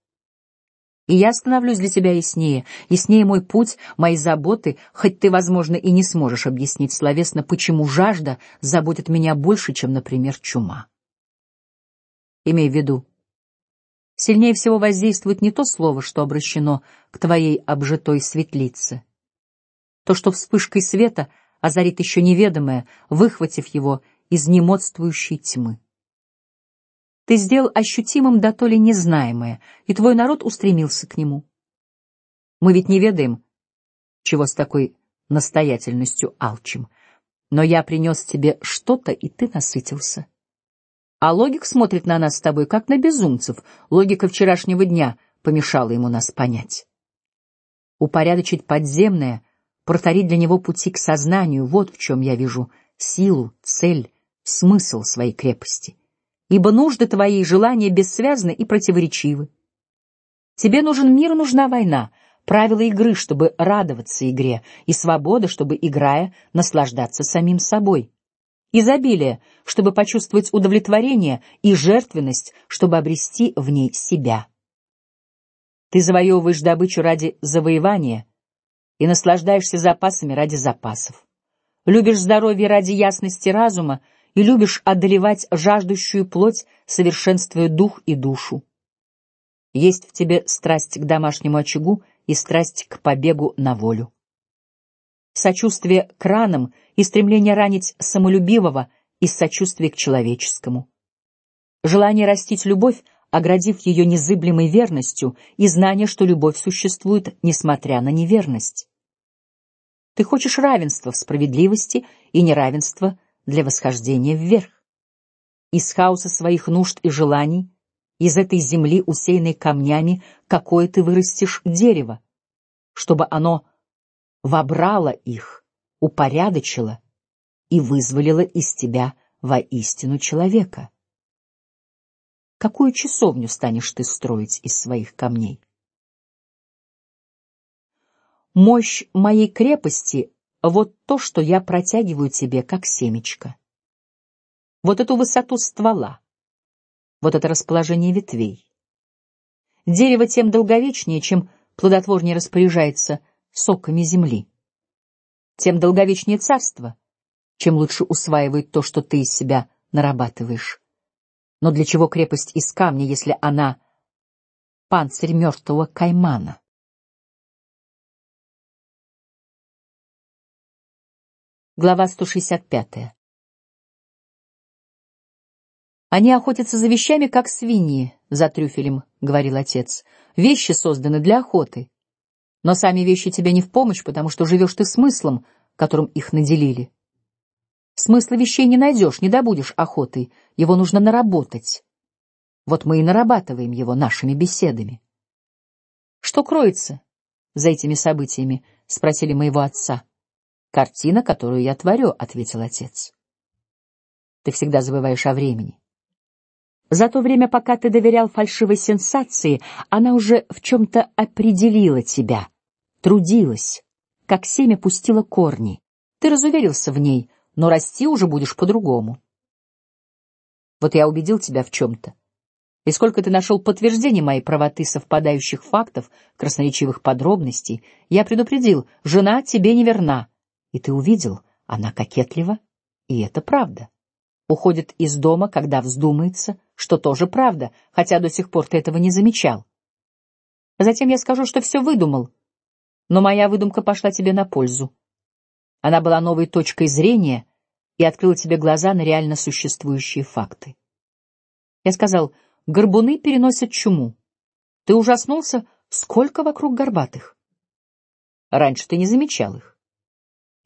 И я становлюсь для тебя яснее, яснее мой путь, мои заботы, хоть ты, возможно, и не сможешь объяснить словесно, почему жажда заботит меня больше, чем, например, чума. Имей в виду, сильнее всего воздействует не то слово, что обращено к твоей обжитой светлице, то, что вспышкой света озарит еще неведомое, выхватив его из немодствующей тьмы. Ты сделал ощутимым да то ли незнаемое, и твой народ устремился к нему. Мы ведь не ведаем, чего с такой настоятельностью алчим, но я принес тебе что-то, и ты насытился. А логик смотрит на нас с тобой как на безумцев. Логика вчерашнего дня помешала ему нас понять. Упорядочить подземное, проторить для него пути к сознанию — вот в чем я вижу силу, цель, смысл своей крепости ибо нужды твои и желания бессвязны и противоречивы. Тебе нужен мир, нужна война, правила игры, чтобы радоваться игре, и свобода, чтобы играя наслаждаться самим собой. Изобилие, чтобы почувствовать удовлетворение, и жертвенность, чтобы обрести в ней себя. Ты завоевываешь добычу ради завоевания и наслаждаешься запасами ради запасов. Любишь здоровье ради ясности разума и любишь одолевать жаждущую плоть, совершенствуя дух и душу. Есть в тебе страсть к домашнему очагу и страсть к побегу на волю. Сочувствие к ранам и стремление ранить самолюбивого из сочувствия к человеческому. Желание растить любовь, оградив ее незыблемой верностью, и знание, что любовь существует, несмотря на неверность. Ты хочешь равенства в справедливости и неравенства для восхождения вверх. Из хаоса своих нужд и желаний, из этой земли, усеянной камнями, какое ты вырастешь дерево, чтобы оно вобрало их, упорядочило и вызволило из тебя воистину человека. Какую часовню станешь ты строить из своих камней? Мощь моей крепости вот то, что я протягиваю тебе, как семечко. Вот эту высоту ствола, вот это расположение ветвей. Дерево тем долговечнее, чем плодотворнее распоряжается соками земли. Тем долговечнее царство, чем лучше усваивает то, что ты из себя нарабатываешь. Но для чего крепость из камня, если она панцирь мертвого каймана? Глава 165. Они охотятся за вещами, как свиньи за трюфелем, говорил отец. Вещи созданы для охоты, но сами вещи тебе не в помощь, потому что живешь ты смыслом, которым их наделили. Смысла вещей не найдешь, не добудешь охотой, его нужно наработать. Вот мы и нарабатываем его нашими беседами. Что кроется за этими событиями? спросили моего отца. Картина, которую я творю, ответил отец. Ты всегда забываешь о времени. За то время, пока ты доверял фальшивой сенсации, она уже в чем-то определила тебя, трудилась, как семя пустила корни. Ты разуверился в ней, но расти уже будешь по-другому. Вот я убедил тебя в чем-то. И сколько ты нашел подтверждений моей правоты, совпадающих фактов, красноречивых подробностей, я предупредил: жена тебе не верна. И ты увидел, она кокетлива, и это правда. Уходит из дома, когда вздумается, что тоже правда, хотя до сих пор ты этого не замечал. Затем я скажу, что все выдумал, но моя выдумка пошла тебе на пользу. Она была новой точкой зрения и открыла тебе глаза на реально существующие факты. Я сказал, горбуны переносят чуму. Ты ужаснулся, сколько вокруг горбатых. Раньше ты не замечал их.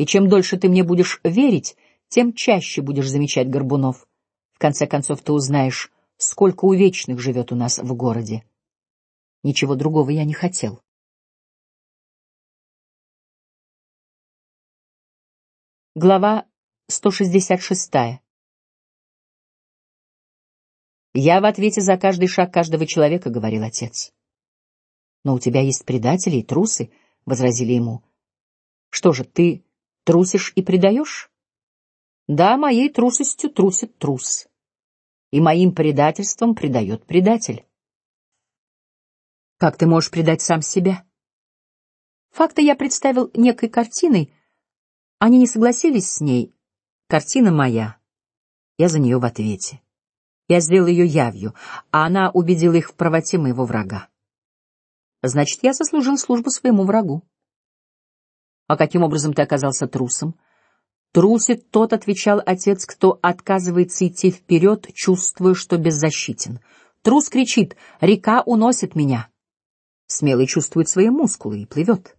И чем дольше ты мне будешь верить, тем чаще будешь замечать горбунов. В конце концов ты узнаешь, сколько увечных живет у нас в городе. Ничего другого я не хотел. Глава 166. Я в ответе за каждый шаг каждого человека, говорил отец. Но у тебя есть предатели и трусы, возразили ему. Что же ты трусишь и предаешь? Да, моей трусостью трусит трус, и моим предательством предает предатель. Как ты можешь предать сам себя? Факты я представил некой картиной они не согласились с ней. Картина моя. Я за нее в ответе. Я сделал ее явью, а она убедила их в правоте моего врага. Значит, я заслужил службу своему врагу. А каким образом ты оказался трусом? Трусит тот, отвечал отец, кто отказывается идти вперед, чувствуя, что беззащитен. Трус кричит: "Река уносит меня!" Смелый чувствует свои мускулы и плывет.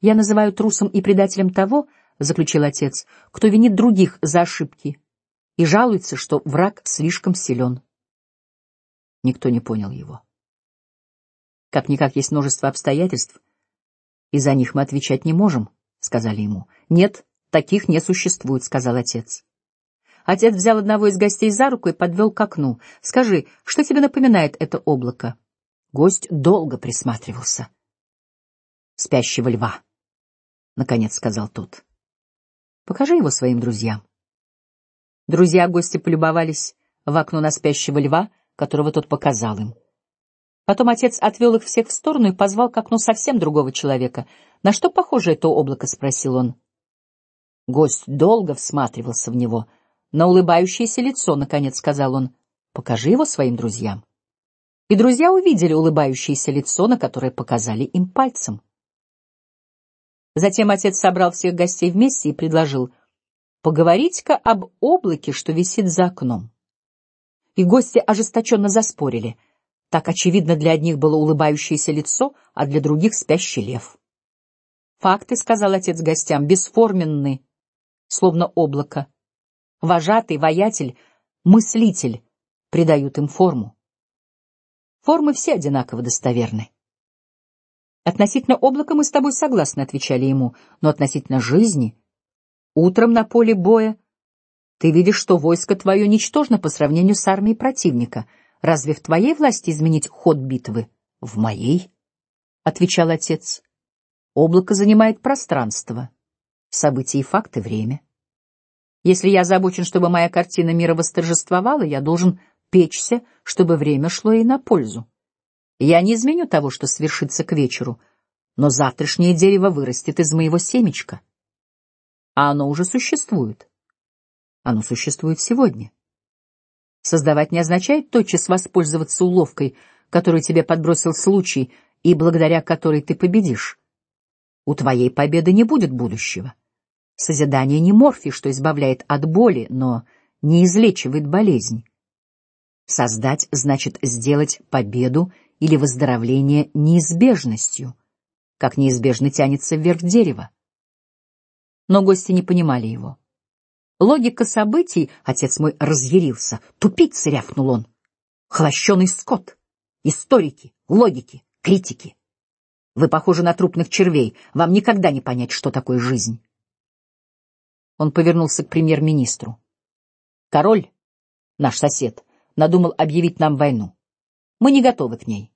Я называю трусом и предателем того, заключил отец, кто винит других за ошибки и жалуется, что враг слишком силен. Никто не понял его. Как никак есть множество обстоятельств, и за них мы отвечать не можем, сказали ему. Нет, таких не существует, сказал отец. Отец взял одного из гостей за руку и подвел к окну. Скажи, что тебе напоминает это облако? Гость долго присматривался. Спящего льва наконец сказал тот. Покажи его своим друзьям. Друзья гости полюбовались в окно на спящего льва, которого тот показал им. Потом отец отвел их всех в сторону и позвал к окну совсем другого человека. На что похоже это облако? спросил он. Гость долго всматривался в него. На улыбающееся лицо, наконец сказал он. Покажи его своим друзьям. И друзья увидели улыбающееся лицо, на которое показали им пальцем. Затем отец собрал всех гостей вместе и предложил: "Поговорить-ка об облаке, что висит за окном". И гости ожесточенно заспорили. Так очевидно для одних было улыбающееся лицо, а для других спящий лев. Факты, сказал отец гостям, бесформенны, словно облако. Вожатый, воятель, мыслитель придают им форму. Формы все одинаково достоверны. Относительно облака мы с тобой согласны, отвечали ему, но относительно жизни, утром на поле боя ты видишь, что войско твое ничтожно по сравнению с армией противника. Разве в твоей власти изменить ход битвы? В моей, отвечал отец. Облако занимает пространство, события и факты время. Если я озабочен, чтобы моя картина мира восторжествовала, я должен печься, чтобы время шло ей на пользу. Я не изменю того, что свершится к вечеру, но завтрашнее дерево вырастет из моего семечка. А оно уже существует. Оно существует сегодня. Создавать не означает тотчас воспользоваться уловкой, которую тебе подбросил случай и благодаря которой ты победишь. У твоей победы не будет будущего. Созидание не морфий, что избавляет от боли, но не излечивает болезнь. Создать значит сделать победу или выздоровление неизбежностью, как неизбежно тянется вверх дерево. Но гости не понимали его. Логика событий, отец мой разъярился. Тупица, рявкнул он. Хлощеный скот. Историки, логики, критики. Вы похожи на трупных червей. Вам никогда не понять, что такое жизнь. Он повернулся к премьер-министру. Король, наш сосед, надумал объявить нам войну. Мы не готовы к ней.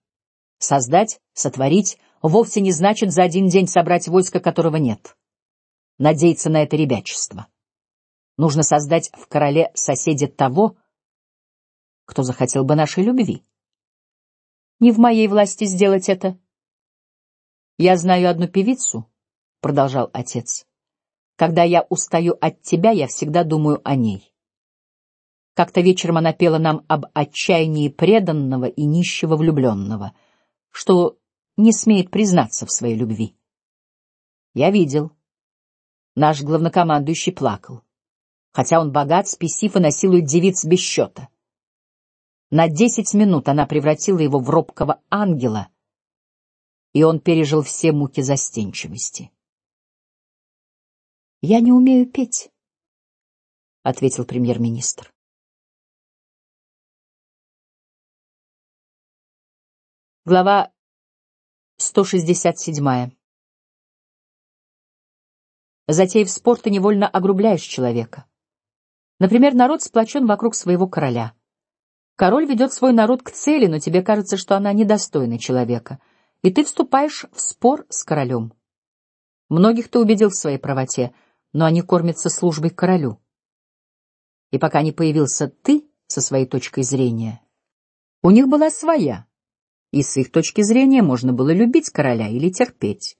Создать, сотворить вовсе не значит за один день собрать войско, которого нет. Надеяться на это ребячество. Нужно создать в короле соседе того, кто захотел бы нашей любви. Не в моей власти сделать это. Я знаю одну певицу, продолжал отец. Когда я устаю от тебя, я всегда думаю о ней. Как-то вечером она пела нам об отчаянии преданного и нищего влюбленного, что не смеет признаться в своей любви. Я видел. Наш главнокомандующий плакал, хотя он богат, спесив и насилует девиц без счета. На десять минут она превратила его в робкого ангела, и он пережил все муки застенчивости. Я не умею петь, ответил премьер-министр. Глава 167. Затеяв спор, ты невольно огрубляешь человека. Например, народ сплочен вокруг своего короля. Король ведет свой народ к цели, но тебе кажется, что она недостойна человека, и ты вступаешь в спор с королем. Многих ты убедил в своей правоте, но они кормятся службой королю. И пока не появился ты со своей точкой зрения, у них была своя и с их точки зрения можно было любить короля или терпеть.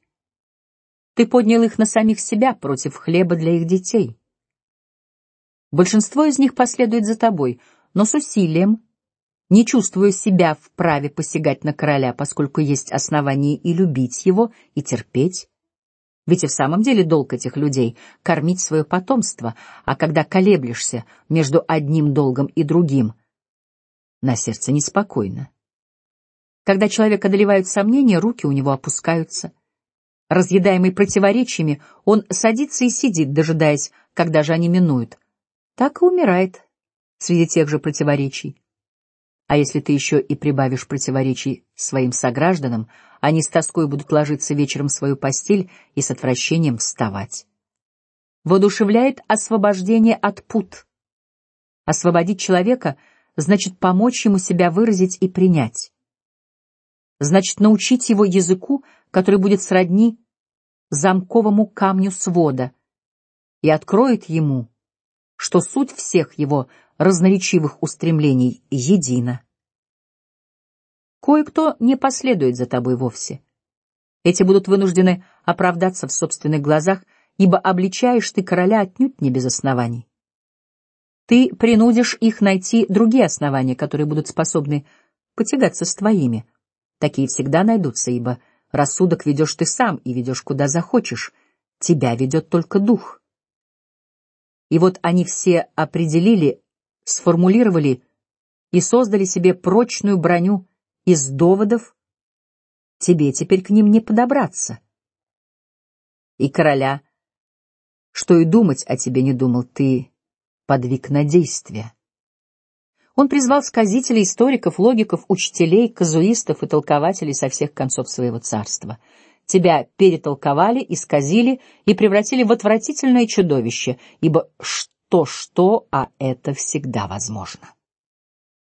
Ты поднял их на самих себя против хлеба для их детей. Большинство из них последует за тобой, но с усилием, не чувствуя себя вправе посягать на короля, поскольку есть основания и любить его, и терпеть. Ведь и в самом деле долг этих людей — кормить свое потомство, а когда колеблешься между одним долгом и другим, на сердце неспокойно. Когда человек одолевают сомнения, руки у него опускаются. Разъедаемый противоречиями, он садится и сидит, дожидаясь, когда же они минуют. Так и умирает среди тех же противоречий. А если ты еще и прибавишь противоречий своим согражданам, они с тоской будут ложиться вечером в свою постель и с отвращением вставать. Воодушевляет освобождение от пут. Освободить человека значит помочь ему себя выразить и принять значит научить его языку, который будет сродни замковому камню свода и откроет ему, что суть всех его разноречивых устремлений едина. Кое-кто не последует за тобой вовсе. Эти будут вынуждены оправдаться в собственных глазах, ибо обличаешь ты короля отнюдь не без оснований. Ты принудишь их найти другие основания, которые будут способны потягаться с твоими. Такие всегда найдутся, ибо рассудок ведешь ты сам и ведешь куда захочешь. Тебя ведет только дух. И вот они все определили, сформулировали и создали себе прочную броню из доводов. Тебе теперь к ним не подобраться. И короля, что и думать о тебе не думал, ты подвиг на действие. Он призвал сказителей, историков, логиков, учителей, казуистов и толкователей со всех концов своего царства. Тебя перетолковали, исказили и превратили в отвратительное чудовище, ибо что что, а это всегда возможно.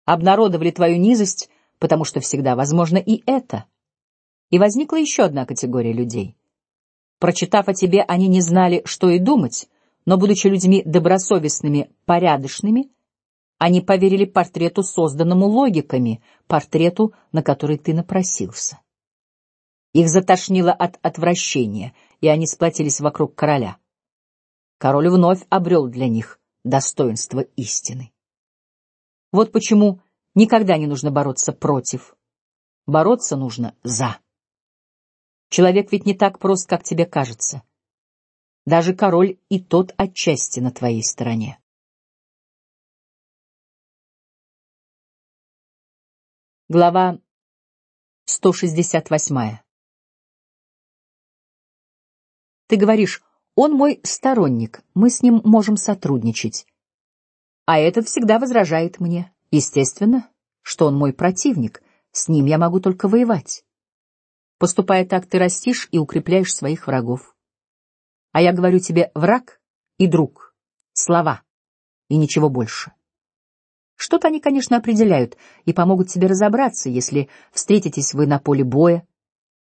Обнародовали твою низость, потому что всегда возможно и это. И возникла еще одна категория людей. Прочитав о тебе, они не знали, что и думать, но будучи людьми добросовестными, порядочными они поверили портрету, созданному логиками, портрету, на который ты напросился. Их затошнило от отвращения, и они сплотились вокруг короля. Король вновь обрел для них достоинство истины. Вот почему никогда не нужно бороться против, бороться нужно за. Человек ведь не так прост, как тебе кажется. Даже король и тот отчасти на твоей стороне. Глава 168. Ты говоришь, он мой сторонник, мы с ним можем сотрудничать. А этот всегда возражает мне. Естественно, что он мой противник, с ним я могу только воевать. Поступая так, ты растишь и укрепляешь своих врагов. А я говорю тебе, враг и друг, слова и ничего больше. Что-то они, конечно, определяют и помогут тебе разобраться, если встретитесь вы на поле боя.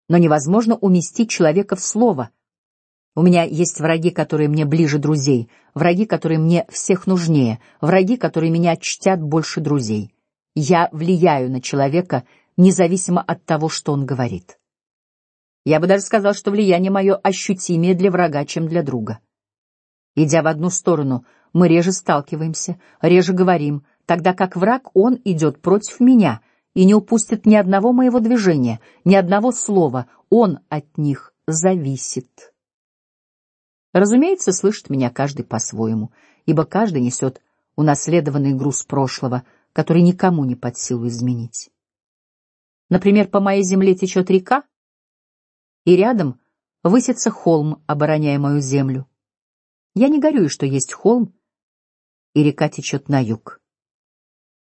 Но невозможно уместить человека в слово. У меня есть враги, которые мне ближе друзей, враги, которые мне всех нужнее, враги, которые меня чтят больше друзей. Я влияю на человека, независимо от того, что он говорит. Я бы даже сказал, что влияние мое ощутимее для врага, чем для друга. Идя в одну сторону, мы реже сталкиваемся, реже говорим, тогда как враг он идет против меня и не упустит ни одного моего движения, ни одного слова, он от них зависит. Разумеется, слышит меня каждый по-своему, ибо каждый несет унаследованный груз прошлого, который никому не под силу изменить. Например, по моей земле течет река, и рядом высится холм, обороняя мою землю. Я не горюю, что есть холм, и река течет на юг.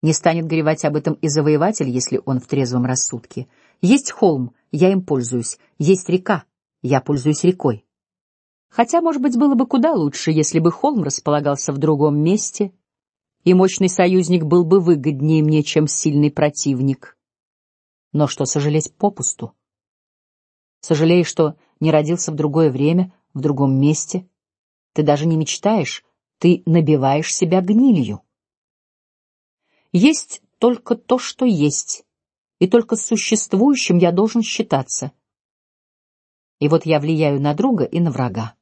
Не станет горевать об этом и завоеватель, если он в трезвом рассудке. Есть холм, я им пользуюсь. Есть река, я пользуюсь рекой. Хотя, может быть, было бы куда лучше, если бы холм располагался в другом месте, и мощный союзник был бы выгоднее мне, чем сильный противник. Но что сожалеть попусту? Сожалеешь, что не родился в другое время, в другом месте. Ты даже не мечтаешь, ты набиваешь себя гнилью. Есть только то, что есть, и только существующим я должен считаться. И вот я влияю на друга и на врага.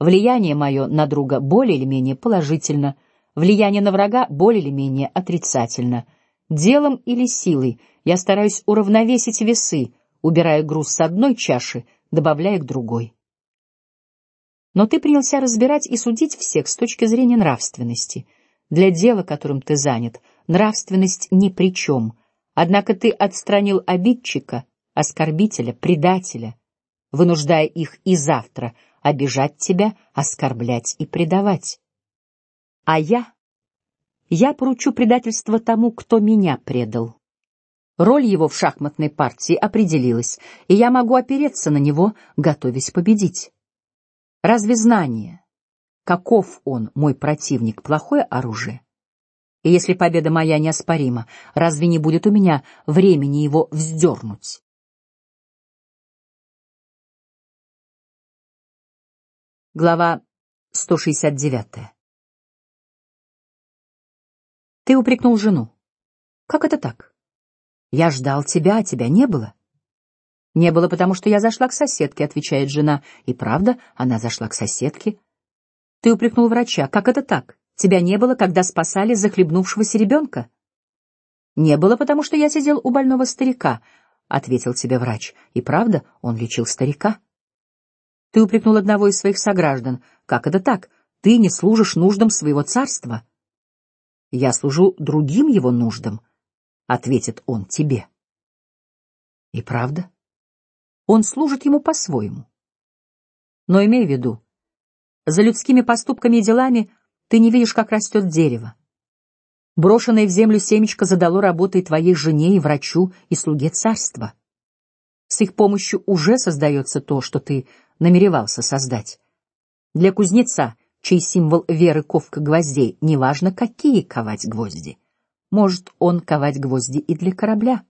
Влияние мое на друга более или менее положительно, влияние на врага более или менее отрицательно. Делом или силой я стараюсь уравновесить весы, убирая груз с одной чаши, добавляя к другой. Но ты принялся разбирать и судить всех с точки зрения нравственности. Для дела, которым ты занят, нравственность ни при чем. Однако ты отстранил обидчика, оскорбителя, предателя, вынуждая их и завтра обижать тебя, оскорблять и предавать. А я, я поручу предательство тому, кто меня предал. Роль его в шахматной партии определилась, и я могу опереться на него, готовясь победить. Разве знание, каков он, мой противник, плохое оружие? И если победа моя неоспорима, разве не будет у меня времени его вздернуть? Глава 169. Ты упрекнул жену. Как это так? Я ждал тебя, а тебя не было. Не было, потому что я зашла к соседке, отвечает жена. И правда, она зашла к соседке. Ты упрекнул врача. Как это так? Тебя не было, когда спасали захлебнувшегося ребенка. Не было, потому что я сидел у больного старика, ответил тебе врач. И правда, он лечил старика. Ты упрекнул одного из своих сограждан. Как это так? Ты не служишь нуждам своего царства. Я служу другим его нуждам, ответит он тебе. И правда, он служит ему по-своему. Но имей в виду, за людскими поступками и делами ты не видишь, как растет дерево. Брошенное в землю семечко задало работой твоей жене и врачу и слуге царства. С их помощью уже создается то, что ты намеревался создать. Для кузнеца, чей символ веры ковка гвоздей, неважно какие ковать гвозди, может он ковать гвозди и для корабля.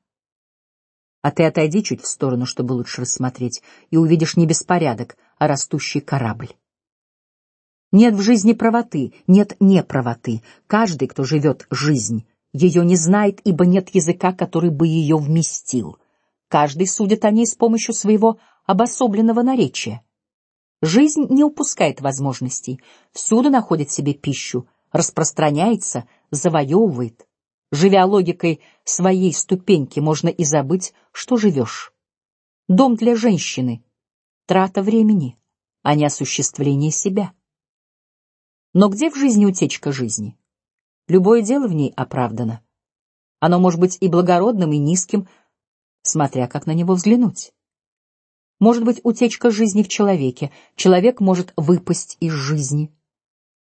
А ты отойди чуть в сторону, чтобы лучше рассмотреть, и увидишь не беспорядок, а растущий корабль. Нет в жизни правоты, нет неправоты. Каждый, кто живет жизнь, ее не знает, ибо нет языка, который бы ее вместил. Каждый судит о ней с помощью своего обособленного наречия. Жизнь не упускает возможностей, всюду находит себе пищу, распространяется, завоевывает. Живя логикой своей ступеньки, можно и забыть, что живешь. Дом для женщины — трата времени, а не осуществление себя. Но где в жизни утечка жизни? Любое дело в ней оправдано. Оно может быть и благородным, и низким, смотря как на него взглянуть. Может быть утечка жизни в человеке. Человек может выпасть из жизни.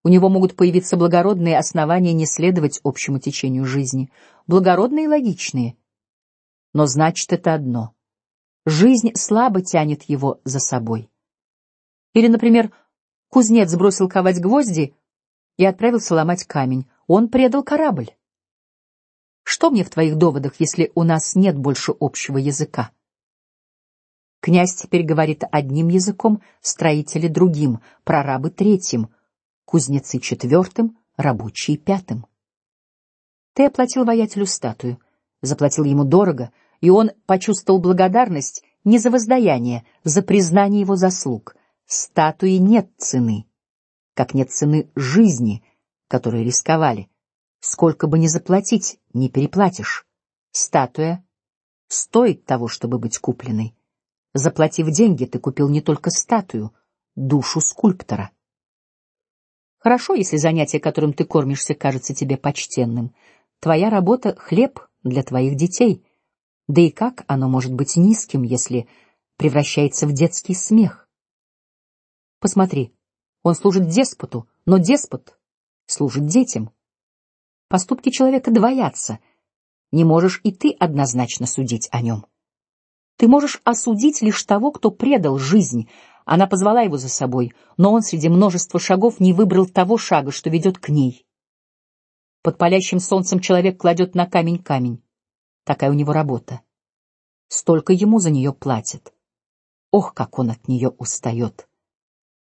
У него могут появиться благородные основания не следовать общему течению жизни, благородные и логичные. Но значит это одно: жизнь слабо тянет его за собой. Или, например, кузнец бросил ковать гвозди и отправился ломать камень. Он предал корабль. Что мне в твоих доводах, если у нас нет больше общего языка? Князь теперь говорит одним языком, строители другим, прорабы третьим, кузнецы четвертым, рабочие пятым. Ты оплатил воятелю статую, заплатил ему дорого, и он почувствовал благодарность не за воздаяние, за признание его заслуг. Статуи нет цены, как нет цены жизни, которой рисковали. Сколько бы ни заплатить, не переплатишь. Статуя стоит того, чтобы быть купленной. Заплатив деньги, ты купил не только статую, душу скульптора. Хорошо, если занятие, которым ты кормишься, кажется тебе почтенным. Твоя работа — хлеб для твоих детей. Да и как оно может быть низким, если превращается в детский смех? Посмотри, он служит деспоту, но деспот служит детям. Поступки человека двоятся. Не можешь и ты однозначно судить о нем. Ты можешь осудить лишь того, кто предал жизнь. Она позвала его за собой, но он среди множества шагов не выбрал того шага, что ведет к ней. Под палящим солнцем человек кладет на камень камень. Такая у него работа. Столько ему за нее платят. Ох, как он от нее устает.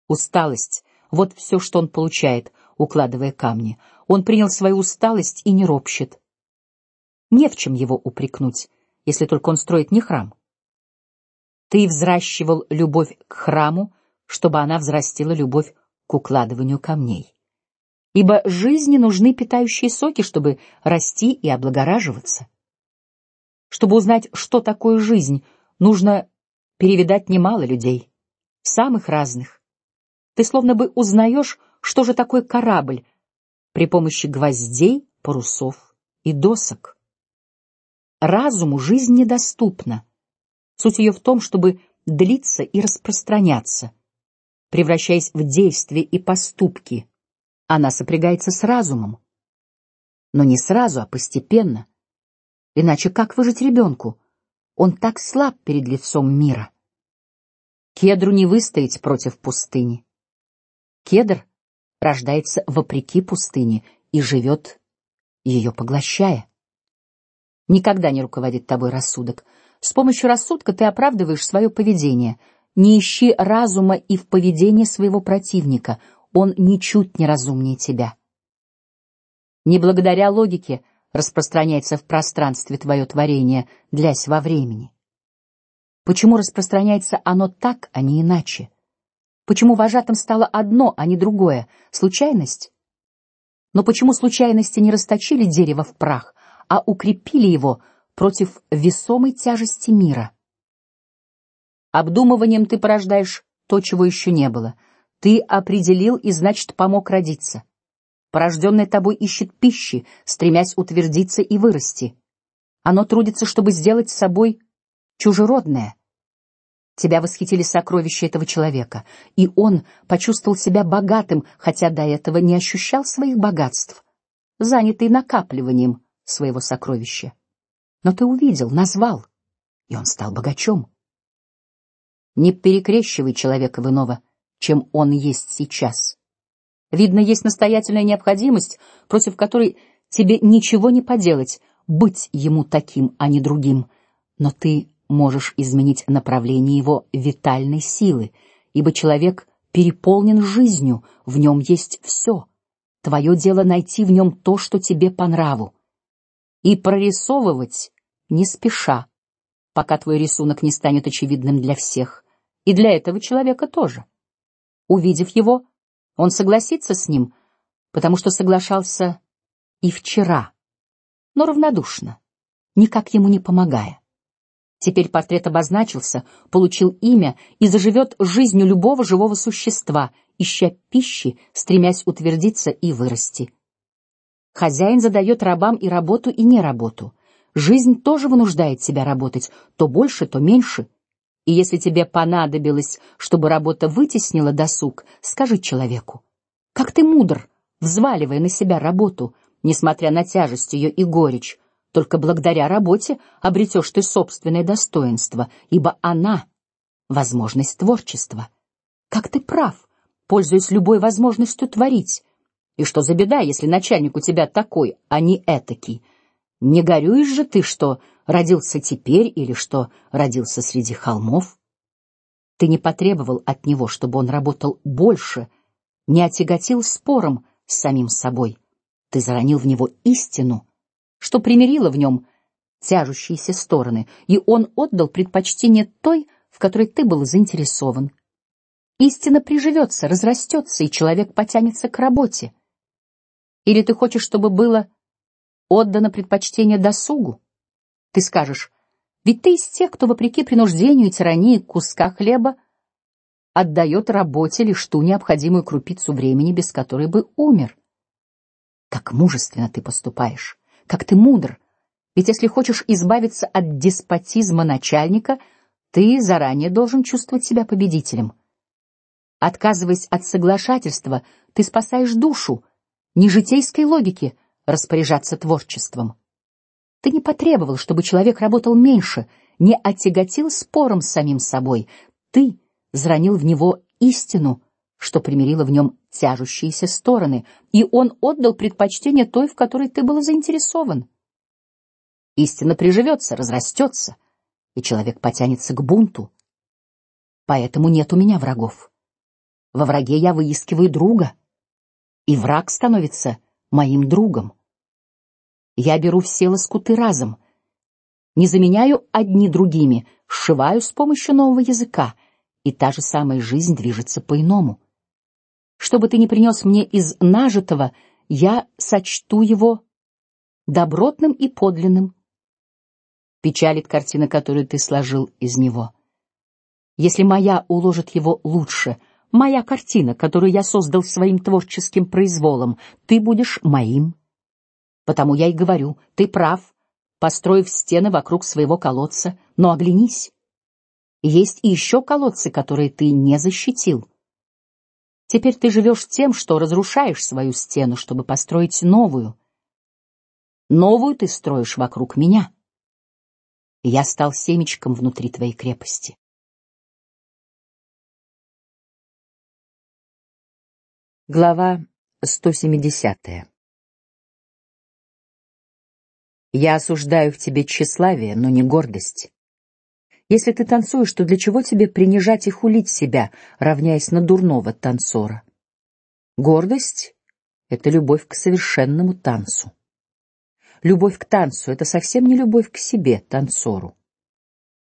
Усталость — вот все, что он получает, укладывая камни. Он принял свою усталость и не ропщет. Не в чем его упрекнуть, если только он строит не храм. Ты взращивал любовь к храму, чтобы она взрастила любовь к укладыванию камней. Ибо жизни нужны питающие соки, чтобы расти и облагораживаться. Чтобы узнать, что такое жизнь, нужно перевидать немало людей, самых разных. Ты словно бы узнаешь, что же такое корабль при помощи гвоздей, парусов и досок. Разуму жизнь недоступна. Суть ее в том, чтобы длиться и распространяться, превращаясь в действия и поступки. Она сопрягается с разумом, но не сразу, а постепенно. Иначе как выжить ребенку? Он так слаб перед лицом мира. Кедру не выстоять против пустыни. Кедр рождается вопреки пустыне и живет ее поглощая. Никогда не руководит тобой рассудок. С помощью рассудка ты оправдываешь свое поведение. Не ищи разума и в поведении своего противника. Он ничуть не разумнее тебя. Не благодаря логике распространяется в пространстве твое творение, длясь во времени. Почему распространяется оно так, а не иначе? Почему вожатым стало одно, а не другое? Случайность? Но почему случайности не расточили дерево в прах, а укрепили его против весомой тяжести мира? Обдумыванием ты порождаешь то, чего еще не было. Ты определил и, значит, помог родиться. Порожденное тобой ищет пищи, стремясь утвердиться и вырасти. Оно трудится, чтобы сделать собой чужеродное. Тебя восхитили сокровища этого человека, и он почувствовал себя богатым, хотя до этого не ощущал своих богатств, занятый накапливанием своего сокровища. Но ты увидел, назвал, и он стал богачом. Не перекрещивай человека в иного, чем он есть сейчас. Видно, есть настоятельная необходимость, против которой тебе ничего не поделать, быть ему таким, а не другим. Но ты можешь изменить направление его витальной силы, ибо человек переполнен жизнью, в нем есть все. Твое дело найти в нем то, что тебе по нраву, и прорисовывать не спеша, пока твой рисунок не станет очевидным для всех, и для этого человека тоже. Увидев его, он согласится с ним, потому что соглашался и вчера, но равнодушно, никак ему не помогая. Теперь портрет обозначился, получил имя и заживет жизнью любого живого существа, ища пищи, стремясь утвердиться и вырасти. Хозяин задает рабам и работу, и не работу. Жизнь тоже вынуждает себя работать, то больше, то меньше. И если тебе понадобилось, чтобы работа вытеснила досуг, скажи человеку: как ты мудр, взваливая на себя работу, несмотря на тяжесть ее и горечь. Только благодаря работе обретешь ты собственное достоинство, ибо она — возможность творчества. Как ты прав, пользуясь любой возможностью творить. И что за беда, если начальник у тебя такой, а не этакий? Не горюешь же ты, что родился теперь или что родился среди холмов? Ты не потребовал от него, чтобы он работал больше, не отяготил спором с самим собой. Ты заронил в него истину, что примирило в нем тяжущиеся стороны, и он отдал предпочтение той, в которой ты был заинтересован. Истина приживется, разрастется, и человек потянется к работе. Или ты хочешь, чтобы было отдано предпочтение досугу. Ты скажешь, ведь ты из тех, кто вопреки принуждению и тирании куска хлеба отдает работе лишь ту необходимую крупицу времени, без которой бы умер. Как мужественно ты поступаешь, как ты мудр. Ведь если хочешь избавиться от деспотизма начальника, ты заранее должен чувствовать себя победителем. Отказываясь от соглашательства, ты спасаешь душу, не житейской логики распоряжаться творчеством. Ты не потребовал, чтобы человек работал меньше, не отяготил спором с самим собой. Ты зранил в него истину, что примирило в нем тяжущиеся стороны, и он отдал предпочтение той, в которой ты был заинтересован. Истина приживется, разрастется, и человек потянется к бунту. Поэтому нет у меня врагов. Во враге я выискиваю друга, и враг становится моим другом. Я беру все лоскуты разом, не заменяю одни другими, сшиваю с помощью нового языка, и та же самая жизнь движется по-иному. Что бы ты ни принес мне из нажитого, я сочту его добротным и подлинным. Печалит картина, которую ты сложил из него. Если моя уложит его лучше, моя картина, которую я создал своим творческим произволом, ты будешь моим. Потому я и говорю, ты прав, построив стены вокруг своего колодца, но оглянись, есть и еще колодцы, которые ты не защитил. Теперь ты живешь тем, что разрушаешь свою стену, чтобы построить новую. Новую ты строишь вокруг меня. Я стал семечком внутри твоей крепости. Глава 170. Я осуждаю в тебе тщеславие, но не гордость. Если ты танцуешь, то для чего тебе принижать и хулить себя, равняясь на дурного танцора? Гордость — это любовь к совершенному танцу. Любовь к танцу — это совсем не любовь к себе, танцору.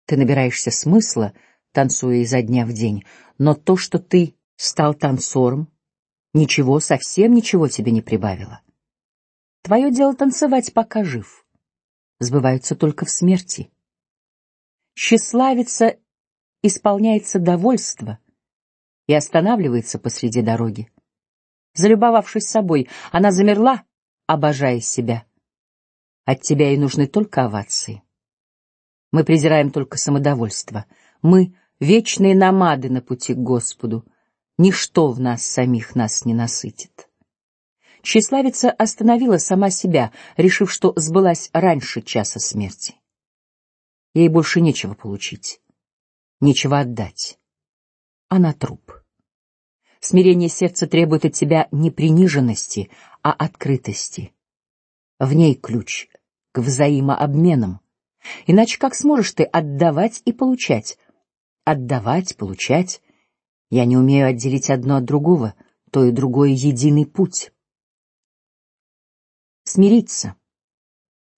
Ты набираешься смысла, танцуя изо дня в день, но то, что ты стал танцором, ничего, совсем ничего тебе не прибавило. Твое дело танцевать, пока жив. Сбываются только в смерти. Тщеславица исполняется довольство и останавливается посреди дороги. Залюбовавшись собой, она замерла, обожая себя. От тебя ей нужны только овации. Мы презираем только самодовольство. Мы вечные намады на пути к Господу. Ничто в нас самих нас не насытит. Тщеславица остановила сама себя, решив, что сбылась раньше часа смерти. Ей больше нечего получить, нечего отдать. Она труп. Смирение сердца требует от тебя не приниженности, а открытости. В ней ключ к взаимообменам. Иначе как сможешь ты отдавать и получать? Отдавать, получать. Я не умею отделить одно от другого, то и другое единый путь. Смириться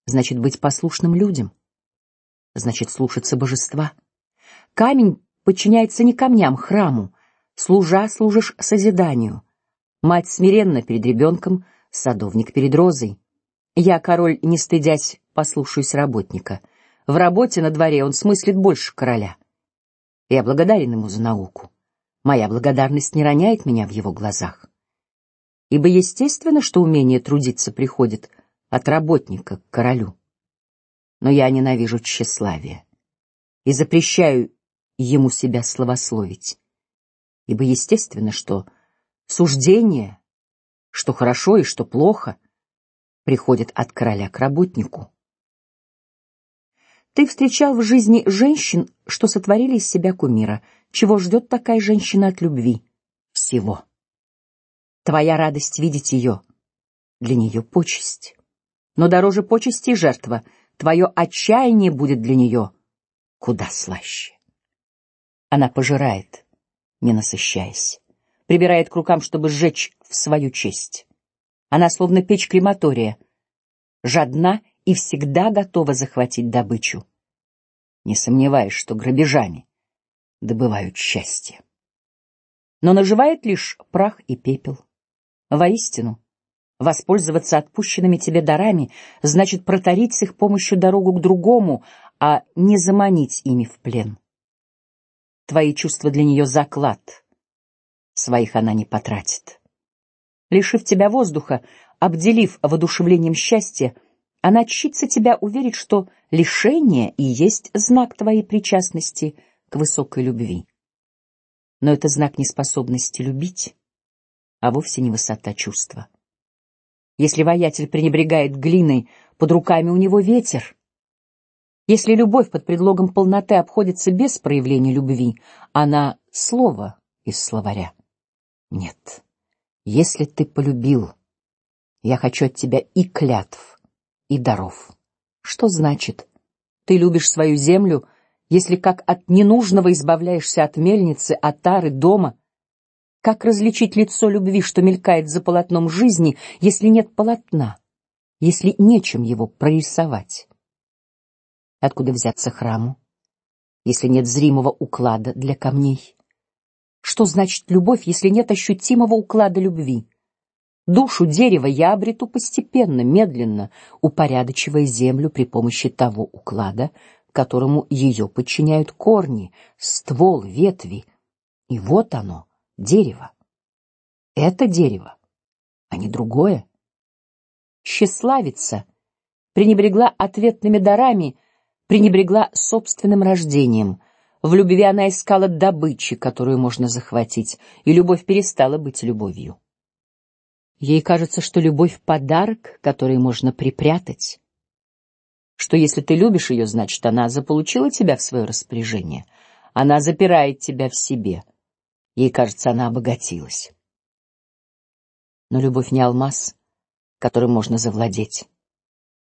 значит быть послушным людям значит слушаться божества. Камень подчиняется не камням, храму. Служа, служишь созиданию. Мать смиренна перед ребенком, садовник перед розой. Я, король, не стыдясь, послушаюсь работника. В работе на дворе он смыслит больше короля. Я благодарен ему за науку. Моя благодарность не роняет меня в его глазах. Ибо естественно, что умение трудиться приходит от работника к королю но я ненавижу тщеславие и запрещаю ему себя славословить, ибо естественно, что суждение, что хорошо и что плохо, приходит от короля к работнику. Ты встречал в жизни женщин, что сотворили из себя кумира. Чего ждет такая женщина от любви? Всего. Твоя радость видеть ее, для нее почесть. Но дороже почести жертва твое отчаяние будет для нее куда слаще. Она пожирает, не насыщаясь, прибирает к рукам, чтобы сжечь в свою честь. Она словно печь крематория, жадна и всегда готова захватить добычу. Не сомневаюсь, что грабежами добывают счастье. Но наживает лишь прах и пепел. Воистину, Воспользоваться отпущенными тебе дарами значит протарить с их помощью дорогу к другому, а не заманить ими в плен. Твои чувства для нее заклад. Своих она не потратит. Лишив тебя воздуха, обделив воодушевлением счастья, она чится тебя уверить, что лишение и есть знак твоей причастности к высокой любви. Но это знак неспособности любить, а вовсе не высота чувства. Если воятель пренебрегает глиной, под руками у него ветер. Если любовь под предлогом полноты обходится без проявления любви, она слово из словаря. Нет, если ты полюбил, я хочу от тебя и клятв, и даров. Что значит? Ты любишь свою землю, если как от ненужного избавляешься от мельницы, от тары, дома. Как различить лицо любви, что мелькает за полотном жизни, если нет полотна, если нечем его прорисовать? Откуда взяться храму, если нет зримого уклада для камней? Что значит любовь, если нет ощутимого уклада любви? Душу дерева я обрету постепенно, медленно, упорядочивая землю при помощи того уклада, которому ее подчиняют корни, ствол, ветви. И вот оно, дерево. Это дерево, а не другое. Тщеславица пренебрегла ответными дарами, пренебрегла собственным рождением. В любви она искала добычи, которую можно захватить, и любовь перестала быть любовью. Ей кажется, что любовь подарок, который можно припрятать. Что если ты любишь ее, значит, она заполучила тебя в свое распоряжение. Она запирает тебя в себе. Ей кажется, она обогатилась. Но любовь не алмаз, которым можно завладеть.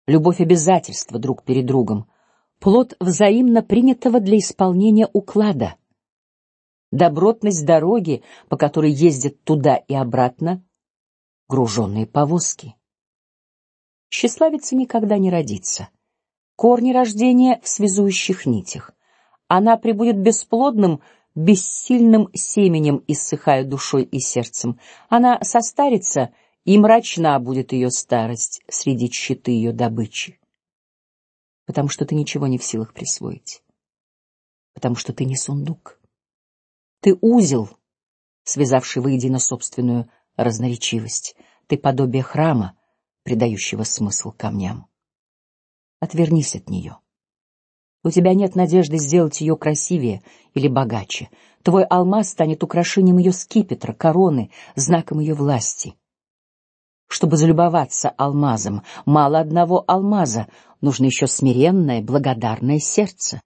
Любовь обязательство друг перед другом, плод взаимно принятого для исполнения уклада. Добротность дороги, по которой ездят туда и обратно груженные повозки. Счастливица никогда не родится. Корни рождения в связующих нитях. Она прибудет бесплодным, бессильным семенем, иссыхая душой и сердцем. Она состарится, и мрачна будет ее старость среди щиты ее добычи. Потому что ты ничего не в силах присвоить. Потому что ты не сундук. Ты узел, связавший воедино собственную разноречивость. Ты подобие храма, придающего смысл камням. Отвернись от нее. У тебя нет надежды сделать ее красивее или богаче. Твой алмаз станет украшением ее скипетра, короны, знаком ее власти. Чтобы залюбоваться алмазом, мало одного алмаза, нужно еще смиренное, благодарное сердце.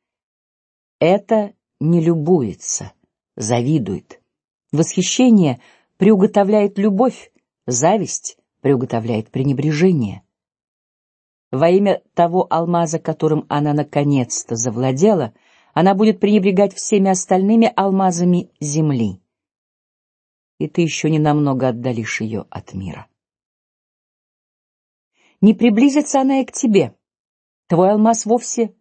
Это не любуется, завидует. Восхищение приуготовляет любовь, зависть приуготовляет пренебрежение. Во имя того алмаза, которым она наконец-то завладела, она будет пренебрегать всеми остальными алмазами земли. И ты еще не намного отдалишь ее от мира. Не приблизится она и к тебе. Твой алмаз вовсе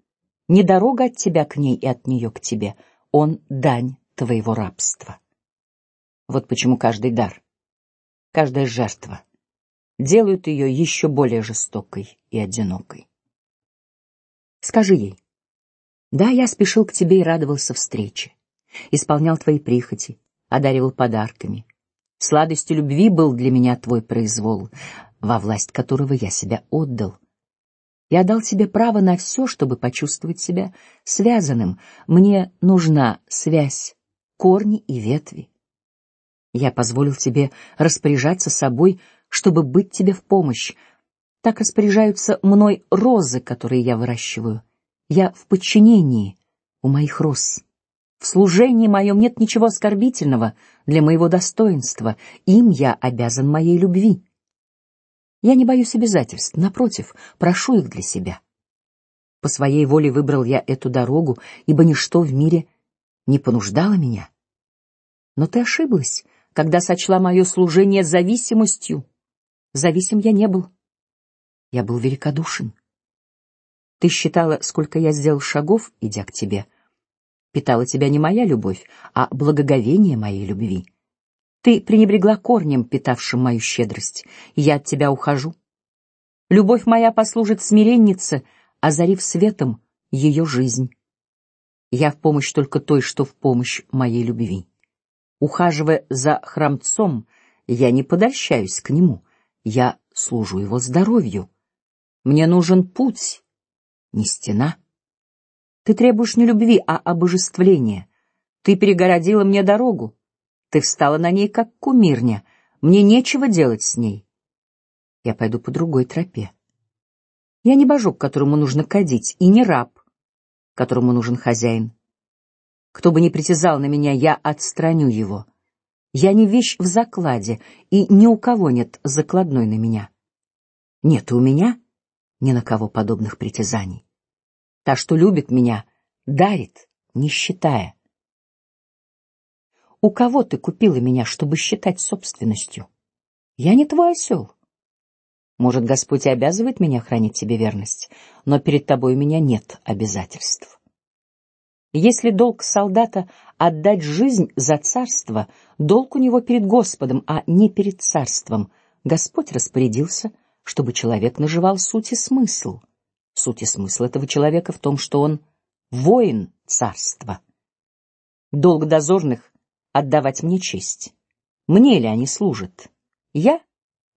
не дорога от тебя к ней и от нее к тебе. Он дань твоего рабства. Вот почему каждый дар, каждая жертва делают ее еще более жестокой и одинокой. Скажи ей: да, я спешил к тебе и радовался встрече, исполнял твои прихоти, одаривал подарками. Сладостью любви был для меня твой произвол, во власть которого я себя отдал. Я дал тебе право на все, чтобы почувствовать себя связанным. Мне нужна связь, корни и ветви. Я позволил тебе распоряжаться собой, чтобы быть тебе в помощь. Так распоряжаются мной розы, которые я выращиваю. Я в подчинении у моих роз. В служении моем нет ничего оскорбительного для моего достоинства. Им я обязан моей любви. Я не боюсь обязательств, напротив, прошу их для себя. По своей воле выбрал я эту дорогу, ибо ничто в мире не понуждало меня. Но ты ошиблась, когда сочла мое служение зависимостью. Зависим я не был. Я был великодушен. Ты считала, сколько я сделал шагов, идя к тебе. Питала тебя не моя любовь, а благоговение моей любви. Ты пренебрегла корнем, питавшим мою щедрость, и я от тебя ухожу. Любовь моя послужит смиреннице, озарив светом ее жизнь. Я в помощь только той, что в помощь моей любви. Ухаживая за храмцом, я не подольщаюсь к нему, я служу его здоровью. Мне нужен путь, не стена. Ты требуешь не любви, а обожествления. Ты перегородила мне дорогу. Ты встала на ней как кумирня. Мне нечего делать с ней. Я пойду по другой тропе. Я не божок, которому нужно кадить, и не раб, которому нужен хозяин. Кто бы ни притязал на меня, я отстраню его. Я не вещь в закладе, и ни у кого нет закладной на меня. Нет у меня ни на кого подобных притязаний. Та, что любит меня, дарит, не считая. У кого ты купила меня, чтобы считать собственностью? Я не твой осел. Может, Господь и обязывает меня хранить тебе верность, но перед тобой у меня нет обязательств. Если долг солдата отдать жизнь за царство, долг у него перед Господом, а не перед царством. Господь распорядился, чтобы человек наживал суть и смысл. Суть и смысл этого человека в том, что он воин царства. Долг дозорных отдавать мне честь. Мне ли они служат? Я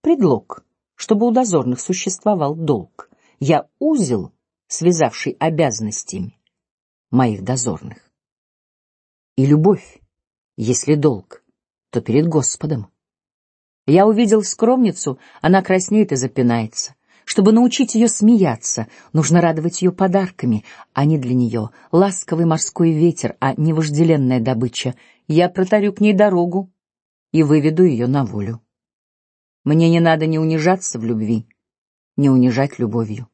предлог чтобы у дозорных существовал долг. Я узел, связавший обязанностями моих дозорных. И любовь, если долг, то перед Господом. Я увидел скромницу, она краснеет и запинается. Чтобы научить ее смеяться, нужно радовать ее подарками, а не для нее ласковый морской ветер, а не вожделенная добыча. Я протарю к ней дорогу и выведу ее на волю. Мне не надо не унижаться в любви, не унижать любовью.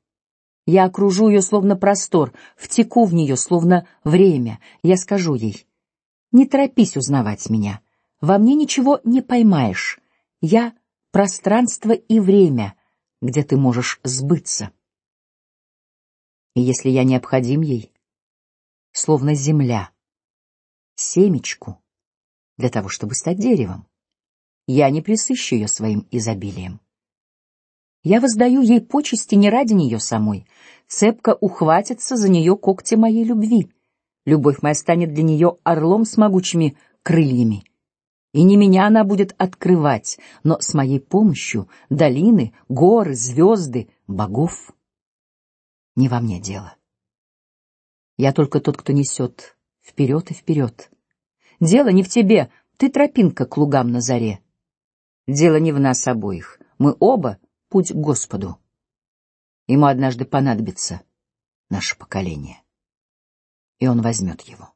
Я окружу ее словно простор, втеку в нее словно время. Я скажу ей: не торопись узнавать меня, во мне ничего не поймаешь. Я пространство и время, где ты можешь сбыться. И если я необходим ей, словно земля, семечку для того, чтобы стать деревом, я не присыщу ее своим изобилием. Я воздаю ей почести не ради нее самой, цепко ухватится за нее когти моей любви. Любовь моя станет для нее орлом с могучими крыльями. И не меня она будет открывать, но с моей помощью долины, горы, звезды, богов. Не во мне дело. Я только тот, кто несет вперед и вперед. Дело не в тебе, ты тропинка к лугам на заре. Дело не в нас обоих. Мы оба путь к Господу. Ему однажды понадобится наше поколение, и он возьмет его.